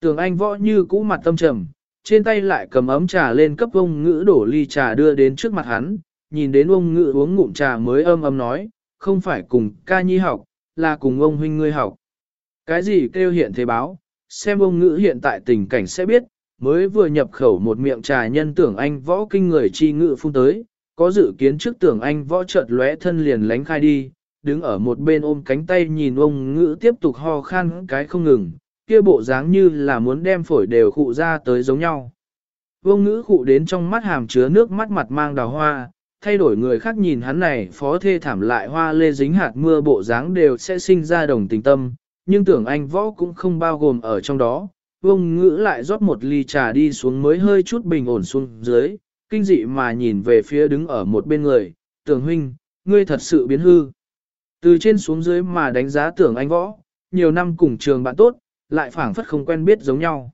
Tưởng anh võ như cũ mặt tâm trầm, trên tay lại cầm ấm trà lên cấp ông ngữ đổ ly trà đưa đến trước mặt hắn, nhìn đến ông ngữ uống ngụm trà mới âm âm nói, không phải cùng ca nhi học, là cùng ông huynh ngươi học. Cái gì kêu hiện thế báo, xem ông ngữ hiện tại tình cảnh sẽ biết, mới vừa nhập khẩu một miệng trà nhân tưởng anh võ kinh người chi ngự phun tới, có dự kiến trước tưởng anh võ chợt lóe thân liền lánh khai đi, đứng ở một bên ôm cánh tay nhìn ông ngữ tiếp tục ho khan cái không ngừng, kia bộ dáng như là muốn đem phổi đều khụ ra tới giống nhau. Vô ngữ khụ đến trong mắt hàm chứa nước mắt mặt mang đào hoa, thay đổi người khác nhìn hắn này phó thê thảm lại hoa lê dính hạt mưa bộ dáng đều sẽ sinh ra đồng tình tâm, nhưng tưởng anh võ cũng không bao gồm ở trong đó. Vương ngữ lại rót một ly trà đi xuống mới hơi chút bình ổn xuống dưới, kinh dị mà nhìn về phía đứng ở một bên người, tưởng huynh, ngươi thật sự biến hư. Từ trên xuống dưới mà đánh giá tưởng anh võ, nhiều năm cùng trường bạn tốt, lại phảng phất không quen biết giống nhau.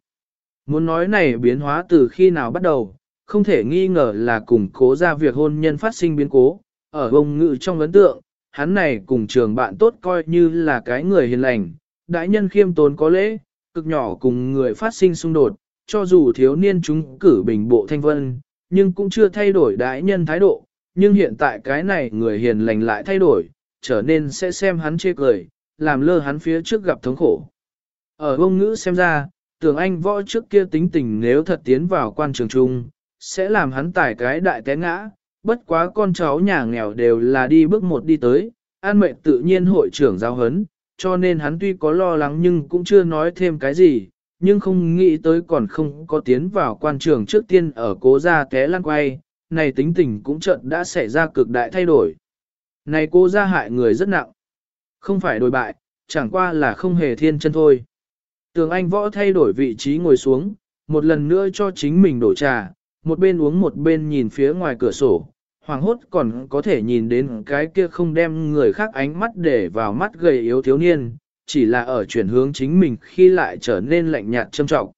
Muốn nói này biến hóa từ khi nào bắt đầu, không thể nghi ngờ là cùng cố ra việc hôn nhân phát sinh biến cố. Ở ông ngự trong ấn tượng, hắn này cùng trường bạn tốt coi như là cái người hiền lành, đại nhân khiêm tốn có lễ, cực nhỏ cùng người phát sinh xung đột, cho dù thiếu niên chúng cử bình bộ thanh vân, nhưng cũng chưa thay đổi đại nhân thái độ, nhưng hiện tại cái này người hiền lành lại thay đổi, trở nên sẽ xem hắn chê cười, làm lơ hắn phía trước gặp thống khổ. Ở ông ngữ xem ra, tưởng anh võ trước kia tính tình nếu thật tiến vào quan trường trung, sẽ làm hắn tải cái đại té ngã, bất quá con cháu nhà nghèo đều là đi bước một đi tới, an mệnh tự nhiên hội trưởng giao hấn, cho nên hắn tuy có lo lắng nhưng cũng chưa nói thêm cái gì, nhưng không nghĩ tới còn không có tiến vào quan trường trước tiên ở cố gia té lăn quay, này tính tình cũng chợt đã xảy ra cực đại thay đổi. Này cô gia hại người rất nặng, không phải đổi bại, chẳng qua là không hề thiên chân thôi. Tường Anh võ thay đổi vị trí ngồi xuống, một lần nữa cho chính mình đổ trà, một bên uống một bên nhìn phía ngoài cửa sổ, hoàng hốt còn có thể nhìn đến cái kia không đem người khác ánh mắt để vào mắt gầy yếu thiếu niên, chỉ là ở chuyển hướng chính mình khi lại trở nên lạnh nhạt trâm trọng.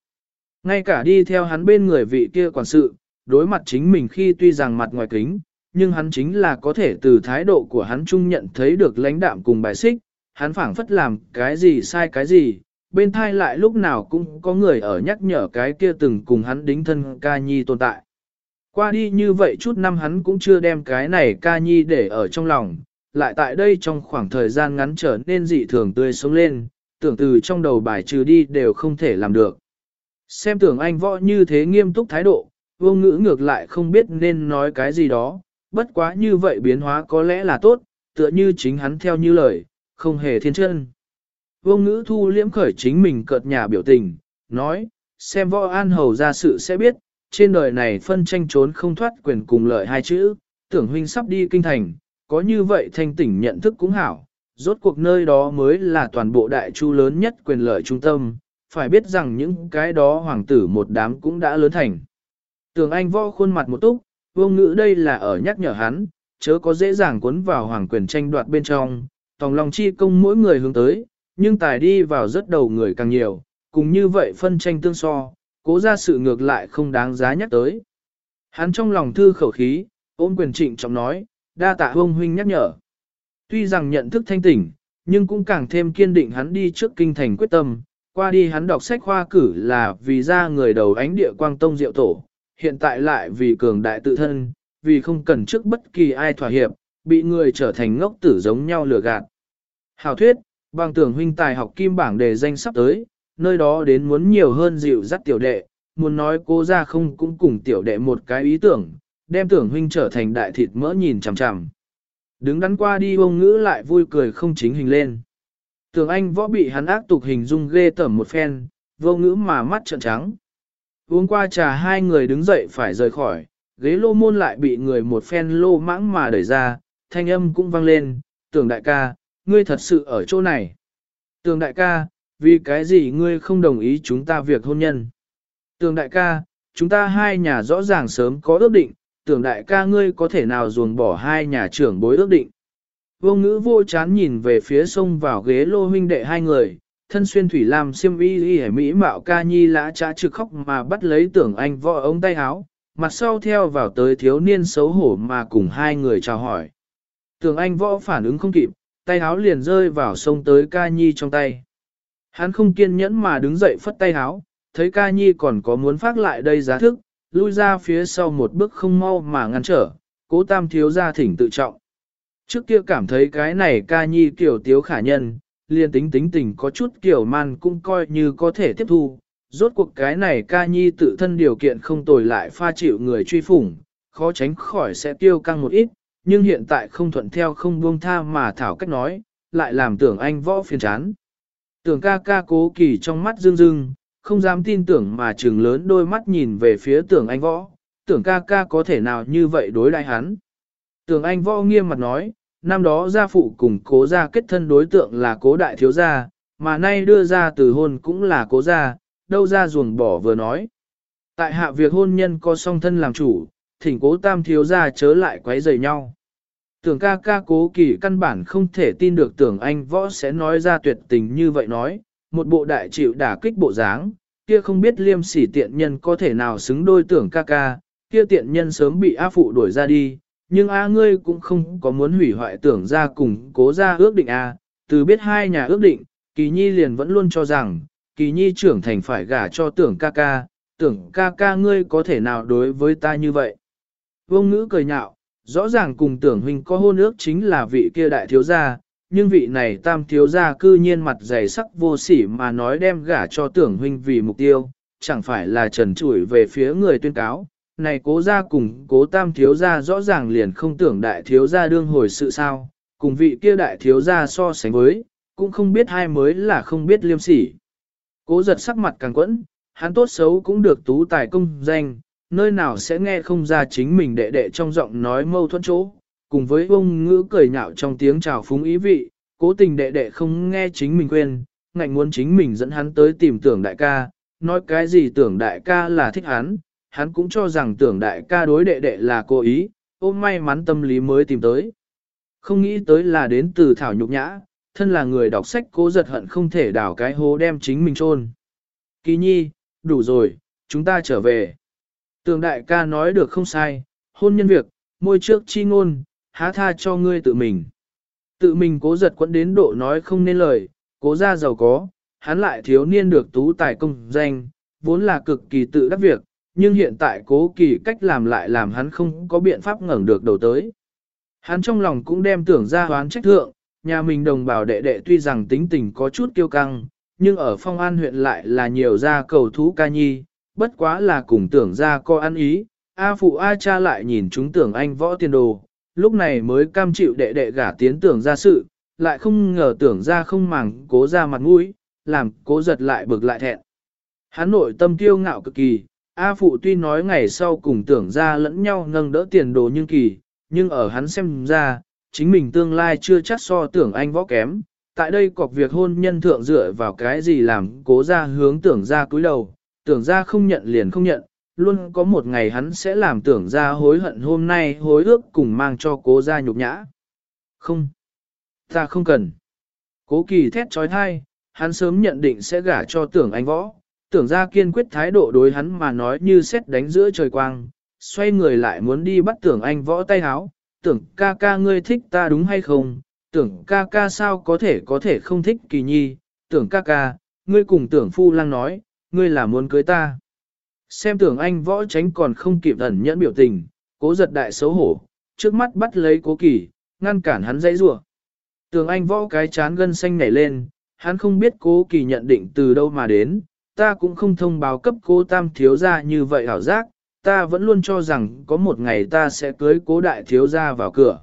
Ngay cả đi theo hắn bên người vị kia quản sự, đối mặt chính mình khi tuy rằng mặt ngoài kính, nhưng hắn chính là có thể từ thái độ của hắn trung nhận thấy được lãnh đạm cùng bài xích, hắn phảng phất làm cái gì sai cái gì, bên thai lại lúc nào cũng có người ở nhắc nhở cái kia từng cùng hắn đính thân ca nhi tồn tại. Qua đi như vậy chút năm hắn cũng chưa đem cái này ca nhi để ở trong lòng, lại tại đây trong khoảng thời gian ngắn trở nên dị thường tươi sống lên, tưởng từ trong đầu bài trừ đi đều không thể làm được. Xem tưởng anh võ như thế nghiêm túc thái độ, vô ngữ ngược lại không biết nên nói cái gì đó, bất quá như vậy biến hóa có lẽ là tốt, tựa như chính hắn theo như lời, không hề thiên chân. Vô ngữ thu liễm khởi chính mình cợt nhà biểu tình, nói, xem võ an hầu ra sự sẽ biết, trên đời này phân tranh trốn không thoát quyền cùng lợi hai chữ, tưởng huynh sắp đi kinh thành, có như vậy thanh tỉnh nhận thức cũng hảo, rốt cuộc nơi đó mới là toàn bộ đại chu lớn nhất quyền lợi trung tâm, phải biết rằng những cái đó hoàng tử một đám cũng đã lớn thành. Tưởng anh võ khuôn mặt một túc, vô ngữ đây là ở nhắc nhở hắn, chớ có dễ dàng cuốn vào hoàng quyền tranh đoạt bên trong, tòng lòng chi công mỗi người hướng tới, nhưng tài đi vào rất đầu người càng nhiều, cùng như vậy phân tranh tương so, cố ra sự ngược lại không đáng giá nhắc tới. Hắn trong lòng thư khẩu khí, ôm quyền trịnh trọng nói, đa tạ hông huynh nhắc nhở. Tuy rằng nhận thức thanh tỉnh, nhưng cũng càng thêm kiên định hắn đi trước kinh thành quyết tâm, qua đi hắn đọc sách khoa cử là vì ra người đầu ánh địa quang tông diệu tổ, hiện tại lại vì cường đại tự thân, vì không cần trước bất kỳ ai thỏa hiệp, bị người trở thành ngốc tử giống nhau lừa gạt. Hào thuyết, bằng tưởng huynh tài học kim bảng đề danh sắp tới, nơi đó đến muốn nhiều hơn dịu dắt tiểu đệ, muốn nói cô ra không cũng cùng tiểu đệ một cái ý tưởng, đem tưởng huynh trở thành đại thịt mỡ nhìn chằm chằm. Đứng đắn qua đi ông ngữ lại vui cười không chính hình lên. Tưởng anh võ bị hắn ác tục hình dung ghê tởm một phen, vô ngữ mà mắt trợn trắng. Uống qua trà hai người đứng dậy phải rời khỏi, ghế lô môn lại bị người một phen lô mãng mà đẩy ra, thanh âm cũng vang lên, tưởng đại ca, ngươi thật sự ở chỗ này. Tường đại ca, vì cái gì ngươi không đồng ý chúng ta việc hôn nhân? Tường đại ca, chúng ta hai nhà rõ ràng sớm có ước định, tưởng đại ca ngươi có thể nào ruồng bỏ hai nhà trưởng bối ước định. Vô ngữ vô chán nhìn về phía sông vào ghế lô huynh đệ hai người, thân xuyên thủy làm xiêm y y mỹ mạo ca nhi lã trá trực khóc mà bắt lấy tưởng anh võ ống tay áo, mặt sau theo vào tới thiếu niên xấu hổ mà cùng hai người chào hỏi. Tưởng anh võ phản ứng không kịp, tay háo liền rơi vào sông tới ca nhi trong tay. Hắn không kiên nhẫn mà đứng dậy phất tay háo, thấy ca nhi còn có muốn phát lại đây giá thức, lui ra phía sau một bước không mau mà ngăn trở, cố tam thiếu ra thỉnh tự trọng. Trước kia cảm thấy cái này ca nhi kiểu tiếu khả nhân, liền tính tính tình có chút kiểu man cũng coi như có thể tiếp thu. Rốt cuộc cái này ca nhi tự thân điều kiện không tồi lại pha chịu người truy phủng, khó tránh khỏi sẽ tiêu căng một ít, nhưng hiện tại không thuận theo không buông tha mà thảo cách nói, lại làm tưởng anh võ phiền chán. Tưởng ca ca cố kỳ trong mắt dương dương, không dám tin tưởng mà trừng lớn đôi mắt nhìn về phía tưởng anh võ, tưởng ca ca có thể nào như vậy đối đại hắn. Tưởng anh võ nghiêm mặt nói, năm đó gia phụ cùng cố gia kết thân đối tượng là cố đại thiếu gia, mà nay đưa ra từ hôn cũng là cố gia, đâu ra ruồng bỏ vừa nói. Tại hạ việc hôn nhân có song thân làm chủ, thỉnh cố tam thiếu gia chớ lại quấy rầy nhau. Tưởng ca ca cố kỳ căn bản không thể tin được tưởng anh võ sẽ nói ra tuyệt tình như vậy nói, một bộ đại chịu đả kích bộ dáng, kia không biết liêm sỉ tiện nhân có thể nào xứng đôi tưởng ca ca, kia tiện nhân sớm bị A phụ đuổi ra đi, nhưng A ngươi cũng không có muốn hủy hoại tưởng ra cùng cố ra ước định A, từ biết hai nhà ước định, kỳ nhi liền vẫn luôn cho rằng, kỳ nhi trưởng thành phải gả cho tưởng ca ca, tưởng ca ca ngươi có thể nào đối với ta như vậy. Vông ngữ cười nhạo, rõ ràng cùng tưởng huynh có hôn ước chính là vị kia đại thiếu gia, nhưng vị này tam thiếu gia cư nhiên mặt dày sắc vô sỉ mà nói đem gả cho tưởng huynh vì mục tiêu, chẳng phải là trần chủi về phía người tuyên cáo. Này cố gia cùng cố tam thiếu gia rõ ràng liền không tưởng đại thiếu gia đương hồi sự sao, cùng vị kia đại thiếu gia so sánh với, cũng không biết hai mới là không biết liêm sỉ. Cố giật sắc mặt càng quẫn, hắn tốt xấu cũng được tú tài công danh, nơi nào sẽ nghe không ra chính mình đệ đệ trong giọng nói mâu thuẫn chỗ, cùng với ông ngữ cười nhạo trong tiếng chào phúng ý vị, cố tình đệ đệ không nghe chính mình quên, ngạnh muốn chính mình dẫn hắn tới tìm tưởng đại ca, nói cái gì tưởng đại ca là thích hắn, hắn cũng cho rằng tưởng đại ca đối đệ đệ là cố ý, ôm may mắn tâm lý mới tìm tới. Không nghĩ tới là đến từ thảo nhục nhã, thân là người đọc sách cố giật hận không thể đảo cái hố đem chính mình chôn Kỳ nhi, đủ rồi, chúng ta trở về. Tường đại ca nói được không sai, hôn nhân việc, môi trước chi ngôn, há tha cho ngươi tự mình. Tự mình cố giật quẫn đến độ nói không nên lời, cố ra giàu có, hắn lại thiếu niên được tú tài công danh, vốn là cực kỳ tự đắc việc, nhưng hiện tại cố kỳ cách làm lại làm hắn không có biện pháp ngẩng được đầu tới. Hắn trong lòng cũng đem tưởng ra hoán trách thượng, nhà mình đồng bào đệ đệ tuy rằng tính tình có chút kiêu căng, nhưng ở phong an huyện lại là nhiều gia cầu thú ca nhi, bất quá là cùng tưởng ra co ăn ý, A phụ A cha lại nhìn chúng tưởng anh võ tiền đồ, lúc này mới cam chịu đệ đệ gả tiến tưởng ra sự, lại không ngờ tưởng ra không màng cố ra mặt mũi, làm cố giật lại bực lại thẹn. Hắn nội tâm kiêu ngạo cực kỳ, A phụ tuy nói ngày sau cùng tưởng ra lẫn nhau nâng đỡ tiền đồ nhưng kỳ, nhưng ở hắn xem ra, chính mình tương lai chưa chắc so tưởng anh võ kém. Tại đây cọc việc hôn nhân thượng dựa vào cái gì làm cố ra hướng tưởng ra cúi đầu, tưởng ra không nhận liền không nhận, luôn có một ngày hắn sẽ làm tưởng ra hối hận hôm nay hối ước cùng mang cho cố ra nhục nhã. Không, ta không cần. Cố kỳ thét trói thai, hắn sớm nhận định sẽ gả cho tưởng anh võ, tưởng ra kiên quyết thái độ đối hắn mà nói như xét đánh giữa trời quang, xoay người lại muốn đi bắt tưởng anh võ tay háo, tưởng ca ca ngươi thích ta đúng hay không, tưởng ca ca sao có thể có thể không thích kỳ nhi, tưởng ca ca, ngươi cùng tưởng phu lang nói, ngươi là muốn cưới ta. Xem tưởng anh võ tránh còn không kịp ẩn nhẫn biểu tình, cố giật đại xấu hổ, trước mắt bắt lấy cố kỳ, ngăn cản hắn dãy rủa. Tưởng anh võ cái chán gân xanh nảy lên, hắn không biết cố kỳ nhận định từ đâu mà đến, ta cũng không thông báo cấp cố tam thiếu gia như vậy hảo giác, ta vẫn luôn cho rằng có một ngày ta sẽ cưới cố đại thiếu gia vào cửa.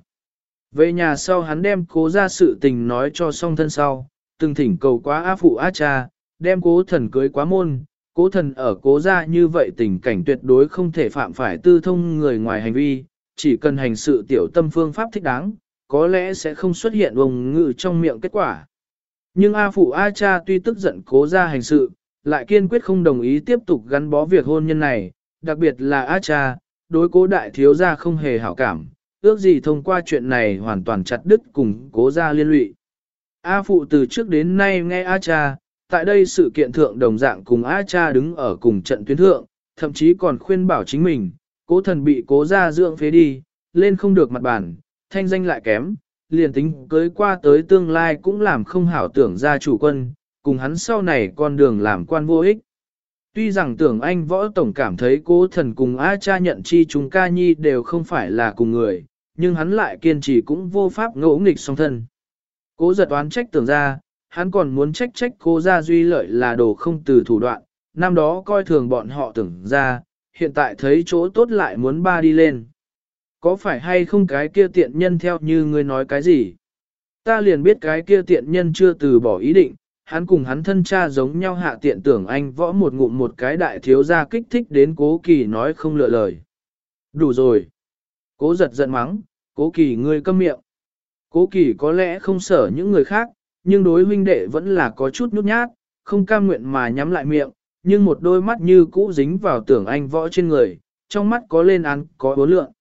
Về nhà sau hắn đem cố ra sự tình nói cho song thân sau, từng thỉnh cầu quá á phụ á cha, đem cố thần cưới quá môn, cố thần ở cố gia như vậy tình cảnh tuyệt đối không thể phạm phải tư thông người ngoài hành vi, chỉ cần hành sự tiểu tâm phương pháp thích đáng, có lẽ sẽ không xuất hiện ông ngự trong miệng kết quả. Nhưng A Phụ A Cha tuy tức giận cố ra hành sự, lại kiên quyết không đồng ý tiếp tục gắn bó việc hôn nhân này, đặc biệt là A Cha, đối cố đại thiếu gia không hề hảo cảm, ước gì thông qua chuyện này hoàn toàn chặt đứt cùng cố gia liên lụy. A Phụ từ trước đến nay nghe A Cha, tại đây sự kiện thượng đồng dạng cùng A Cha đứng ở cùng trận tuyến thượng, thậm chí còn khuyên bảo chính mình, cố thần bị cố gia dưỡng phế đi, lên không được mặt bản, thanh danh lại kém, liền tính cưới qua tới tương lai cũng làm không hảo tưởng ra chủ quân, cùng hắn sau này con đường làm quan vô ích. Tuy rằng tưởng anh võ tổng cảm thấy cố thần cùng A cha nhận chi chúng ca nhi đều không phải là cùng người, nhưng hắn lại kiên trì cũng vô pháp ngỗ nghịch song thân. Cố giật oán trách tưởng ra, hắn còn muốn trách trách cố gia duy lợi là đồ không từ thủ đoạn, năm đó coi thường bọn họ tưởng ra, hiện tại thấy chỗ tốt lại muốn ba đi lên. Có phải hay không cái kia tiện nhân theo như ngươi nói cái gì? Ta liền biết cái kia tiện nhân chưa từ bỏ ý định, hắn cùng hắn thân cha giống nhau hạ tiện tưởng anh võ một ngụm một cái đại thiếu gia kích thích đến cố kỳ nói không lựa lời. Đủ rồi. Cố giật giận mắng, cố kỳ ngươi câm miệng. Cố kỳ có lẽ không sở những người khác, nhưng đối huynh đệ vẫn là có chút nhút nhát, không cam nguyện mà nhắm lại miệng, nhưng một đôi mắt như cũ dính vào tưởng anh võ trên người, trong mắt có lên án, có bố lượng.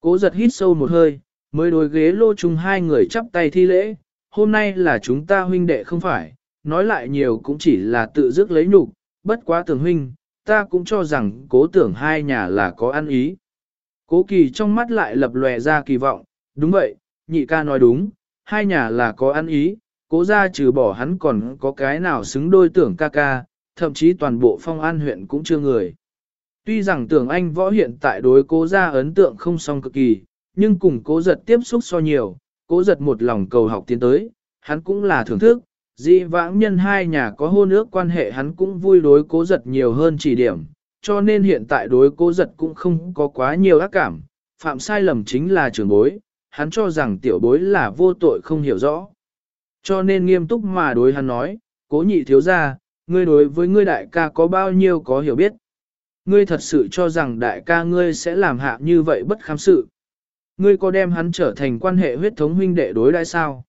Cố giật hít sâu một hơi, mới đối ghế lô chung hai người chắp tay thi lễ, hôm nay là chúng ta huynh đệ không phải, nói lại nhiều cũng chỉ là tự dứt lấy nhục, bất quá tưởng huynh, ta cũng cho rằng cố tưởng hai nhà là có ăn ý. Cố kỳ trong mắt lại lập lòe ra kỳ vọng, đúng vậy, nhị ca nói đúng, hai nhà là có ăn ý, cố ra trừ bỏ hắn còn có cái nào xứng đôi tưởng ca ca, thậm chí toàn bộ phong an huyện cũng chưa người. Tuy rằng tưởng anh võ hiện tại đối cố ra ấn tượng không song cực kỳ, nhưng cùng cố giật tiếp xúc so nhiều, cố giật một lòng cầu học tiến tới, hắn cũng là thưởng thức, Di vãng nhân hai nhà có hôn ước quan hệ hắn cũng vui đối cố giật nhiều hơn chỉ điểm, cho nên hiện tại đối cố giật cũng không có quá nhiều ác cảm, phạm sai lầm chính là trưởng bối, hắn cho rằng tiểu bối là vô tội không hiểu rõ. Cho nên nghiêm túc mà đối hắn nói, cố nhị thiếu ra, ngươi đối với ngươi đại ca có bao nhiêu có hiểu biết. Ngươi thật sự cho rằng đại ca ngươi sẽ làm hạ như vậy bất khám sự. Ngươi có đem hắn trở thành quan hệ huyết thống huynh đệ đối đãi sao?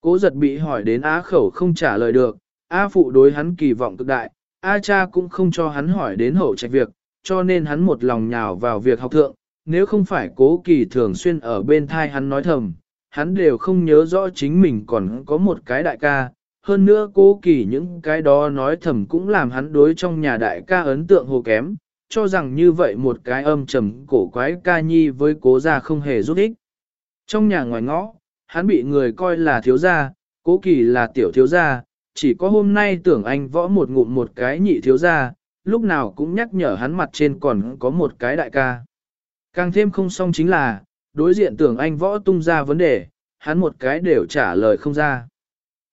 Cố giật bị hỏi đến á khẩu không trả lời được, A phụ đối hắn kỳ vọng cực đại, A cha cũng không cho hắn hỏi đến hậu trạch việc, cho nên hắn một lòng nhào vào việc học thượng, nếu không phải cố kỳ thường xuyên ở bên thai hắn nói thầm, hắn đều không nhớ rõ chính mình còn có một cái đại ca, hơn nữa cố kỳ những cái đó nói thầm cũng làm hắn đối trong nhà đại ca ấn tượng hồ kém, cho rằng như vậy một cái âm trầm cổ quái ca nhi với cố gia không hề giúp ích. Trong nhà ngoài ngõ, hắn bị người coi là thiếu gia, cố kỳ là tiểu thiếu gia, chỉ có hôm nay tưởng anh võ một ngụm một cái nhị thiếu gia, lúc nào cũng nhắc nhở hắn mặt trên còn có một cái đại ca. Càng thêm không xong chính là, đối diện tưởng anh võ tung ra vấn đề, hắn một cái đều trả lời không ra.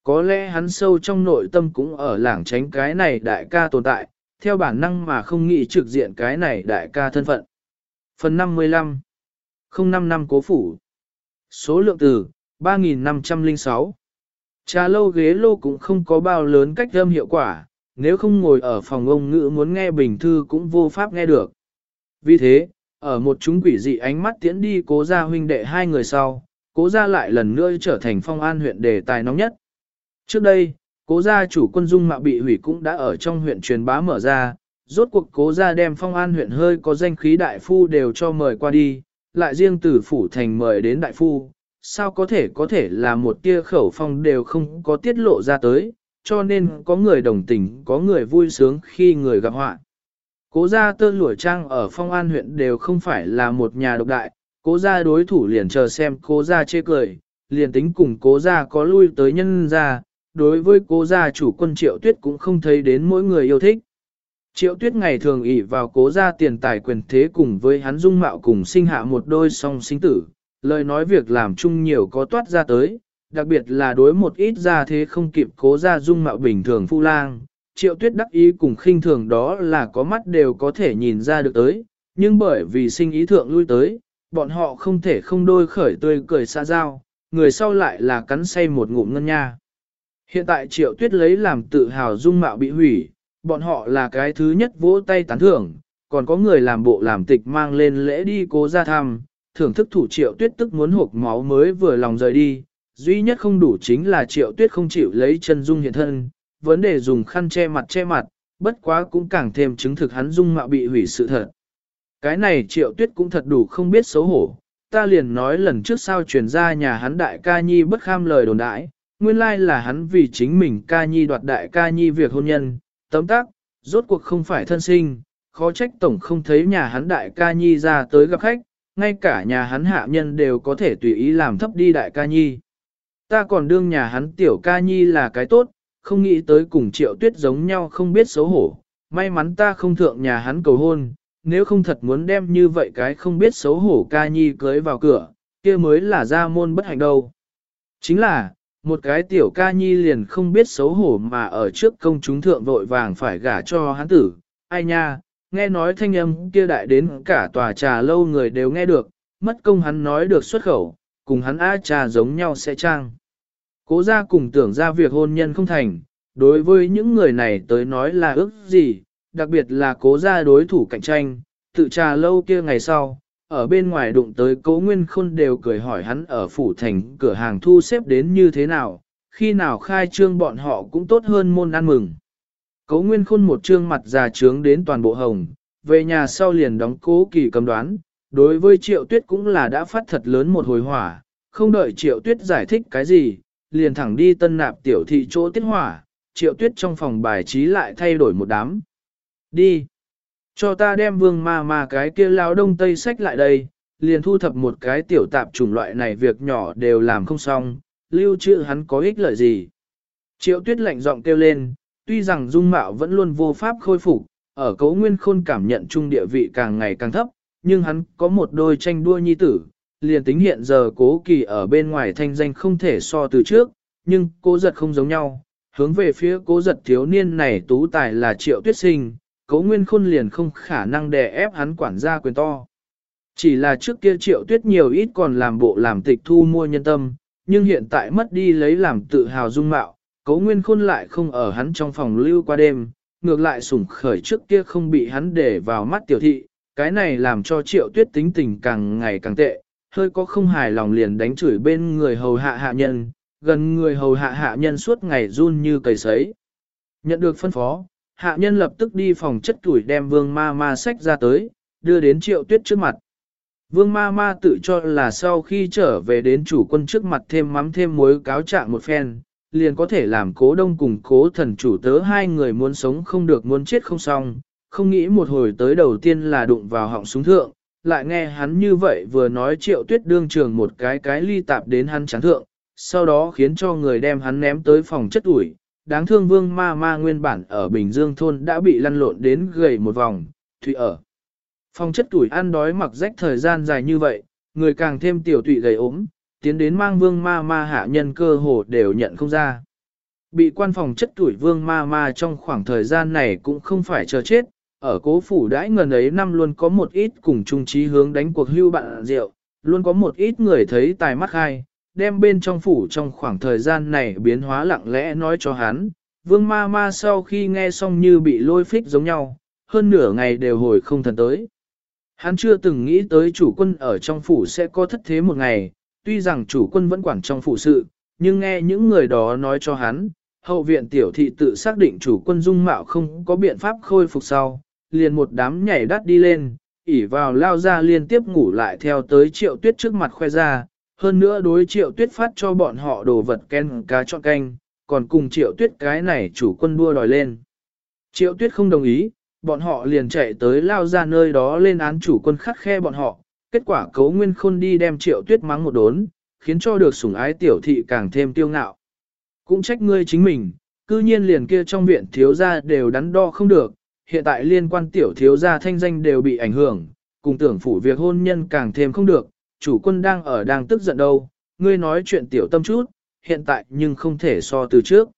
Có lẽ hắn sâu trong nội tâm cũng ở lảng tránh cái này đại ca tồn tại, theo bản năng mà không nghĩ trực diện cái này đại ca thân phận. Phần 55 05 năm cố phủ Số lượng từ 3.506 Trà lâu ghế lô cũng không có bao lớn cách âm hiệu quả, nếu không ngồi ở phòng ông ngữ muốn nghe bình thư cũng vô pháp nghe được. Vì thế, ở một chúng quỷ dị ánh mắt tiễn đi cố gia huynh đệ hai người sau, cố gia lại lần nữa trở thành phong an huyện đề tài nóng nhất. Trước đây, cố gia chủ quân dung mạo bị hủy cũng đã ở trong huyện truyền bá mở ra, rốt cuộc cố gia đem phong an huyện hơi có danh khí đại phu đều cho mời qua đi, lại riêng từ phủ thành mời đến đại phu, sao có thể có thể là một tia khẩu phong đều không có tiết lộ ra tới, cho nên có người đồng tình, có người vui sướng khi người gặp họa. Cố gia tơ lụa trang ở phong an huyện đều không phải là một nhà độc đại, cố gia đối thủ liền chờ xem cố gia chê cười, liền tính cùng cố gia có lui tới nhân gia, đối với cố gia chủ quân triệu tuyết cũng không thấy đến mỗi người yêu thích. Triệu tuyết ngày thường ỷ vào cố gia tiền tài quyền thế cùng với hắn dung mạo cùng sinh hạ một đôi song sinh tử, lời nói việc làm chung nhiều có toát ra tới, đặc biệt là đối một ít gia thế không kịp cố gia dung mạo bình thường phu lang. Triệu tuyết đắc ý cùng khinh thường đó là có mắt đều có thể nhìn ra được tới, nhưng bởi vì sinh ý thượng lui tới, bọn họ không thể không đôi khởi tươi cười xa giao, người sau lại là cắn say một ngụm ngân nha. Hiện tại triệu tuyết lấy làm tự hào dung mạo bị hủy, bọn họ là cái thứ nhất vỗ tay tán thưởng, còn có người làm bộ làm tịch mang lên lễ đi cố ra thăm, thưởng thức thủ triệu tuyết tức muốn hộp máu mới vừa lòng rời đi, duy nhất không đủ chính là triệu tuyết không chịu lấy chân dung hiện thân, vấn đề dùng khăn che mặt che mặt, bất quá cũng càng thêm chứng thực hắn dung mạo bị hủy sự thật. Cái này triệu tuyết cũng thật đủ không biết xấu hổ, ta liền nói lần trước sao truyền ra nhà hắn đại ca nhi bất kham lời đồn đãi, nguyên lai là hắn vì chính mình ca nhi đoạt đại ca nhi việc hôn nhân, tấm tác, rốt cuộc không phải thân sinh, khó trách tổng không thấy nhà hắn đại ca nhi ra tới gặp khách, ngay cả nhà hắn hạ nhân đều có thể tùy ý làm thấp đi đại ca nhi. Ta còn đương nhà hắn tiểu ca nhi là cái tốt, không nghĩ tới cùng triệu tuyết giống nhau không biết xấu hổ, may mắn ta không thượng nhà hắn cầu hôn, nếu không thật muốn đem như vậy cái không biết xấu hổ ca nhi cưới vào cửa, kia mới là ra môn bất hạnh đâu. Chính là, một cái tiểu ca nhi liền không biết xấu hổ mà ở trước công chúng thượng vội vàng phải gả cho hắn tử, ai nha, nghe nói thanh âm kia đại đến cả tòa trà lâu người đều nghe được, mất công hắn nói được xuất khẩu, cùng hắn á trà giống nhau sẽ trang. Cố gia cùng tưởng ra việc hôn nhân không thành, đối với những người này tới nói là ước gì, đặc biệt là cố gia đối thủ cạnh tranh, tự trà lâu kia ngày sau, ở bên ngoài đụng tới cố nguyên khôn đều cười hỏi hắn ở phủ thành cửa hàng thu xếp đến như thế nào, khi nào khai trương bọn họ cũng tốt hơn môn ăn mừng. Cố nguyên khôn một trương mặt già trướng đến toàn bộ hồng, về nhà sau liền đóng cố kỳ cầm đoán, đối với triệu tuyết cũng là đã phát thật lớn một hồi hỏa, không đợi triệu tuyết giải thích cái gì, liền thẳng đi tân nạp tiểu thị chỗ tiết hỏa, triệu tuyết trong phòng bài trí lại thay đổi một đám. Đi! Cho ta đem vương ma ma cái kia lao đông tây sách lại đây, liền thu thập một cái tiểu tạp chủng loại này việc nhỏ đều làm không xong, lưu trữ hắn có ích lợi gì. Triệu tuyết lạnh giọng kêu lên, tuy rằng dung mạo vẫn luôn vô pháp khôi phục, ở cấu nguyên khôn cảm nhận chung địa vị càng ngày càng thấp, nhưng hắn có một đôi tranh đua nhi tử, liền tính hiện giờ cố kỳ ở bên ngoài thanh danh không thể so từ trước, nhưng cố giật không giống nhau, hướng về phía cố giật thiếu niên này tú tài là triệu tuyết sinh, cố nguyên khôn liền không khả năng đè ép hắn quản gia quyền to. Chỉ là trước kia triệu tuyết nhiều ít còn làm bộ làm tịch thu mua nhân tâm, nhưng hiện tại mất đi lấy làm tự hào dung mạo, cố nguyên khôn lại không ở hắn trong phòng lưu qua đêm, ngược lại sủng khởi trước kia không bị hắn để vào mắt tiểu thị, cái này làm cho triệu tuyết tính tình càng ngày càng tệ, hơi có không hài lòng liền đánh chửi bên người hầu hạ hạ nhân, gần người hầu hạ hạ nhân suốt ngày run như cầy sấy. Nhận được phân phó, hạ nhân lập tức đi phòng chất tuổi đem vương ma ma sách ra tới, đưa đến triệu tuyết trước mặt. Vương ma ma tự cho là sau khi trở về đến chủ quân trước mặt thêm mắm thêm muối cáo trạng một phen, liền có thể làm cố đông cùng cố thần chủ tớ hai người muốn sống không được muốn chết không xong, không nghĩ một hồi tới đầu tiên là đụng vào họng súng thượng, lại nghe hắn như vậy vừa nói triệu tuyết đương trường một cái cái ly tạp đến hắn chán thượng, sau đó khiến cho người đem hắn ném tới phòng chất ủi. Đáng thương vương ma ma nguyên bản ở Bình Dương thôn đã bị lăn lộn đến gầy một vòng, thủy ở. Phòng chất tuổi ăn đói mặc rách thời gian dài như vậy, người càng thêm tiểu tụy gầy ốm, tiến đến mang vương ma ma hạ nhân cơ hồ đều nhận không ra. Bị quan phòng chất tuổi vương ma ma trong khoảng thời gian này cũng không phải chờ chết, ở cố phủ đãi ngần ấy năm luôn có một ít cùng trung trí hướng đánh cuộc hưu bạn rượu, luôn có một ít người thấy tài mắt hai, đem bên trong phủ trong khoảng thời gian này biến hóa lặng lẽ nói cho hắn. Vương ma ma sau khi nghe xong như bị lôi phích giống nhau, hơn nửa ngày đều hồi không thần tới. Hắn chưa từng nghĩ tới chủ quân ở trong phủ sẽ có thất thế một ngày, tuy rằng chủ quân vẫn quản trong phủ sự, nhưng nghe những người đó nói cho hắn, hậu viện tiểu thị tự xác định chủ quân dung mạo không có biện pháp khôi phục sau, liền một đám nhảy đắt đi lên, ỉ vào lao ra liên tiếp ngủ lại theo tới triệu tuyết trước mặt khoe ra, hơn nữa đối triệu tuyết phát cho bọn họ đồ vật ken cá chọn canh, còn cùng triệu tuyết cái này chủ quân đua đòi lên. Triệu tuyết không đồng ý, bọn họ liền chạy tới lao ra nơi đó lên án chủ quân khắc khe bọn họ, kết quả cấu nguyên khôn đi đem triệu tuyết mắng một đốn, khiến cho được sủng ái tiểu thị càng thêm tiêu ngạo. Cũng trách ngươi chính mình, cư nhiên liền kia trong viện thiếu gia đều đắn đo không được, hiện tại liên quan tiểu thiếu gia thanh danh đều bị ảnh hưởng, cùng tưởng phủ việc hôn nhân càng thêm không được, chủ quân đang ở đang tức giận đâu, ngươi nói chuyện tiểu tâm chút, hiện tại nhưng không thể so từ trước.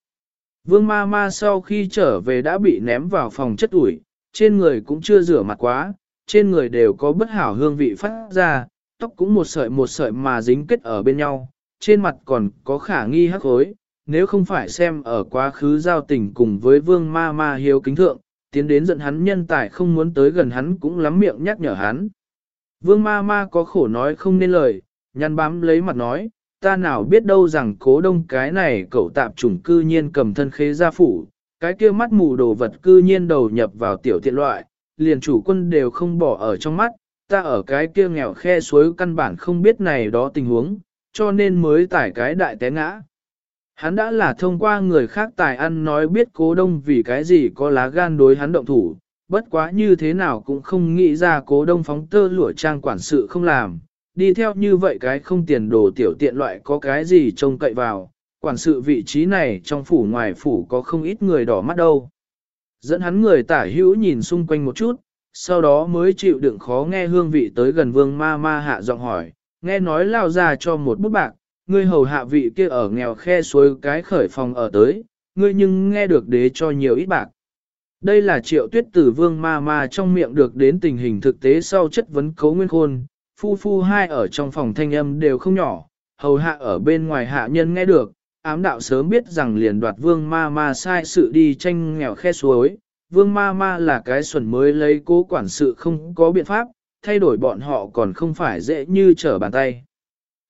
Vương ma ma sau khi trở về đã bị ném vào phòng chất ủi, trên người cũng chưa rửa mặt quá, trên người đều có bất hảo hương vị phát ra, tóc cũng một sợi một sợi mà dính kết ở bên nhau, trên mặt còn có khả nghi hắc hối, nếu không phải xem ở quá khứ giao tình cùng với vương ma ma hiếu kính thượng, tiến đến giận hắn nhân tài không muốn tới gần hắn cũng lắm miệng nhắc nhở hắn. Vương ma ma có khổ nói không nên lời, nhăn bám lấy mặt nói, ta nào biết đâu rằng cố đông cái này cậu tạp chủng cư nhiên cầm thân khế gia phủ, cái kia mắt mù đồ vật cư nhiên đầu nhập vào tiểu tiện loại, liền chủ quân đều không bỏ ở trong mắt, ta ở cái kia nghèo khe suối căn bản không biết này đó tình huống, cho nên mới tải cái đại té ngã. Hắn đã là thông qua người khác tài ăn nói biết cố đông vì cái gì có lá gan đối hắn động thủ, bất quá như thế nào cũng không nghĩ ra cố đông phóng tơ lụa trang quản sự không làm, đi theo như vậy cái không tiền đồ tiểu tiện loại có cái gì trông cậy vào, quản sự vị trí này trong phủ ngoài phủ có không ít người đỏ mắt đâu. Dẫn hắn người tả hữu nhìn xung quanh một chút, sau đó mới chịu đựng khó nghe hương vị tới gần vương ma ma hạ giọng hỏi, nghe nói lao ra cho một bút bạc, ngươi hầu hạ vị kia ở nghèo khe suối cái khởi phòng ở tới, ngươi nhưng nghe được đế cho nhiều ít bạc. Đây là triệu tuyết tử vương ma ma trong miệng được đến tình hình thực tế sau chất vấn cấu nguyên khôn, phu phu hai ở trong phòng thanh âm đều không nhỏ, hầu hạ ở bên ngoài hạ nhân nghe được, ám đạo sớm biết rằng liền đoạt vương ma ma sai sự đi tranh nghèo khe suối, vương ma ma là cái xuẩn mới lấy cố quản sự không có biện pháp, thay đổi bọn họ còn không phải dễ như trở bàn tay.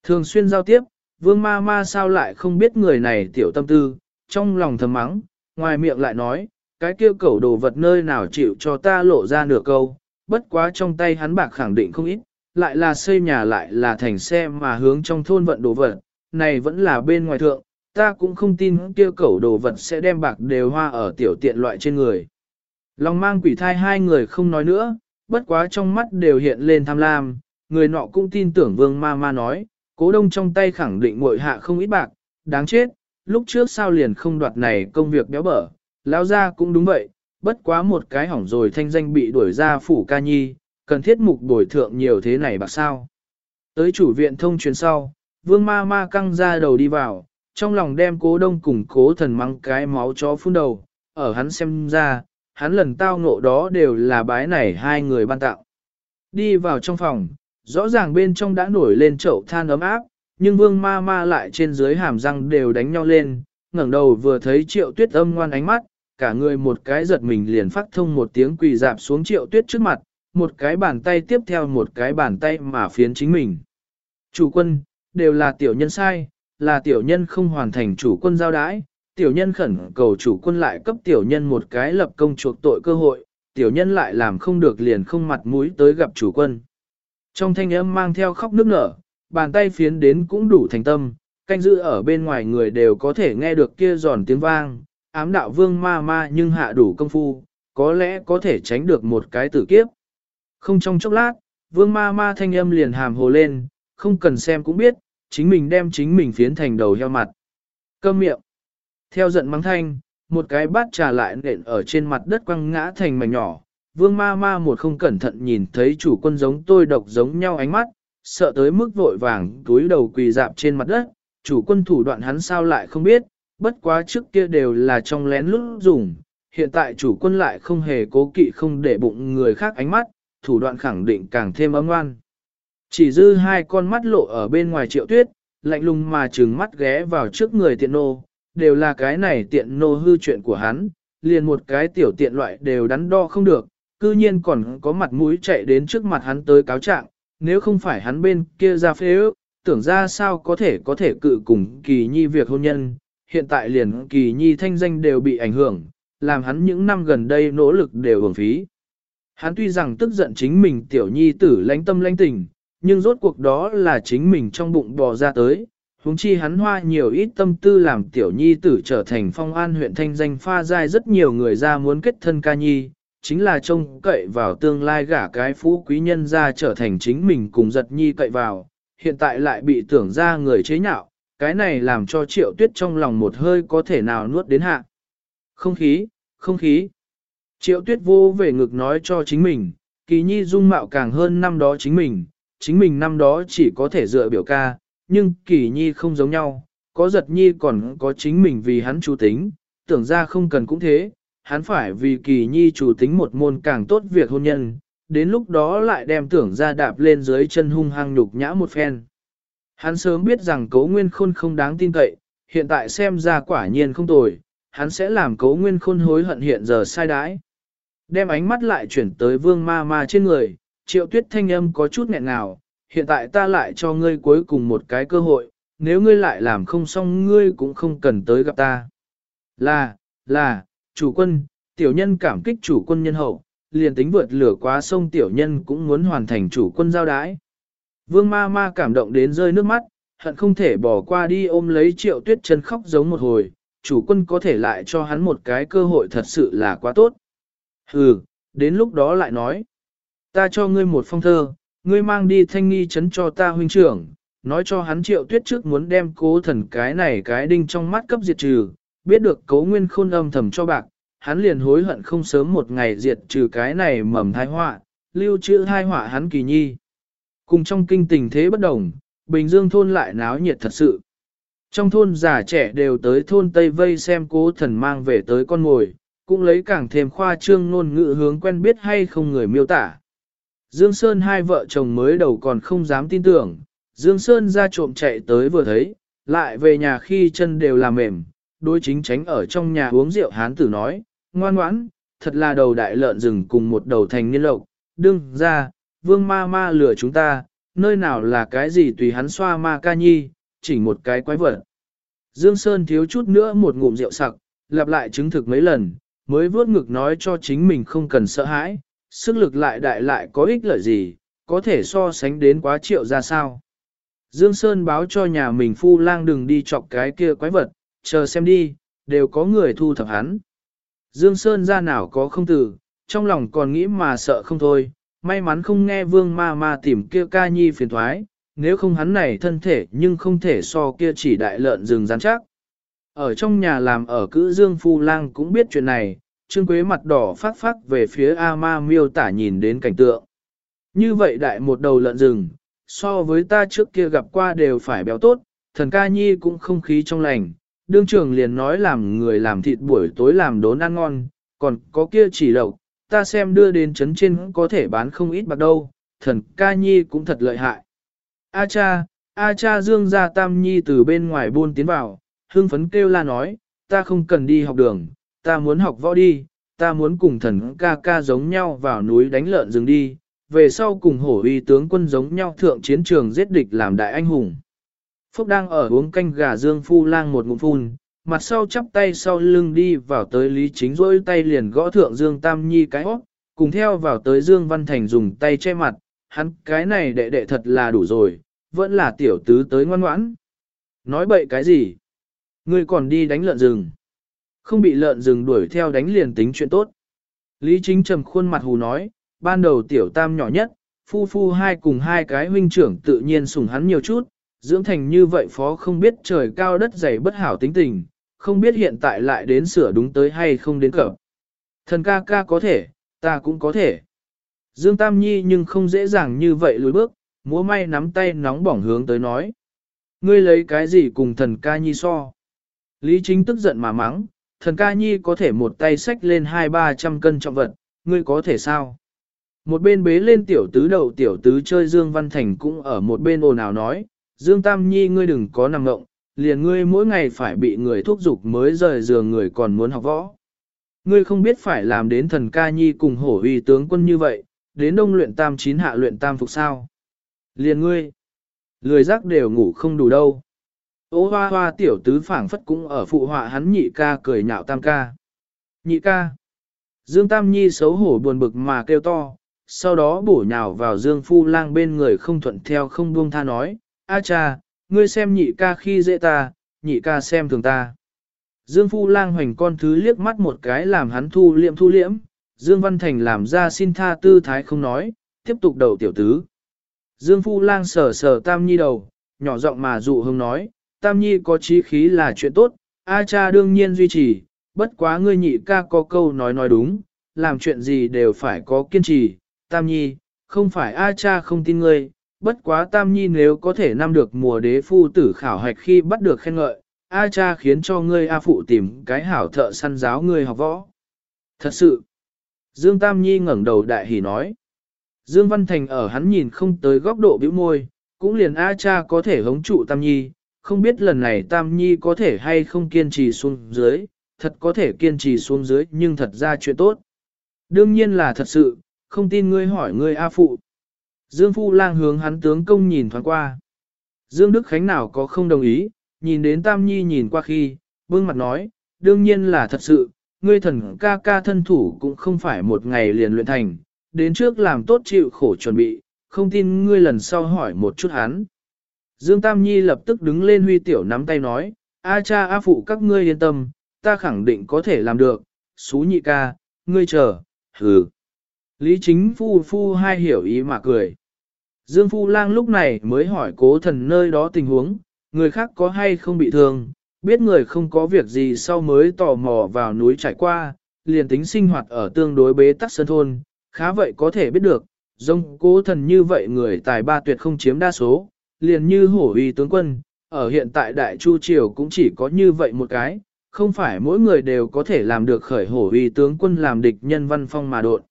Thường xuyên giao tiếp, vương ma ma sao lại không biết người này tiểu tâm tư, trong lòng thầm mắng, ngoài miệng lại nói, cái kia cẩu đồ vật nơi nào chịu cho ta lộ ra nửa câu, bất quá trong tay hắn bạc khẳng định không ít, lại là xây nhà lại là thành xe mà hướng trong thôn vận đồ vật, này vẫn là bên ngoài thượng, ta cũng không tin kia cẩu đồ vật sẽ đem bạc đều hoa ở tiểu tiện loại trên người. Lòng mang quỷ thai hai người không nói nữa, bất quá trong mắt đều hiện lên tham lam, người nọ cũng tin tưởng vương ma ma nói, cố đông trong tay khẳng định muội hạ không ít bạc, đáng chết, lúc trước sao liền không đoạt này công việc béo bở, lão ra cũng đúng vậy, bất quá một cái hỏng rồi thanh danh bị đuổi ra phủ ca nhi, cần thiết mục đổi thượng nhiều thế này bạc sao. Tới chủ viện thông truyền sau, vương ma ma căng ra đầu đi vào, trong lòng đem cố đông cùng cố thần mắng cái máu chó phun đầu, ở hắn xem ra, hắn lần tao ngộ đó đều là bái này hai người ban tạo. Đi vào trong phòng, rõ ràng bên trong đã nổi lên chậu than ấm áp, nhưng vương ma ma lại trên dưới hàm răng đều đánh nhau lên, ngẩng đầu vừa thấy triệu tuyết âm ngoan ánh mắt, cả người một cái giật mình liền phát thông một tiếng quỳ dạp xuống triệu tuyết trước mặt, một cái bàn tay tiếp theo một cái bàn tay mà phiến chính mình. Chủ quân, đều là tiểu nhân sai, là tiểu nhân không hoàn thành chủ quân giao đái, tiểu nhân khẩn cầu chủ quân lại cấp tiểu nhân một cái lập công chuộc tội cơ hội, tiểu nhân lại làm không được liền không mặt mũi tới gặp chủ quân. Trong thanh âm mang theo khóc nước nở, bàn tay phiến đến cũng đủ thành tâm, canh giữ ở bên ngoài người đều có thể nghe được kia giòn tiếng vang, ám đạo vương ma ma nhưng hạ đủ công phu, có lẽ có thể tránh được một cái tử kiếp. Không trong chốc lát, vương ma ma thanh âm liền hàm hồ lên, không cần xem cũng biết, chính mình đem chính mình phiến thành đầu heo mặt. Cơm miệng. Theo giận mắng thanh, một cái bát trà lại nện ở trên mặt đất quăng ngã thành mảnh nhỏ. Vương ma ma một không cẩn thận nhìn thấy chủ quân giống tôi độc giống nhau ánh mắt, sợ tới mức vội vàng túi đầu quỳ dạp trên mặt đất, chủ quân thủ đoạn hắn sao lại không biết, bất quá trước kia đều là trong lén lút dùng, hiện tại chủ quân lại không hề cố kỵ không để bụng người khác ánh mắt, thủ đoạn khẳng định càng thêm ấm ngoan. Chỉ dư hai con mắt lộ ở bên ngoài triệu tuyết, lạnh lùng mà trừng mắt ghé vào trước người tiện nô, đều là cái này tiện nô hư chuyện của hắn, liền một cái tiểu tiện loại đều đắn đo không được, cư nhiên còn có mặt mũi chạy đến trước mặt hắn tới cáo trạng, nếu không phải hắn bên kia ra phê ước, tưởng ra sao có thể có thể cự cùng kỳ nhi việc hôn nhân, hiện tại liền kỳ nhi thanh danh đều bị ảnh hưởng, làm hắn những năm gần đây nỗ lực đều hưởng phí. Hắn tuy rằng tức giận chính mình tiểu nhi tử lãnh tâm lãnh tình, nhưng rốt cuộc đó là chính mình trong bụng bò ra tới. huống chi hắn hoa nhiều ít tâm tư làm tiểu nhi tử trở thành phong an huyện thanh danh pha dai rất nhiều người ra muốn kết thân ca nhi, chính là trông cậy vào tương lai gả cái phú quý nhân ra trở thành chính mình cùng giật nhi cậy vào, hiện tại lại bị tưởng ra người chế nhạo, cái này làm cho triệu tuyết trong lòng một hơi có thể nào nuốt đến hạ. Không khí, không khí. Triệu tuyết vô về ngực nói cho chính mình, kỳ nhi dung mạo càng hơn năm đó chính mình, chính mình năm đó chỉ có thể dựa biểu ca, nhưng kỳ nhi không giống nhau, có giật nhi còn có chính mình vì hắn chủ tính, tưởng ra không cần cũng thế, hắn phải vì kỳ nhi chủ tính một môn càng tốt việc hôn nhân, đến lúc đó lại đem tưởng ra đạp lên dưới chân hung hăng nhục nhã một phen. Hắn sớm biết rằng cấu nguyên khôn không đáng tin cậy, hiện tại xem ra quả nhiên không tồi, hắn sẽ làm cấu nguyên khôn hối hận hiện giờ sai đãi. Đem ánh mắt lại chuyển tới vương ma ma trên người, triệu tuyết thanh âm có chút nghẹn ngào, hiện tại ta lại cho ngươi cuối cùng một cái cơ hội, nếu ngươi lại làm không xong ngươi cũng không cần tới gặp ta. Là, là, chủ quân, tiểu nhân cảm kích chủ quân nhân hậu, liền tính vượt lửa quá sông tiểu nhân cũng muốn hoàn thành chủ quân giao đái. Vương ma ma cảm động đến rơi nước mắt, hận không thể bỏ qua đi ôm lấy triệu tuyết chân khóc giống một hồi, chủ quân có thể lại cho hắn một cái cơ hội thật sự là quá tốt. Hừ, đến lúc đó lại nói, ta cho ngươi một phong thơ, ngươi mang đi thanh nghi chấn cho ta huynh trưởng, nói cho hắn triệu tuyết trước muốn đem cố thần cái này cái đinh trong mắt cấp diệt trừ, biết được cố nguyên khôn âm thầm cho bạc, hắn liền hối hận không sớm một ngày diệt trừ cái này mầm thai họa, lưu trữ thai họa hắn kỳ nhi. Cùng trong kinh tình thế bất đồng, Bình Dương thôn lại náo nhiệt thật sự. Trong thôn già trẻ đều tới thôn Tây Vây xem cố thần mang về tới con ngồi, cũng lấy càng thêm khoa trương ngôn ngữ hướng quen biết hay không người miêu tả. Dương Sơn hai vợ chồng mới đầu còn không dám tin tưởng, Dương Sơn ra trộm chạy tới vừa thấy, lại về nhà khi chân đều làm mềm, đối chính tránh ở trong nhà uống rượu hán tử nói, ngoan ngoãn, thật là đầu đại lợn rừng cùng một đầu thành niên lộc, đương ra, vương ma ma lừa chúng ta, nơi nào là cái gì tùy hắn xoa ma ca nhi, chỉ một cái quái vật. Dương Sơn thiếu chút nữa một ngụm rượu sặc, lặp lại chứng thực mấy lần, mới vuốt ngực nói cho chính mình không cần sợ hãi, sức lực lại đại lại có ích lợi gì, có thể so sánh đến quá triệu ra sao. Dương Sơn báo cho nhà mình phu lang đừng đi chọc cái kia quái vật, chờ xem đi, đều có người thu thập hắn. Dương Sơn ra nào có không tử, trong lòng còn nghĩ mà sợ không thôi, may mắn không nghe vương ma ma tìm kia ca nhi phiền thoái, nếu không hắn này thân thể nhưng không thể so kia chỉ đại lợn rừng rắn chắc. Ở trong nhà làm ở cữ Dương Phu Lang cũng biết chuyện này, Trương Quế mặt đỏ phát phát về phía A Ma miêu tả nhìn đến cảnh tượng. Như vậy đại một đầu lợn rừng, so với ta trước kia gặp qua đều phải béo tốt, thần ca nhi cũng không khí trong lành, đương trường liền nói làm người làm thịt buổi tối làm đốn ăn ngon, còn có kia chỉ lộc, ta xem đưa đến chấn trên có thể bán không ít bạc đâu, thần ca nhi cũng thật lợi hại. A cha, A cha dương ra tam nhi từ bên ngoài buôn tiến vào, hương phấn kêu la nói, ta không cần đi học đường, ta muốn học võ đi, ta muốn cùng thần ca ca giống nhau vào núi đánh lợn rừng đi, về sau cùng hổ uy tướng quân giống nhau thượng chiến trường giết địch làm đại anh hùng. Phúc đang ở uống canh gà dương phu lang một ngụm phun, mặt sau chắp tay sau lưng đi vào tới Lý Chính rôi tay liền gõ thượng Dương Tam Nhi cái hót, cùng theo vào tới Dương Văn Thành dùng tay che mặt, hắn cái này đệ đệ thật là đủ rồi, vẫn là tiểu tứ tới ngoan ngoãn. Nói bậy cái gì? Ngươi còn đi đánh lợn rừng. Không bị lợn rừng đuổi theo đánh liền tính chuyện tốt. Lý Chính trầm khuôn mặt hù nói, ban đầu tiểu tam nhỏ nhất, phu phu hai cùng hai cái huynh trưởng tự nhiên sủng hắn nhiều chút, dưỡng thành như vậy phó không biết trời cao đất dày bất hảo tính tình, không biết hiện tại lại đến sửa đúng tới hay không đến cỡ. Thần ca ca có thể, ta cũng có thể. Dương Tam Nhi nhưng không dễ dàng như vậy lùi bước, múa may nắm tay nóng bỏng hướng tới nói. Ngươi lấy cái gì cùng thần ca nhi so? Lý chính tức giận mà mắng, thần ca nhi có thể một tay xách lên hai ba trăm cân trọng vật, ngươi có thể sao? Một bên bế lên tiểu tứ đầu tiểu tứ chơi Dương Văn Thành cũng ở một bên ồn ào nói, Dương Tam Nhi ngươi đừng có nằm ngộng, liền ngươi mỗi ngày phải bị người thúc giục mới rời giường người còn muốn học võ. Ngươi không biết phải làm đến thần ca nhi cùng hổ uy tướng quân như vậy, đến đông luyện tam chín hạ luyện tam phục sao. Liền ngươi, lười giác đều ngủ không đủ đâu. Ô hoa hoa tiểu tứ phảng phất cũng ở phụ họa hắn nhị ca cười nhạo tam ca. Nhị ca. Dương Tam Nhi xấu hổ buồn bực mà kêu to, sau đó bổ nhào vào Dương Phu Lang bên người không thuận theo không buông tha nói, A cha, ngươi xem nhị ca khi dễ ta, nhị ca xem thường ta. Dương Phu Lang hoành con thứ liếc mắt một cái làm hắn thu liệm thu liễm, Dương Văn Thành làm ra xin tha tư thái không nói, tiếp tục đầu tiểu tứ. Dương Phu Lang sờ sờ Tam Nhi đầu, nhỏ giọng mà dụ hưng nói, Tam Nhi có trí khí là chuyện tốt, A cha đương nhiên duy trì, bất quá ngươi nhị ca có câu nói nói đúng, làm chuyện gì đều phải có kiên trì, Tam Nhi, không phải A cha không tin ngươi, bất quá Tam Nhi nếu có thể năm được mùa đế phu tử khảo hạch khi bắt được khen ngợi, A cha khiến cho ngươi A phụ tìm cái hảo thợ săn giáo ngươi học võ. Thật sự, Dương Tam Nhi ngẩng đầu đại hỉ nói. Dương Văn Thành ở hắn nhìn không tới góc độ bĩu môi, cũng liền A cha có thể hống trụ Tam Nhi, không biết lần này Tam Nhi có thể hay không kiên trì xuống dưới, thật có thể kiên trì xuống dưới nhưng thật ra chuyện tốt. Đương nhiên là thật sự, không tin ngươi hỏi ngươi A phụ. Dương Phu Lang hướng hắn tướng công nhìn thoáng qua. Dương Đức Khánh nào có không đồng ý, nhìn đến Tam Nhi nhìn qua khi, bưng mặt nói, đương nhiên là thật sự, ngươi thần ca ca thân thủ cũng không phải một ngày liền luyện thành, đến trước làm tốt chịu khổ chuẩn bị, không tin ngươi lần sau hỏi một chút hắn. Dương Tam Nhi lập tức đứng lên huy tiểu nắm tay nói, A cha A phụ các ngươi yên tâm, ta khẳng định có thể làm được, xú nhị ca, ngươi chờ, hừ. Lý chính phu phu hai hiểu ý mà cười. Dương Phu Lang lúc này mới hỏi cố thần nơi đó tình huống, người khác có hay không bị thương, biết người không có việc gì sau mới tò mò vào núi trải qua, liền tính sinh hoạt ở tương đối bế tắc sơn thôn, khá vậy có thể biết được, dông cố thần như vậy người tài ba tuyệt không chiếm đa số, liền như hổ uy tướng quân, ở hiện tại Đại Chu Triều cũng chỉ có như vậy một cái, không phải mỗi người đều có thể làm được khởi hổ uy tướng quân làm địch nhân văn phong mà đột.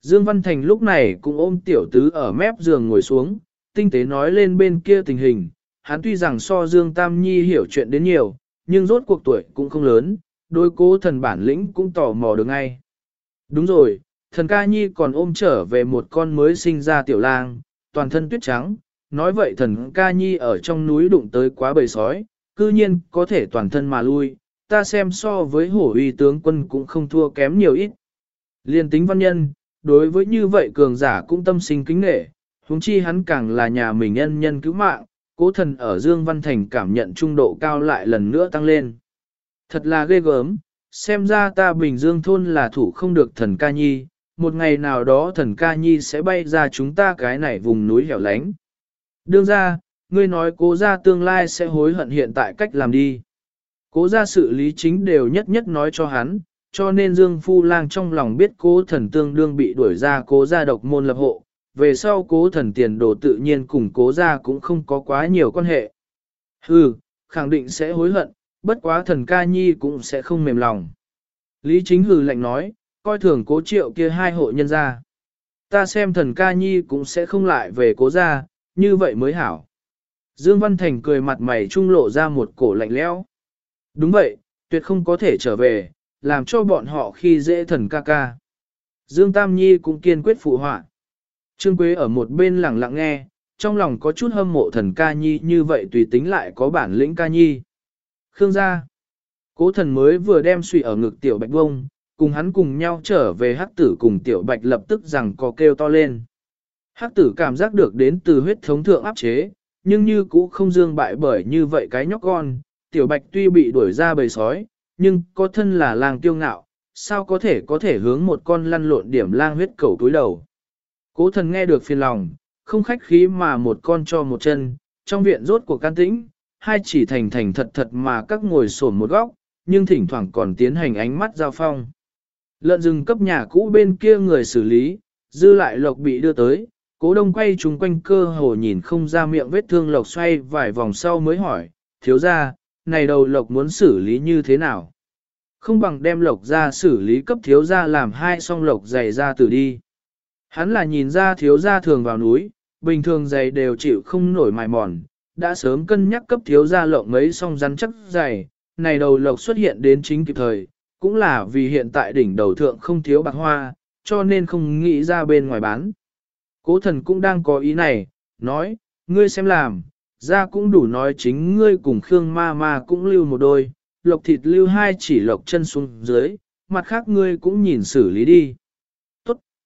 Dương Văn Thành lúc này cũng ôm tiểu tứ ở mép giường ngồi xuống, tinh tế nói lên bên kia tình hình, hắn tuy rằng so Dương Tam Nhi hiểu chuyện đến nhiều, nhưng rốt cuộc tuổi cũng không lớn, đôi cố thần bản lĩnh cũng tò mò được ngay. Đúng rồi, thần ca nhi còn ôm trở về một con mới sinh ra tiểu lang, toàn thân tuyết trắng, nói vậy thần ca nhi ở trong núi đụng tới quá bầy sói, cư nhiên có thể toàn thân mà lui, ta xem so với hổ uy tướng quân cũng không thua kém nhiều ít. Liên tính văn nhân, đối với như vậy cường giả cũng tâm sinh kính nghệ, huống chi hắn càng là nhà mình nhân nhân cứu mạng, cố thần ở Dương Văn Thành cảm nhận trung độ cao lại lần nữa tăng lên. Thật là ghê gớm, xem ra ta Bình Dương thôn là thủ không được thần ca nhi, một ngày nào đó thần ca nhi sẽ bay ra chúng ta cái này vùng núi hẻo lánh. Đương ra, ngươi nói cố ra tương lai sẽ hối hận hiện tại cách làm đi. Cố ra sự lý chính đều nhất nhất nói cho hắn, cho nên Dương Phu Lang trong lòng biết cố thần tương đương bị đuổi ra cố gia độc môn lập hộ, về sau cố thần tiền đồ tự nhiên cùng cố gia cũng không có quá nhiều quan hệ. Hừ, khẳng định sẽ hối hận, bất quá thần ca nhi cũng sẽ không mềm lòng. Lý chính hừ lạnh nói, coi thường cố triệu kia hai hộ nhân ra. Ta xem thần ca nhi cũng sẽ không lại về cố gia như vậy mới hảo. Dương Văn Thành cười mặt mày trung lộ ra một cổ lạnh lẽo. Đúng vậy, tuyệt không có thể trở về, làm cho bọn họ khi dễ thần ca ca. Dương Tam Nhi cũng kiên quyết phụ họa. Trương Quế ở một bên lặng lặng nghe, trong lòng có chút hâm mộ thần ca nhi như vậy tùy tính lại có bản lĩnh ca nhi. Khương gia. Cố thần mới vừa đem suy ở ngực tiểu bạch bông, cùng hắn cùng nhau trở về hắc tử cùng tiểu bạch lập tức rằng có kêu to lên. Hắc tử cảm giác được đến từ huyết thống thượng áp chế, nhưng như cũ không dương bại bởi như vậy cái nhóc con, tiểu bạch tuy bị đuổi ra bầy sói, nhưng có thân là lang tiêu ngạo, sao có thể có thể hướng một con lăn lộn điểm lang huyết cầu túi đầu. Cố thần nghe được phiền lòng, không khách khí mà một con cho một chân, trong viện rốt của can tĩnh, hai chỉ thành thành thật thật mà các ngồi sổn một góc, nhưng thỉnh thoảng còn tiến hành ánh mắt giao phong. Lợn rừng cấp nhà cũ bên kia người xử lý, dư lại lộc bị đưa tới, cố đông quay chung quanh cơ hồ nhìn không ra miệng vết thương lộc xoay vài vòng sau mới hỏi, thiếu ra, này đầu lộc muốn xử lý như thế nào? Không bằng đem lộc ra xử lý cấp thiếu ra làm hai song lộc dày ra từ đi. Hắn là nhìn ra thiếu gia thường vào núi, bình thường dày đều chịu không nổi mài mòn, đã sớm cân nhắc cấp thiếu gia lộng mấy song rắn chắc dày này đầu lộc xuất hiện đến chính kịp thời, cũng là vì hiện tại đỉnh đầu thượng không thiếu bạc hoa, cho nên không nghĩ ra bên ngoài bán. Cố thần cũng đang có ý này, nói, ngươi xem làm, ra cũng đủ nói chính ngươi cùng Khương ma ma cũng lưu một đôi, lộc thịt lưu hai chỉ lộc chân xuống dưới, mặt khác ngươi cũng nhìn xử lý đi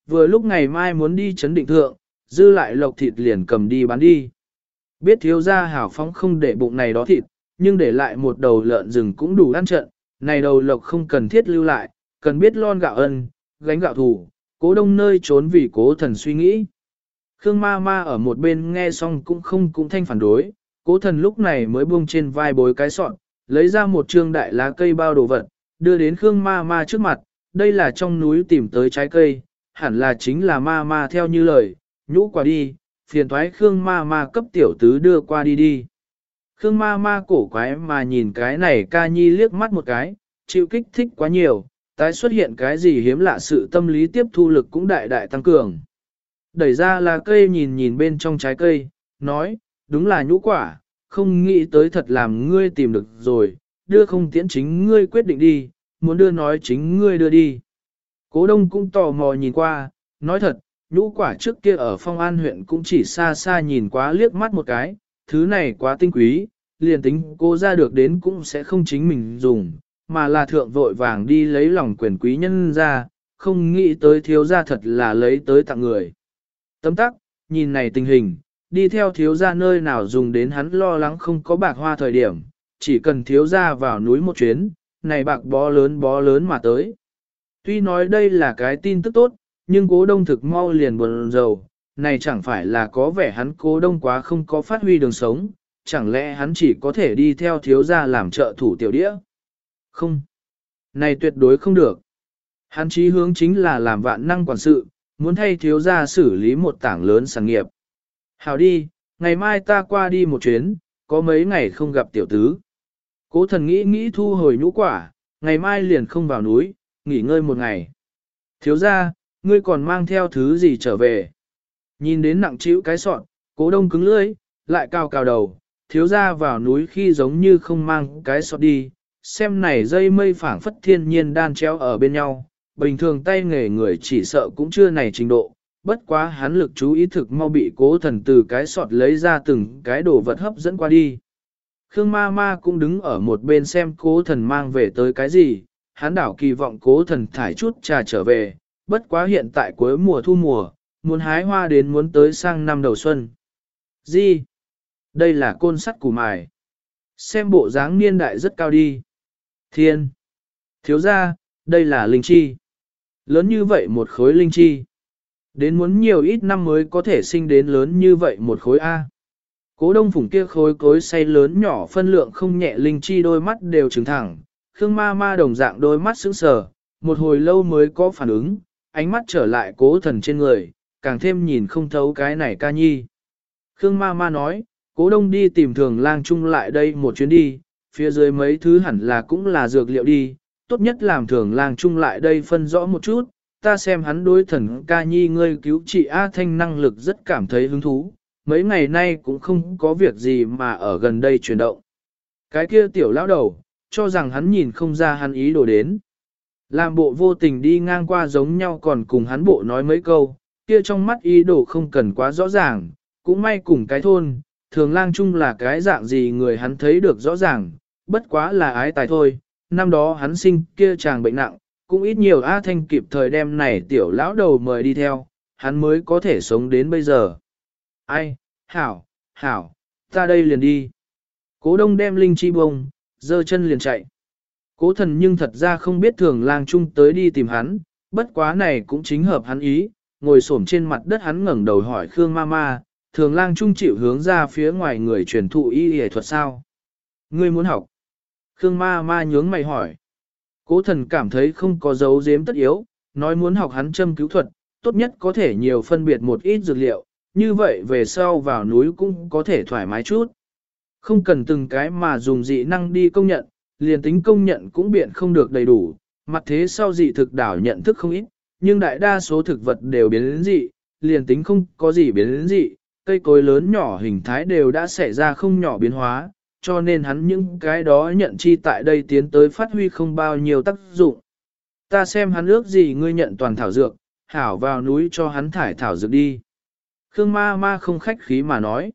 vừa lúc ngày mai muốn đi chấn định thượng, dư lại lộc thịt liền cầm đi bán đi. Biết thiếu gia hảo phóng không để bụng này đó thịt, nhưng để lại một đầu lợn rừng cũng đủ ăn trận, này đầu lộc không cần thiết lưu lại, cần biết lon gạo ân, gánh gạo thủ, cố đông nơi trốn vì cố thần suy nghĩ. Khương ma ma ở một bên nghe xong cũng không cũng thanh phản đối, cố thần lúc này mới buông trên vai bối cái sọn, lấy ra một trương đại lá cây bao đồ vật, đưa đến Khương ma ma trước mặt, đây là trong núi tìm tới trái cây, hẳn là chính là ma ma theo như lời, nhũ quả đi, phiền thoái Khương ma ma cấp tiểu tứ đưa qua đi đi. Khương ma ma cổ quái mà nhìn cái này ca nhi liếc mắt một cái, chịu kích thích quá nhiều, tái xuất hiện cái gì hiếm lạ sự tâm lý tiếp thu lực cũng đại đại tăng cường. Đẩy ra là cây nhìn nhìn bên trong trái cây, nói, đúng là nhũ quả, không nghĩ tới thật làm ngươi tìm được rồi, đưa không tiễn chính ngươi quyết định đi, muốn đưa nói chính ngươi đưa đi. Cố đông cũng tò mò nhìn qua, nói thật, nhũ quả trước kia ở phong an huyện cũng chỉ xa xa nhìn quá liếc mắt một cái, thứ này quá tinh quý, liền tính cô ra được đến cũng sẽ không chính mình dùng, mà là thượng vội vàng đi lấy lòng quyền quý nhân ra, không nghĩ tới thiếu gia thật là lấy tới tặng người. Tấm tắc, nhìn này tình hình, đi theo thiếu gia nơi nào dùng đến hắn lo lắng không có bạc hoa thời điểm, chỉ cần thiếu gia vào núi một chuyến, này bạc bó lớn bó lớn mà tới. Tuy nói đây là cái tin tức tốt, nhưng cố đông thực mau liền buồn rầu, này chẳng phải là có vẻ hắn cố đông quá không có phát huy đường sống, chẳng lẽ hắn chỉ có thể đi theo thiếu gia làm trợ thủ tiểu đĩa? Không. Này tuyệt đối không được. Hắn chí hướng chính là làm vạn năng quản sự, muốn thay thiếu gia xử lý một tảng lớn sản nghiệp. Hảo đi, ngày mai ta qua đi một chuyến, có mấy ngày không gặp tiểu tứ. Cố thần nghĩ nghĩ thu hồi nhũ quả, ngày mai liền không vào núi, nghỉ ngơi một ngày. Thiếu gia, ngươi còn mang theo thứ gì trở về? Nhìn đến nặng chịu cái sọn, cố đông cứng lưỡi, lại cao cao đầu, thiếu gia vào núi khi giống như không mang cái sọt đi, xem này dây mây phảng phất thiên nhiên đan treo ở bên nhau, bình thường tay nghề người chỉ sợ cũng chưa này trình độ, bất quá hắn lực chú ý thực mau bị cố thần từ cái sọt lấy ra từng cái đồ vật hấp dẫn qua đi. Khương ma ma cũng đứng ở một bên xem cố thần mang về tới cái gì, hắn đảo kỳ vọng cố thần thải chút trà trở về, bất quá hiện tại cuối mùa thu mùa, muốn hái hoa đến muốn tới sang năm đầu xuân. Gì? Đây là côn sắt củ mài. Xem bộ dáng niên đại rất cao đi. Thiên. Thiếu ra, đây là linh chi. Lớn như vậy một khối linh chi. Đến muốn nhiều ít năm mới có thể sinh đến lớn như vậy một khối A. Cố đông phủng kia khối cối say lớn nhỏ phân lượng không nhẹ linh chi đôi mắt đều trừng thẳng. Khương ma ma đồng dạng đôi mắt sững sờ, một hồi lâu mới có phản ứng, ánh mắt trở lại cố thần trên người, càng thêm nhìn không thấu cái này ca nhi. Khương ma ma nói, cố đông đi tìm thường lang chung lại đây một chuyến đi, phía dưới mấy thứ hẳn là cũng là dược liệu đi, tốt nhất làm thường lang chung lại đây phân rõ một chút, ta xem hắn đối thần ca nhi ngươi cứu trị A Thanh năng lực rất cảm thấy hứng thú, mấy ngày nay cũng không có việc gì mà ở gần đây chuyển động. Cái kia tiểu lão đầu, cho rằng hắn nhìn không ra hắn ý đồ đến. Làm bộ vô tình đi ngang qua giống nhau còn cùng hắn bộ nói mấy câu, kia trong mắt ý đồ không cần quá rõ ràng, cũng may cùng cái thôn, thường lang chung là cái dạng gì người hắn thấy được rõ ràng, bất quá là ái tài thôi, năm đó hắn sinh kia chàng bệnh nặng, cũng ít nhiều A Thanh kịp thời đem này tiểu lão đầu mời đi theo, hắn mới có thể sống đến bây giờ. Ai, hảo, hảo, ta đây liền đi. Cố đông đem linh chi bông, giơ chân liền chạy. Cố thần nhưng thật ra không biết thường lang chung tới đi tìm hắn, bất quá này cũng chính hợp hắn ý, ngồi xổm trên mặt đất hắn ngẩng đầu hỏi Khương ma thường lang trung chịu hướng ra phía ngoài người truyền thụ y y thuật sao? Ngươi muốn học? Khương ma ma nhướng mày hỏi. Cố thần cảm thấy không có dấu giếm tất yếu, nói muốn học hắn châm cứu thuật, tốt nhất có thể nhiều phân biệt một ít dược liệu, như vậy về sau vào núi cũng có thể thoải mái chút. Không cần từng cái mà dùng dị năng đi công nhận, liền tính công nhận cũng biện không được đầy đủ, mặt thế sau dị thực đảo nhận thức không ít, nhưng đại đa số thực vật đều biến đến dị, liền tính không có gì biến đến dị, cây cối lớn nhỏ hình thái đều đã xảy ra không nhỏ biến hóa, cho nên hắn những cái đó nhận chi tại đây tiến tới phát huy không bao nhiêu tác dụng. Ta xem hắn ước gì ngươi nhận toàn thảo dược, hảo vào núi cho hắn thải thảo dược đi. Khương ma ma không khách khí mà nói.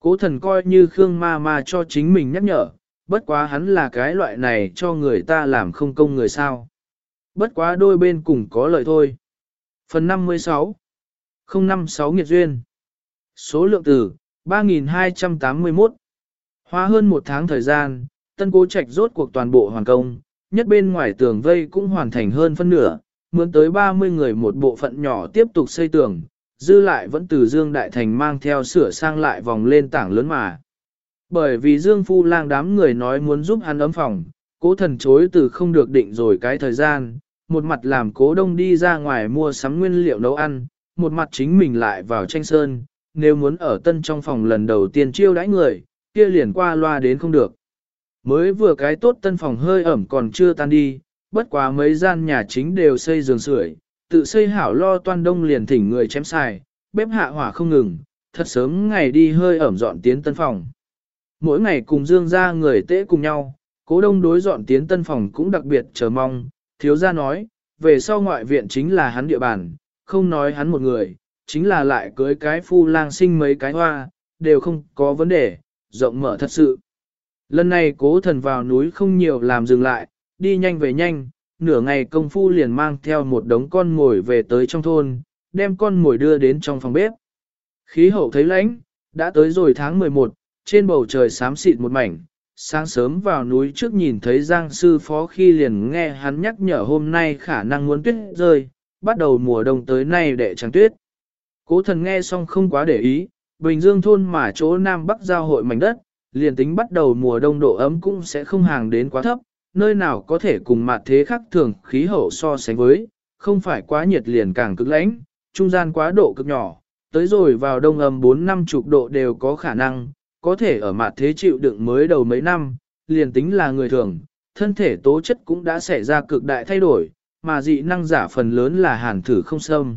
Cố thần coi như Khương ma ma cho chính mình nhắc nhở, bất quá hắn là cái loại này cho người ta làm không công người sao. Bất quá đôi bên cùng có lợi thôi. Phần 56 056 Nghiệt Duyên Số lượng từ 3281 Hoa hơn một tháng thời gian, tân cố trạch rốt cuộc toàn bộ hoàn công, nhất bên ngoài tường vây cũng hoàn thành hơn phân nửa, mướn tới 30 người một bộ phận nhỏ tiếp tục xây tường, dư lại vẫn từ Dương Đại Thành mang theo sửa sang lại vòng lên tảng lớn mà. Bởi vì Dương Phu lang đám người nói muốn giúp hắn ấm phòng, cố thần chối từ không được định rồi cái thời gian, một mặt làm cố đông đi ra ngoài mua sắm nguyên liệu nấu ăn, một mặt chính mình lại vào tranh sơn, nếu muốn ở tân trong phòng lần đầu tiên chiêu đãi người, kia liền qua loa đến không được. Mới vừa cái tốt tân phòng hơi ẩm còn chưa tan đi, bất quá mấy gian nhà chính đều xây giường sưởi, tự xây hảo lo toan đông liền thỉnh người chém xài, bếp hạ hỏa không ngừng, thật sớm ngày đi hơi ẩm dọn tiến tân phòng. Mỗi ngày cùng dương ra người tễ cùng nhau, cố đông đối dọn tiến tân phòng cũng đặc biệt chờ mong, thiếu gia nói, về sau ngoại viện chính là hắn địa bàn, không nói hắn một người, chính là lại cưới cái phu lang sinh mấy cái hoa, đều không có vấn đề, rộng mở thật sự. Lần này cố thần vào núi không nhiều làm dừng lại, đi nhanh về nhanh, nửa ngày công phu liền mang theo một đống con ngồi về tới trong thôn, đem con ngồi đưa đến trong phòng bếp. Khí hậu thấy lạnh, đã tới rồi tháng 11, trên bầu trời xám xịt một mảnh, sáng sớm vào núi trước nhìn thấy Giang sư phó khi liền nghe hắn nhắc nhở hôm nay khả năng muốn tuyết rơi, bắt đầu mùa đông tới nay để trắng tuyết. Cố thần nghe xong không quá để ý, Bình Dương thôn mà chỗ Nam Bắc giao hội mảnh đất, liền tính bắt đầu mùa đông độ ấm cũng sẽ không hàng đến quá thấp, nơi nào có thể cùng mặt thế khác thường khí hậu so sánh với, không phải quá nhiệt liền càng cực lãnh, trung gian quá độ cực nhỏ, tới rồi vào đông ấm 4 năm chục độ đều có khả năng, có thể ở mặt thế chịu đựng mới đầu mấy năm, liền tính là người thường, thân thể tố chất cũng đã xảy ra cực đại thay đổi, mà dị năng giả phần lớn là hàn thử không xâm.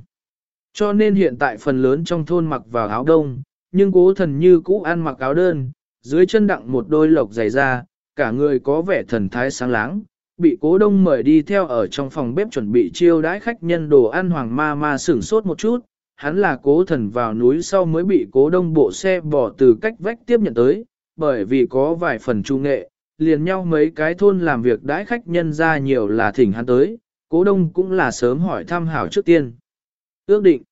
Cho nên hiện tại phần lớn trong thôn mặc vào áo đông, nhưng cố thần như cũ ăn mặc áo đơn, dưới chân đặng một đôi lộc dày ra, cả người có vẻ thần thái sáng láng, bị cố đông mời đi theo ở trong phòng bếp chuẩn bị chiêu đãi khách nhân đồ ăn hoàng ma ma sửng sốt một chút, hắn là cố thần vào núi sau mới bị cố đông bộ xe bỏ từ cách vách tiếp nhận tới, bởi vì có vài phần trung nghệ, liền nhau mấy cái thôn làm việc đãi khách nhân ra nhiều là thỉnh hắn tới, cố đông cũng là sớm hỏi thăm hảo trước tiên. Ước định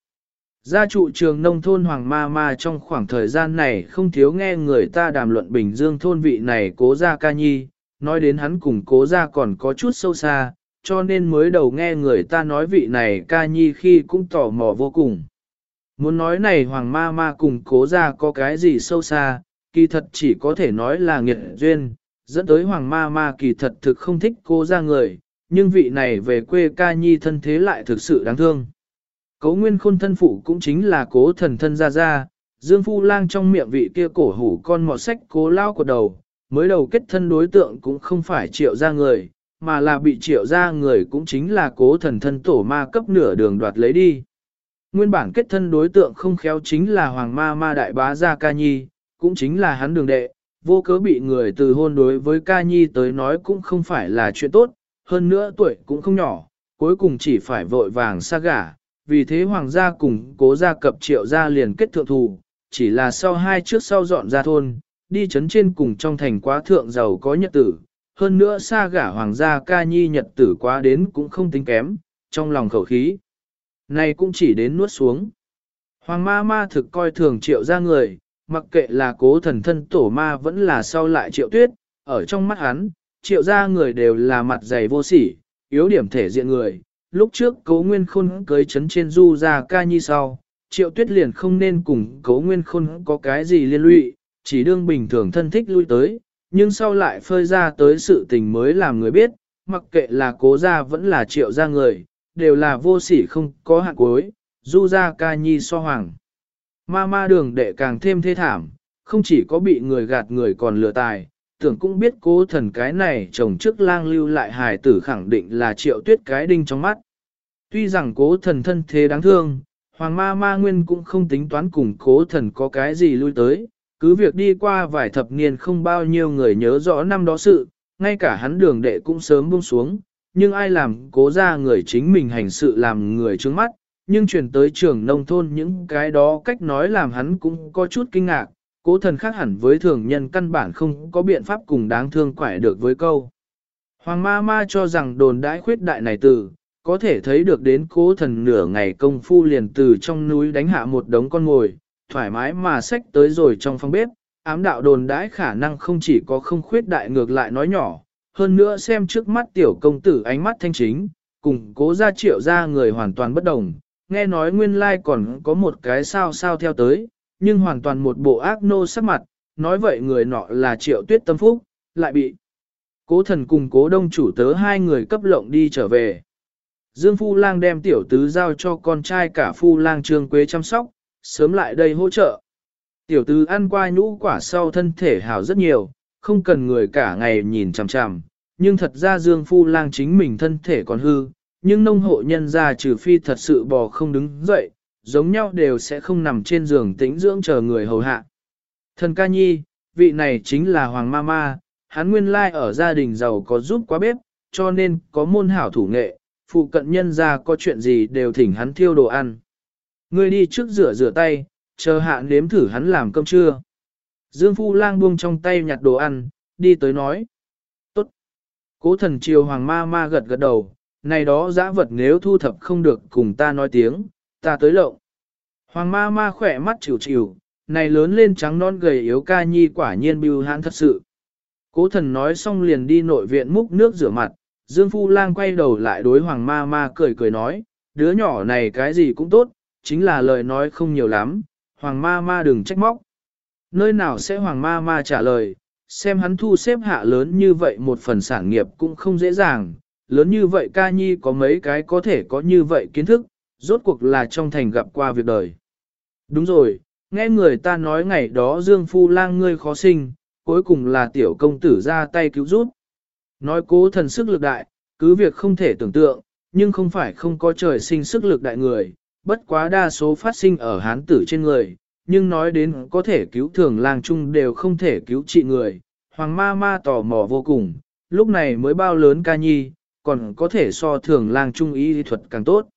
Gia trụ trường nông thôn Hoàng Ma Ma trong khoảng thời gian này không thiếu nghe người ta đàm luận Bình Dương thôn vị này cố gia ca nhi, nói đến hắn cùng cố gia còn có chút sâu xa, cho nên mới đầu nghe người ta nói vị này ca nhi khi cũng tò mò vô cùng. Muốn nói này Hoàng Ma Ma cùng cố gia có cái gì sâu xa, kỳ thật chỉ có thể nói là nghiệt duyên, dẫn tới Hoàng Ma Ma kỳ thật thực không thích cố gia người, nhưng vị này về quê ca nhi thân thế lại thực sự đáng thương. Cố nguyên khôn thân phụ cũng chính là cố thần thân ra ra, Dương Phu Lang trong miệng vị kia cổ hủ con mọt sách cố lao của đầu, mới đầu kết thân đối tượng cũng không phải triệu ra người, mà là bị triệu ra người cũng chính là cố thần thân tổ ma cấp nửa đường đoạt lấy đi. Nguyên bản kết thân đối tượng không khéo chính là hoàng ma ma đại bá gia ca nhi, cũng chính là hắn đường đệ, vô cớ bị người từ hôn đối với ca nhi tới nói cũng không phải là chuyện tốt, hơn nữa tuổi cũng không nhỏ, cuối cùng chỉ phải vội vàng xa gả, vì thế hoàng gia cùng cố gia cập triệu gia liền kết thượng thù, chỉ là sau hai trước sau dọn ra thôn, đi chấn trên cùng trong thành quá thượng giàu có nhật tử, hơn nữa xa gả hoàng gia ca nhi nhật tử quá đến cũng không tính kém, trong lòng khẩu khí. Này cũng chỉ đến nuốt xuống. Hoàng ma ma thực coi thường triệu gia người, mặc kệ là cố thần thân tổ ma vẫn là sau lại triệu tuyết, ở trong mắt hắn, triệu gia người đều là mặt dày vô sỉ, yếu điểm thể diện người, lúc trước Cố nguyên khôn cưới chấn trên du ra ca nhi sau, triệu tuyết liền không nên cùng Cố nguyên khôn có cái gì liên lụy, chỉ đương bình thường thân thích lui tới, nhưng sau lại phơi ra tới sự tình mới làm người biết, mặc kệ là cố gia vẫn là triệu gia người, đều là vô sỉ không có hạn cuối, du ra ca nhi so hoàng. Ma ma đường đệ càng thêm thê thảm, không chỉ có bị người gạt người còn lừa tài, tưởng cũng biết cố thần cái này chồng trước lang lưu lại hài tử khẳng định là triệu tuyết cái đinh trong mắt. Tuy rằng cố thần thân thế đáng thương, hoàng ma ma nguyên cũng không tính toán cùng cố thần có cái gì lui tới, cứ việc đi qua vài thập niên không bao nhiêu người nhớ rõ năm đó sự, ngay cả hắn đường đệ cũng sớm buông xuống, nhưng ai làm cố ra người chính mình hành sự làm người trước mắt, nhưng chuyển tới trường nông thôn những cái đó cách nói làm hắn cũng có chút kinh ngạc, cố thần khác hẳn với thường nhân căn bản không có biện pháp cùng đáng thương quải được với câu. Hoàng ma ma cho rằng đồn đãi khuyết đại này từ, có thể thấy được đến cố thần nửa ngày công phu liền từ trong núi đánh hạ một đống con ngồi, thoải mái mà xách tới rồi trong phòng bếp, ám đạo đồn đãi khả năng không chỉ có không khuyết đại ngược lại nói nhỏ, hơn nữa xem trước mắt tiểu công tử ánh mắt thanh chính, cùng cố ra triệu ra người hoàn toàn bất đồng, nghe nói nguyên lai còn có một cái sao sao theo tới, nhưng hoàn toàn một bộ ác nô sắc mặt, nói vậy người nọ là triệu tuyết tâm phúc, lại bị cố thần cùng cố đông chủ tớ hai người cấp lộng đi trở về. Dương Phu Lang đem tiểu tứ giao cho con trai cả Phu Lang Trương Quế chăm sóc, sớm lại đây hỗ trợ. Tiểu tứ ăn qua nhũ quả sau thân thể hảo rất nhiều, không cần người cả ngày nhìn chằm chằm, nhưng thật ra Dương Phu Lang chính mình thân thể còn hư, nhưng nông hộ nhân ra trừ phi thật sự bò không đứng dậy, giống nhau đều sẽ không nằm trên giường tĩnh dưỡng chờ người hầu hạ. Thần ca nhi, vị này chính là Hoàng Ma Ma, hắn nguyên lai ở gia đình giàu có giúp quá bếp, cho nên có môn hảo thủ nghệ, phụ cận nhân ra có chuyện gì đều thỉnh hắn thiêu đồ ăn. Ngươi đi trước rửa rửa tay, chờ hạ nếm thử hắn làm cơm trưa. Dương Phu Lang buông trong tay nhặt đồ ăn, đi tới nói. Tốt. Cố thần triều hoàng ma ma gật gật đầu, này đó dã vật nếu thu thập không được cùng ta nói tiếng, ta tới lộng. Hoàng ma ma khỏe mắt chịu chịu, này lớn lên trắng non gầy yếu ca nhi quả nhiên bưu hãn thật sự. Cố thần nói xong liền đi nội viện múc nước rửa mặt, Dương Phu Lang quay đầu lại đối Hoàng ma ma cười cười nói, đứa nhỏ này cái gì cũng tốt, chính là lời nói không nhiều lắm, Hoàng ma ma đừng trách móc. Nơi nào sẽ Hoàng ma ma trả lời, xem hắn thu xếp hạ lớn như vậy một phần sản nghiệp cũng không dễ dàng, lớn như vậy ca nhi có mấy cái có thể có như vậy kiến thức, rốt cuộc là trong thành gặp qua việc đời. Đúng rồi, nghe người ta nói ngày đó Dương Phu lang ngươi khó sinh, cuối cùng là tiểu công tử ra tay cứu giúp. Nói cố thần sức lực đại, cứ việc không thể tưởng tượng, nhưng không phải không có trời sinh sức lực đại người, bất quá đa số phát sinh ở hán tử trên người, nhưng nói đến có thể cứu thường lang chung đều không thể cứu trị người. Hoàng ma ma tò mò vô cùng, lúc này mới bao lớn ca nhi, còn có thể so thường lang trung ý thuật càng tốt.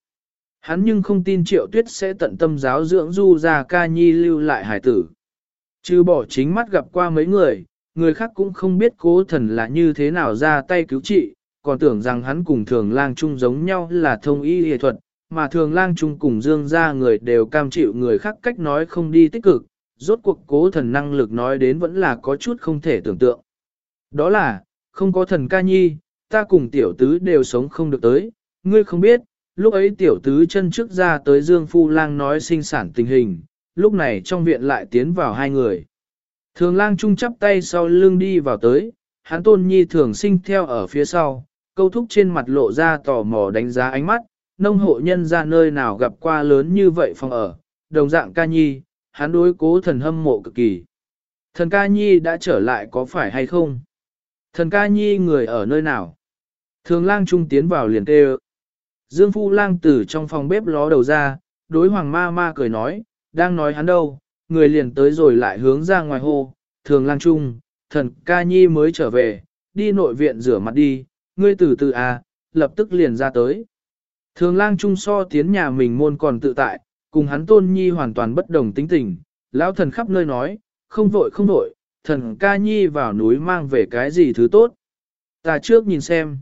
Hắn nhưng không tin triệu tuyết sẽ tận tâm giáo dưỡng du ra ca nhi lưu lại hải tử. Chứ bỏ chính mắt gặp qua mấy người, người khác cũng không biết cố thần là như thế nào ra tay cứu trị, còn tưởng rằng hắn cùng thường lang trung giống nhau là thông y y thuật, mà thường lang trung cùng dương ra người đều cam chịu người khác cách nói không đi tích cực, rốt cuộc cố thần năng lực nói đến vẫn là có chút không thể tưởng tượng. Đó là, không có thần ca nhi, ta cùng tiểu tứ đều sống không được tới, ngươi không biết, lúc ấy tiểu tứ chân trước ra tới Dương Phu Lang nói sinh sản tình hình, lúc này trong viện lại tiến vào hai người. Thường lang trung chắp tay sau lưng đi vào tới, hắn tôn nhi thường sinh theo ở phía sau, câu thúc trên mặt lộ ra tò mò đánh giá ánh mắt, nông hộ nhân ra nơi nào gặp qua lớn như vậy phòng ở, đồng dạng ca nhi, hắn đối cố thần hâm mộ cực kỳ. Thần ca nhi đã trở lại có phải hay không? Thần ca nhi người ở nơi nào? Thường lang trung tiến vào liền kêu. Dương Phu lang từ trong phòng bếp ló đầu ra, đối hoàng ma ma cười nói, đang nói hắn đâu, người liền tới rồi lại hướng ra ngoài hô, thường lang trung, thần ca nhi mới trở về, đi nội viện rửa mặt đi, ngươi từ từ à, lập tức liền ra tới. Thường lang trung so tiến nhà mình môn còn tự tại, cùng hắn tôn nhi hoàn toàn bất đồng tính tình, lão thần khắp nơi nói, không vội không vội, thần ca nhi vào núi mang về cái gì thứ tốt. Ta trước nhìn xem.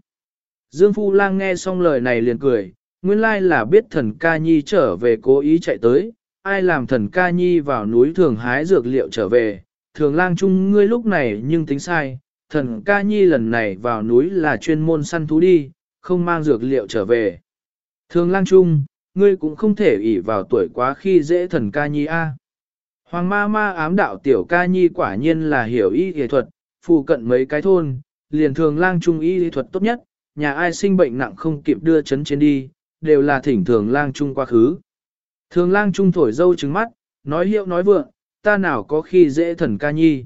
Dương Phu Lang nghe xong lời này liền cười, nguyên lai là biết thần ca nhi trở về cố ý chạy tới, ai làm thần ca nhi vào núi thường hái dược liệu trở về, thường lang chung ngươi lúc này nhưng tính sai, thần ca nhi lần này vào núi là chuyên môn săn thú đi, không mang dược liệu trở về. Thường lang chung, ngươi cũng không thể ỷ vào tuổi quá khi dễ thần ca nhi a. Hoàng ma ma ám đạo tiểu ca nhi quả nhiên là hiểu y y thuật, phù cận mấy cái thôn, liền thường lang trung y y thuật tốt nhất, nhà ai sinh bệnh nặng không kịp đưa chấn trên đi, đều là thỉnh thường lang trung quá khứ. Thường lang trung thổi dâu trứng mắt, nói hiệu nói vượng, ta nào có khi dễ thần ca nhi.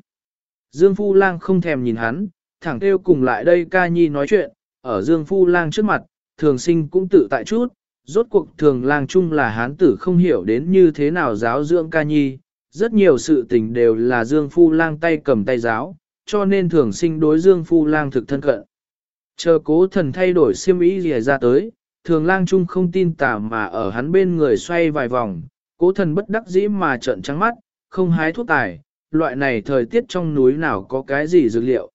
Dương Phu Lang không thèm nhìn hắn, thẳng kêu cùng lại đây ca nhi nói chuyện, ở Dương Phu Lang trước mặt, thường sinh cũng tự tại chút, rốt cuộc thường lang trung là hán tử không hiểu đến như thế nào giáo dưỡng ca nhi, rất nhiều sự tình đều là Dương Phu Lang tay cầm tay giáo, cho nên thường sinh đối Dương Phu Lang thực thân cận. Chờ cố thần thay đổi xiêm ý gì ra tới, thường lang trung không tin tà mà ở hắn bên người xoay vài vòng, cố thần bất đắc dĩ mà trợn trắng mắt, không hái thuốc tài, loại này thời tiết trong núi nào có cái gì dược liệu.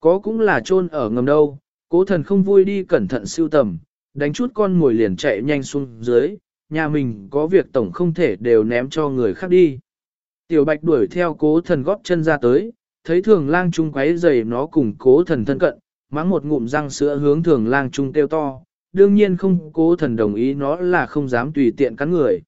Có cũng là chôn ở ngầm đâu, cố thần không vui đi cẩn thận siêu tầm, đánh chút con ngồi liền chạy nhanh xuống dưới, nhà mình có việc tổng không thể đều ném cho người khác đi. Tiểu bạch đuổi theo cố thần góp chân ra tới, thấy thường lang trung quấy giày nó cùng cố thần thân cận, mắng một ngụm răng sữa hướng thường lang trung tiêu to, đương nhiên không cố thần đồng ý nó là không dám tùy tiện cắn người.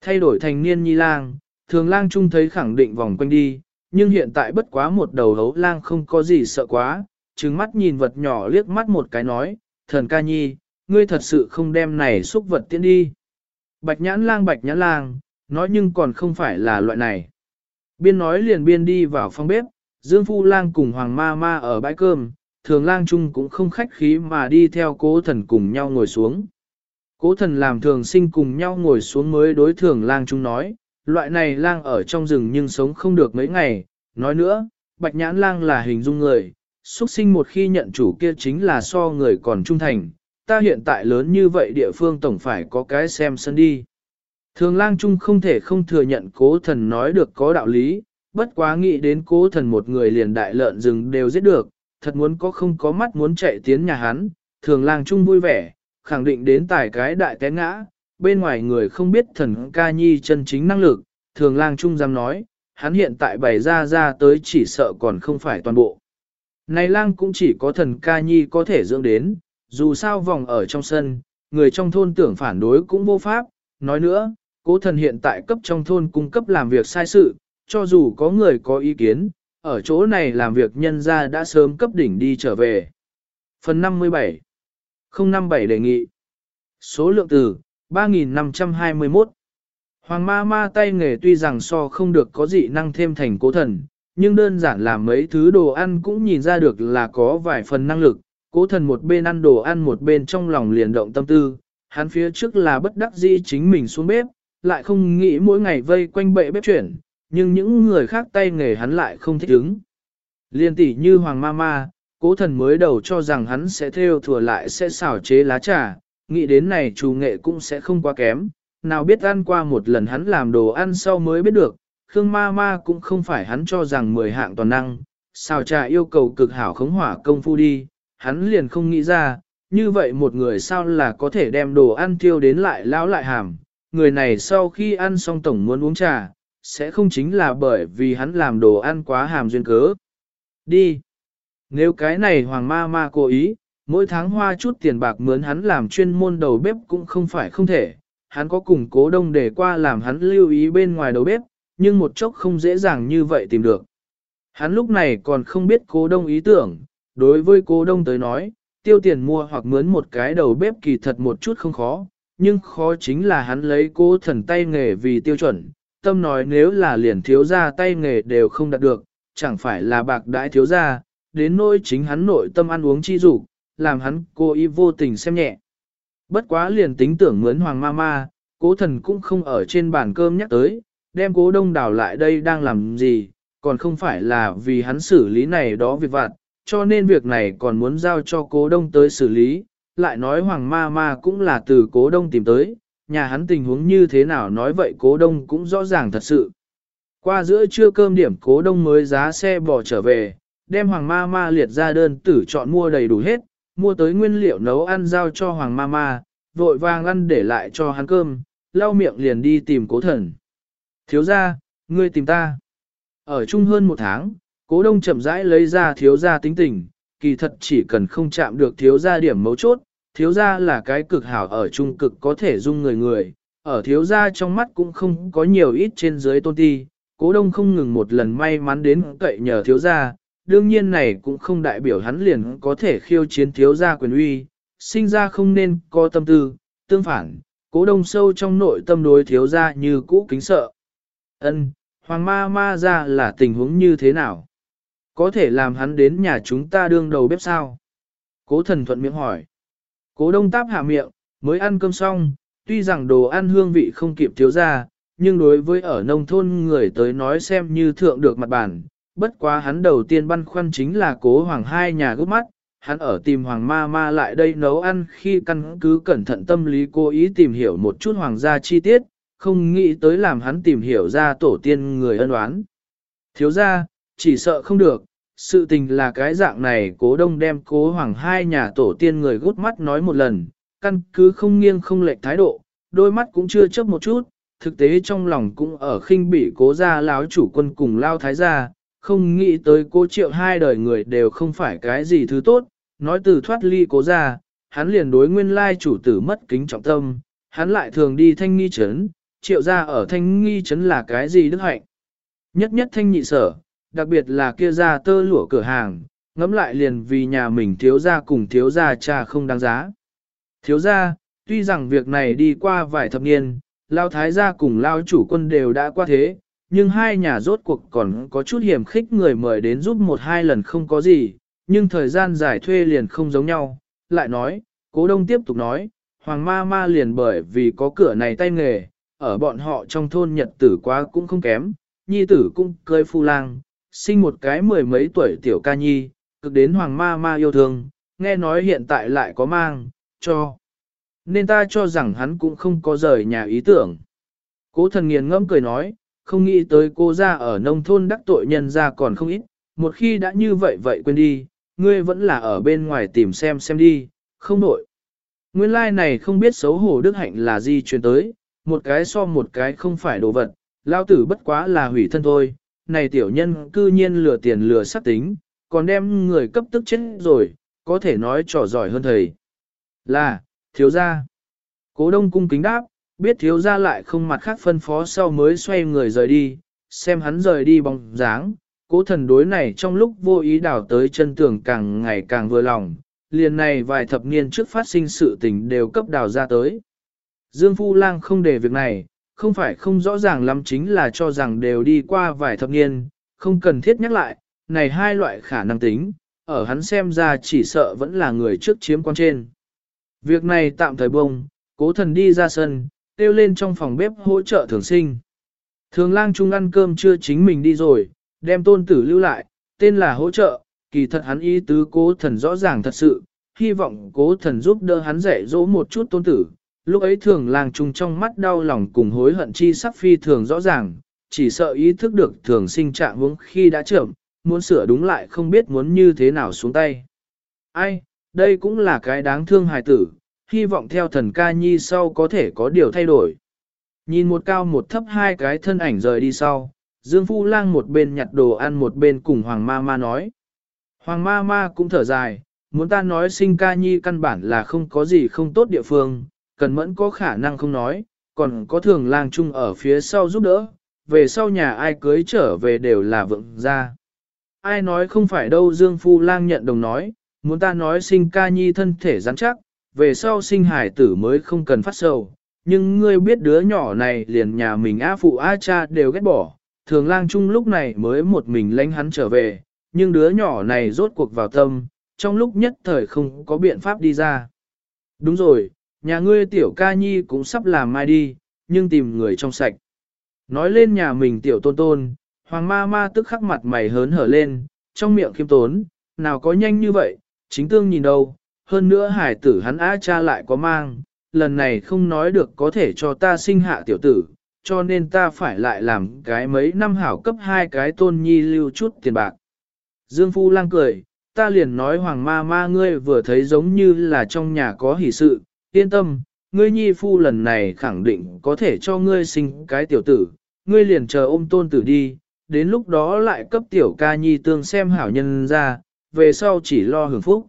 Thay đổi thành niên nhi lang, thường lang trung thấy khẳng định vòng quanh đi, nhưng hiện tại bất quá một đầu hấu lang không có gì sợ quá, trừng mắt nhìn vật nhỏ liếc mắt một cái nói, thần ca nhi, ngươi thật sự không đem này xúc vật tiễn đi. Bạch nhãn lang bạch nhãn lang, nói nhưng còn không phải là loại này. Biên nói liền biên đi vào phòng bếp, Dương Phu Lang cùng Hoàng Ma Ma ở bãi cơm, thường lang trung cũng không khách khí mà đi theo cố thần cùng nhau ngồi xuống. Cố thần làm thường sinh cùng nhau ngồi xuống mới đối thường lang trung nói, loại này lang ở trong rừng nhưng sống không được mấy ngày, nói nữa, bạch nhãn lang là hình dung người, xuất sinh một khi nhận chủ kia chính là so người còn trung thành, ta hiện tại lớn như vậy địa phương tổng phải có cái xem sân đi. Thường lang trung không thể không thừa nhận cố thần nói được có đạo lý, bất quá nghĩ đến cố thần một người liền đại lợn rừng đều giết được, thật muốn có không có mắt muốn chạy tiến nhà hắn, thường lang trung vui vẻ, khẳng định đến tài cái đại té ngã, bên ngoài người không biết thần ca nhi chân chính năng lực, thường lang trung dám nói, hắn hiện tại bày ra ra tới chỉ sợ còn không phải toàn bộ. Này lang cũng chỉ có thần ca nhi có thể dưỡng đến, dù sao vòng ở trong sân, người trong thôn tưởng phản đối cũng vô pháp, nói nữa, cố thần hiện tại cấp trong thôn cung cấp làm việc sai sự, cho dù có người có ý kiến, ở chỗ này làm việc nhân ra đã sớm cấp đỉnh đi trở về. Phần 57 057 đề nghị Số lượng từ 3.521 Hoàng ma ma tay nghề tuy rằng so không được có dị năng thêm thành cố thần, nhưng đơn giản làm mấy thứ đồ ăn cũng nhìn ra được là có vài phần năng lực. Cố thần một bên ăn đồ ăn một bên trong lòng liền động tâm tư, hắn phía trước là bất đắc dĩ chính mình xuống bếp, lại không nghĩ mỗi ngày vây quanh bệ bếp chuyển, nhưng những người khác tay nghề hắn lại không thích ứng. Liên tỷ như Hoàng Ma Ma, cố thần mới đầu cho rằng hắn sẽ theo thừa lại sẽ xảo chế lá trà, nghĩ đến này chủ nghệ cũng sẽ không quá kém, nào biết ăn qua một lần hắn làm đồ ăn sau mới biết được, Khương Ma Ma cũng không phải hắn cho rằng mười hạng toàn năng, xào trà yêu cầu cực hảo khống hỏa công phu đi, hắn liền không nghĩ ra, như vậy một người sao là có thể đem đồ ăn tiêu đến lại lão lại hàm, người này sau khi ăn xong tổng muốn uống trà, sẽ không chính là bởi vì hắn làm đồ ăn quá hàm duyên cớ. Đi! Nếu cái này hoàng ma ma cố ý, mỗi tháng hoa chút tiền bạc mướn hắn làm chuyên môn đầu bếp cũng không phải không thể, hắn có cùng cố đông để qua làm hắn lưu ý bên ngoài đầu bếp, nhưng một chốc không dễ dàng như vậy tìm được. Hắn lúc này còn không biết cố đông ý tưởng, đối với cố đông tới nói, tiêu tiền mua hoặc mướn một cái đầu bếp kỳ thật một chút không khó, nhưng khó chính là hắn lấy cố thần tay nghề vì tiêu chuẩn, tâm nói nếu là liền thiếu ra tay nghề đều không đạt được, chẳng phải là bạc đãi thiếu ra, đến nỗi chính hắn nội tâm ăn uống chi dục làm hắn cố ý vô tình xem nhẹ. Bất quá liền tính tưởng mướn hoàng ma ma, cố thần cũng không ở trên bàn cơm nhắc tới, đem cố đông đảo lại đây đang làm gì, còn không phải là vì hắn xử lý này đó việc vặt, cho nên việc này còn muốn giao cho cố đông tới xử lý, lại nói hoàng ma ma cũng là từ cố đông tìm tới, nhà hắn tình huống như thế nào nói vậy cố đông cũng rõ ràng thật sự. Qua giữa trưa cơm điểm cố đông mới giá xe bỏ trở về, đem hoàng ma ma liệt ra đơn tử chọn mua đầy đủ hết, mua tới nguyên liệu nấu ăn giao cho hoàng ma ma, vội vàng ăn để lại cho hắn cơm, lau miệng liền đi tìm cố thần. Thiếu gia, ngươi tìm ta. Ở chung hơn một tháng, cố đông chậm rãi lấy ra thiếu gia tính tình, kỳ thật chỉ cần không chạm được thiếu gia điểm mấu chốt, thiếu gia là cái cực hảo ở trung cực có thể dung người người, ở thiếu gia trong mắt cũng không có nhiều ít trên dưới tôn ti, cố đông không ngừng một lần may mắn đến cậy nhờ thiếu gia, đương nhiên này cũng không đại biểu hắn liền có thể khiêu chiến thiếu gia quyền uy, sinh ra không nên có tâm tư, tương phản, cố đông sâu trong nội tâm đối thiếu gia như cũ kính sợ. Ân, hoàng ma ma ra là tình huống như thế nào? Có thể làm hắn đến nhà chúng ta đương đầu bếp sao? Cố thần thuận miệng hỏi. Cố đông táp hạ miệng, mới ăn cơm xong, tuy rằng đồ ăn hương vị không kịp thiếu ra, nhưng đối với ở nông thôn người tới nói xem như thượng được mặt bản. Bất quá hắn đầu tiên băn khoăn chính là cố hoàng hai nhà gốc mắt, hắn ở tìm hoàng ma ma lại đây nấu ăn khi căn cứ cẩn thận tâm lý cố ý tìm hiểu một chút hoàng gia chi tiết, không nghĩ tới làm hắn tìm hiểu ra tổ tiên người ân oán. Thiếu ra, chỉ sợ không được, sự tình là cái dạng này cố đông đem cố hoàng hai nhà tổ tiên người gút mắt nói một lần, căn cứ không nghiêng không lệch thái độ, đôi mắt cũng chưa chớp một chút, thực tế trong lòng cũng ở khinh bị cố gia láo chủ quân cùng lao thái gia, không nghĩ tới cố triệu hai đời người đều không phải cái gì thứ tốt, nói từ thoát ly cố gia, hắn liền đối nguyên lai chủ tử mất kính trọng tâm, hắn lại thường đi thanh nghi chấn, triệu gia ở thanh nghi chấn là cái gì đức hạnh. Nhất nhất thanh nhị sở, đặc biệt là kia ra tơ lụa cửa hàng, ngẫm lại liền vì nhà mình thiếu gia cùng thiếu gia cha không đáng giá. Thiếu gia, tuy rằng việc này đi qua vài thập niên, lao thái gia cùng lao chủ quân đều đã qua thế, nhưng hai nhà rốt cuộc còn có chút hiểm khích người mời đến giúp một hai lần không có gì, nhưng thời gian giải thuê liền không giống nhau. Lại nói, cố đông tiếp tục nói, hoàng ma ma liền bởi vì có cửa này tay nghề, ở bọn họ trong thôn nhật tử quá cũng không kém, nhi tử cũng cười phu lang, sinh một cái mười mấy tuổi tiểu ca nhi, cực đến hoàng ma ma yêu thương, nghe nói hiện tại lại có mang, cho. Nên ta cho rằng hắn cũng không có rời nhà ý tưởng. Cố thần nghiền ngẫm cười nói, không nghĩ tới cô ra ở nông thôn đắc tội nhân ra còn không ít, một khi đã như vậy vậy quên đi, ngươi vẫn là ở bên ngoài tìm xem xem đi, không nổi. Nguyên lai like này không biết xấu hổ đức hạnh là gì truyền tới, một cái so một cái không phải đồ vật, lao tử bất quá là hủy thân thôi, này tiểu nhân cư nhiên lừa tiền lừa sắc tính, còn đem người cấp tức chết rồi, có thể nói trò giỏi hơn thầy. Là, thiếu gia. Cố đông cung kính đáp, biết thiếu gia lại không mặt khác phân phó sau mới xoay người rời đi, xem hắn rời đi bóng dáng. Cố thần đối này trong lúc vô ý đào tới chân tường càng ngày càng vừa lòng, liền này vài thập niên trước phát sinh sự tình đều cấp đào ra tới. Dương Phu Lang không để việc này, không phải không rõ ràng lắm chính là cho rằng đều đi qua vài thập niên, không cần thiết nhắc lại, này hai loại khả năng tính, ở hắn xem ra chỉ sợ vẫn là người trước chiếm quan trên. Việc này tạm thời bông, cố thần đi ra sân, kêu lên trong phòng bếp hỗ trợ thường sinh. Thường lang chung ăn cơm chưa chính mình đi rồi, đem tôn tử lưu lại, tên là hỗ trợ, kỳ thật hắn ý tứ cố thần rõ ràng thật sự, hy vọng cố thần giúp đỡ hắn dạy dỗ một chút tôn tử. Lúc ấy thường lang trung trong mắt đau lòng cùng hối hận chi sắc phi thường rõ ràng, chỉ sợ ý thức được thường sinh trạng hướng khi đã trưởng, muốn sửa đúng lại không biết muốn như thế nào xuống tay. Ai, đây cũng là cái đáng thương hài tử, hy vọng theo thần ca nhi sau có thể có điều thay đổi. Nhìn một cao một thấp hai cái thân ảnh rời đi sau, Dương Phu Lang một bên nhặt đồ ăn một bên cùng Hoàng Ma Ma nói. Hoàng Ma Ma cũng thở dài, muốn ta nói sinh ca nhi căn bản là không có gì không tốt địa phương, cần mẫn có khả năng không nói, còn có thường lang chung ở phía sau giúp đỡ, về sau nhà ai cưới trở về đều là vượng gia. Ai nói không phải đâu Dương Phu Lang nhận đồng nói, muốn ta nói sinh ca nhi thân thể rắn chắc, về sau sinh hải tử mới không cần phát sầu. Nhưng ngươi biết đứa nhỏ này liền nhà mình A phụ A cha đều ghét bỏ, thường lang chung lúc này mới một mình lánh hắn trở về, nhưng đứa nhỏ này rốt cuộc vào tâm, trong lúc nhất thời không có biện pháp đi ra. Đúng rồi, nhà ngươi tiểu ca nhi cũng sắp làm mai đi, nhưng tìm người trong sạch. Nói lên nhà mình tiểu tôn tôn, hoàng ma ma tức khắc mặt mày hớn hở lên, trong miệng khiêm tốn, nào có nhanh như vậy, chính tương nhìn đâu, hơn nữa hải tử hắn á cha lại có mang, lần này không nói được có thể cho ta sinh hạ tiểu tử, cho nên ta phải lại làm cái mấy năm hảo cấp hai cái tôn nhi lưu chút tiền bạc. Dương Phu lang cười, ta liền nói hoàng ma ma ngươi vừa thấy giống như là trong nhà có hỷ sự, yên tâm, ngươi nhi phu lần này khẳng định có thể cho ngươi sinh cái tiểu tử, ngươi liền chờ ôm tôn tử đi, đến lúc đó lại cấp tiểu ca nhi tương xem hảo nhân ra, về sau chỉ lo hưởng phúc.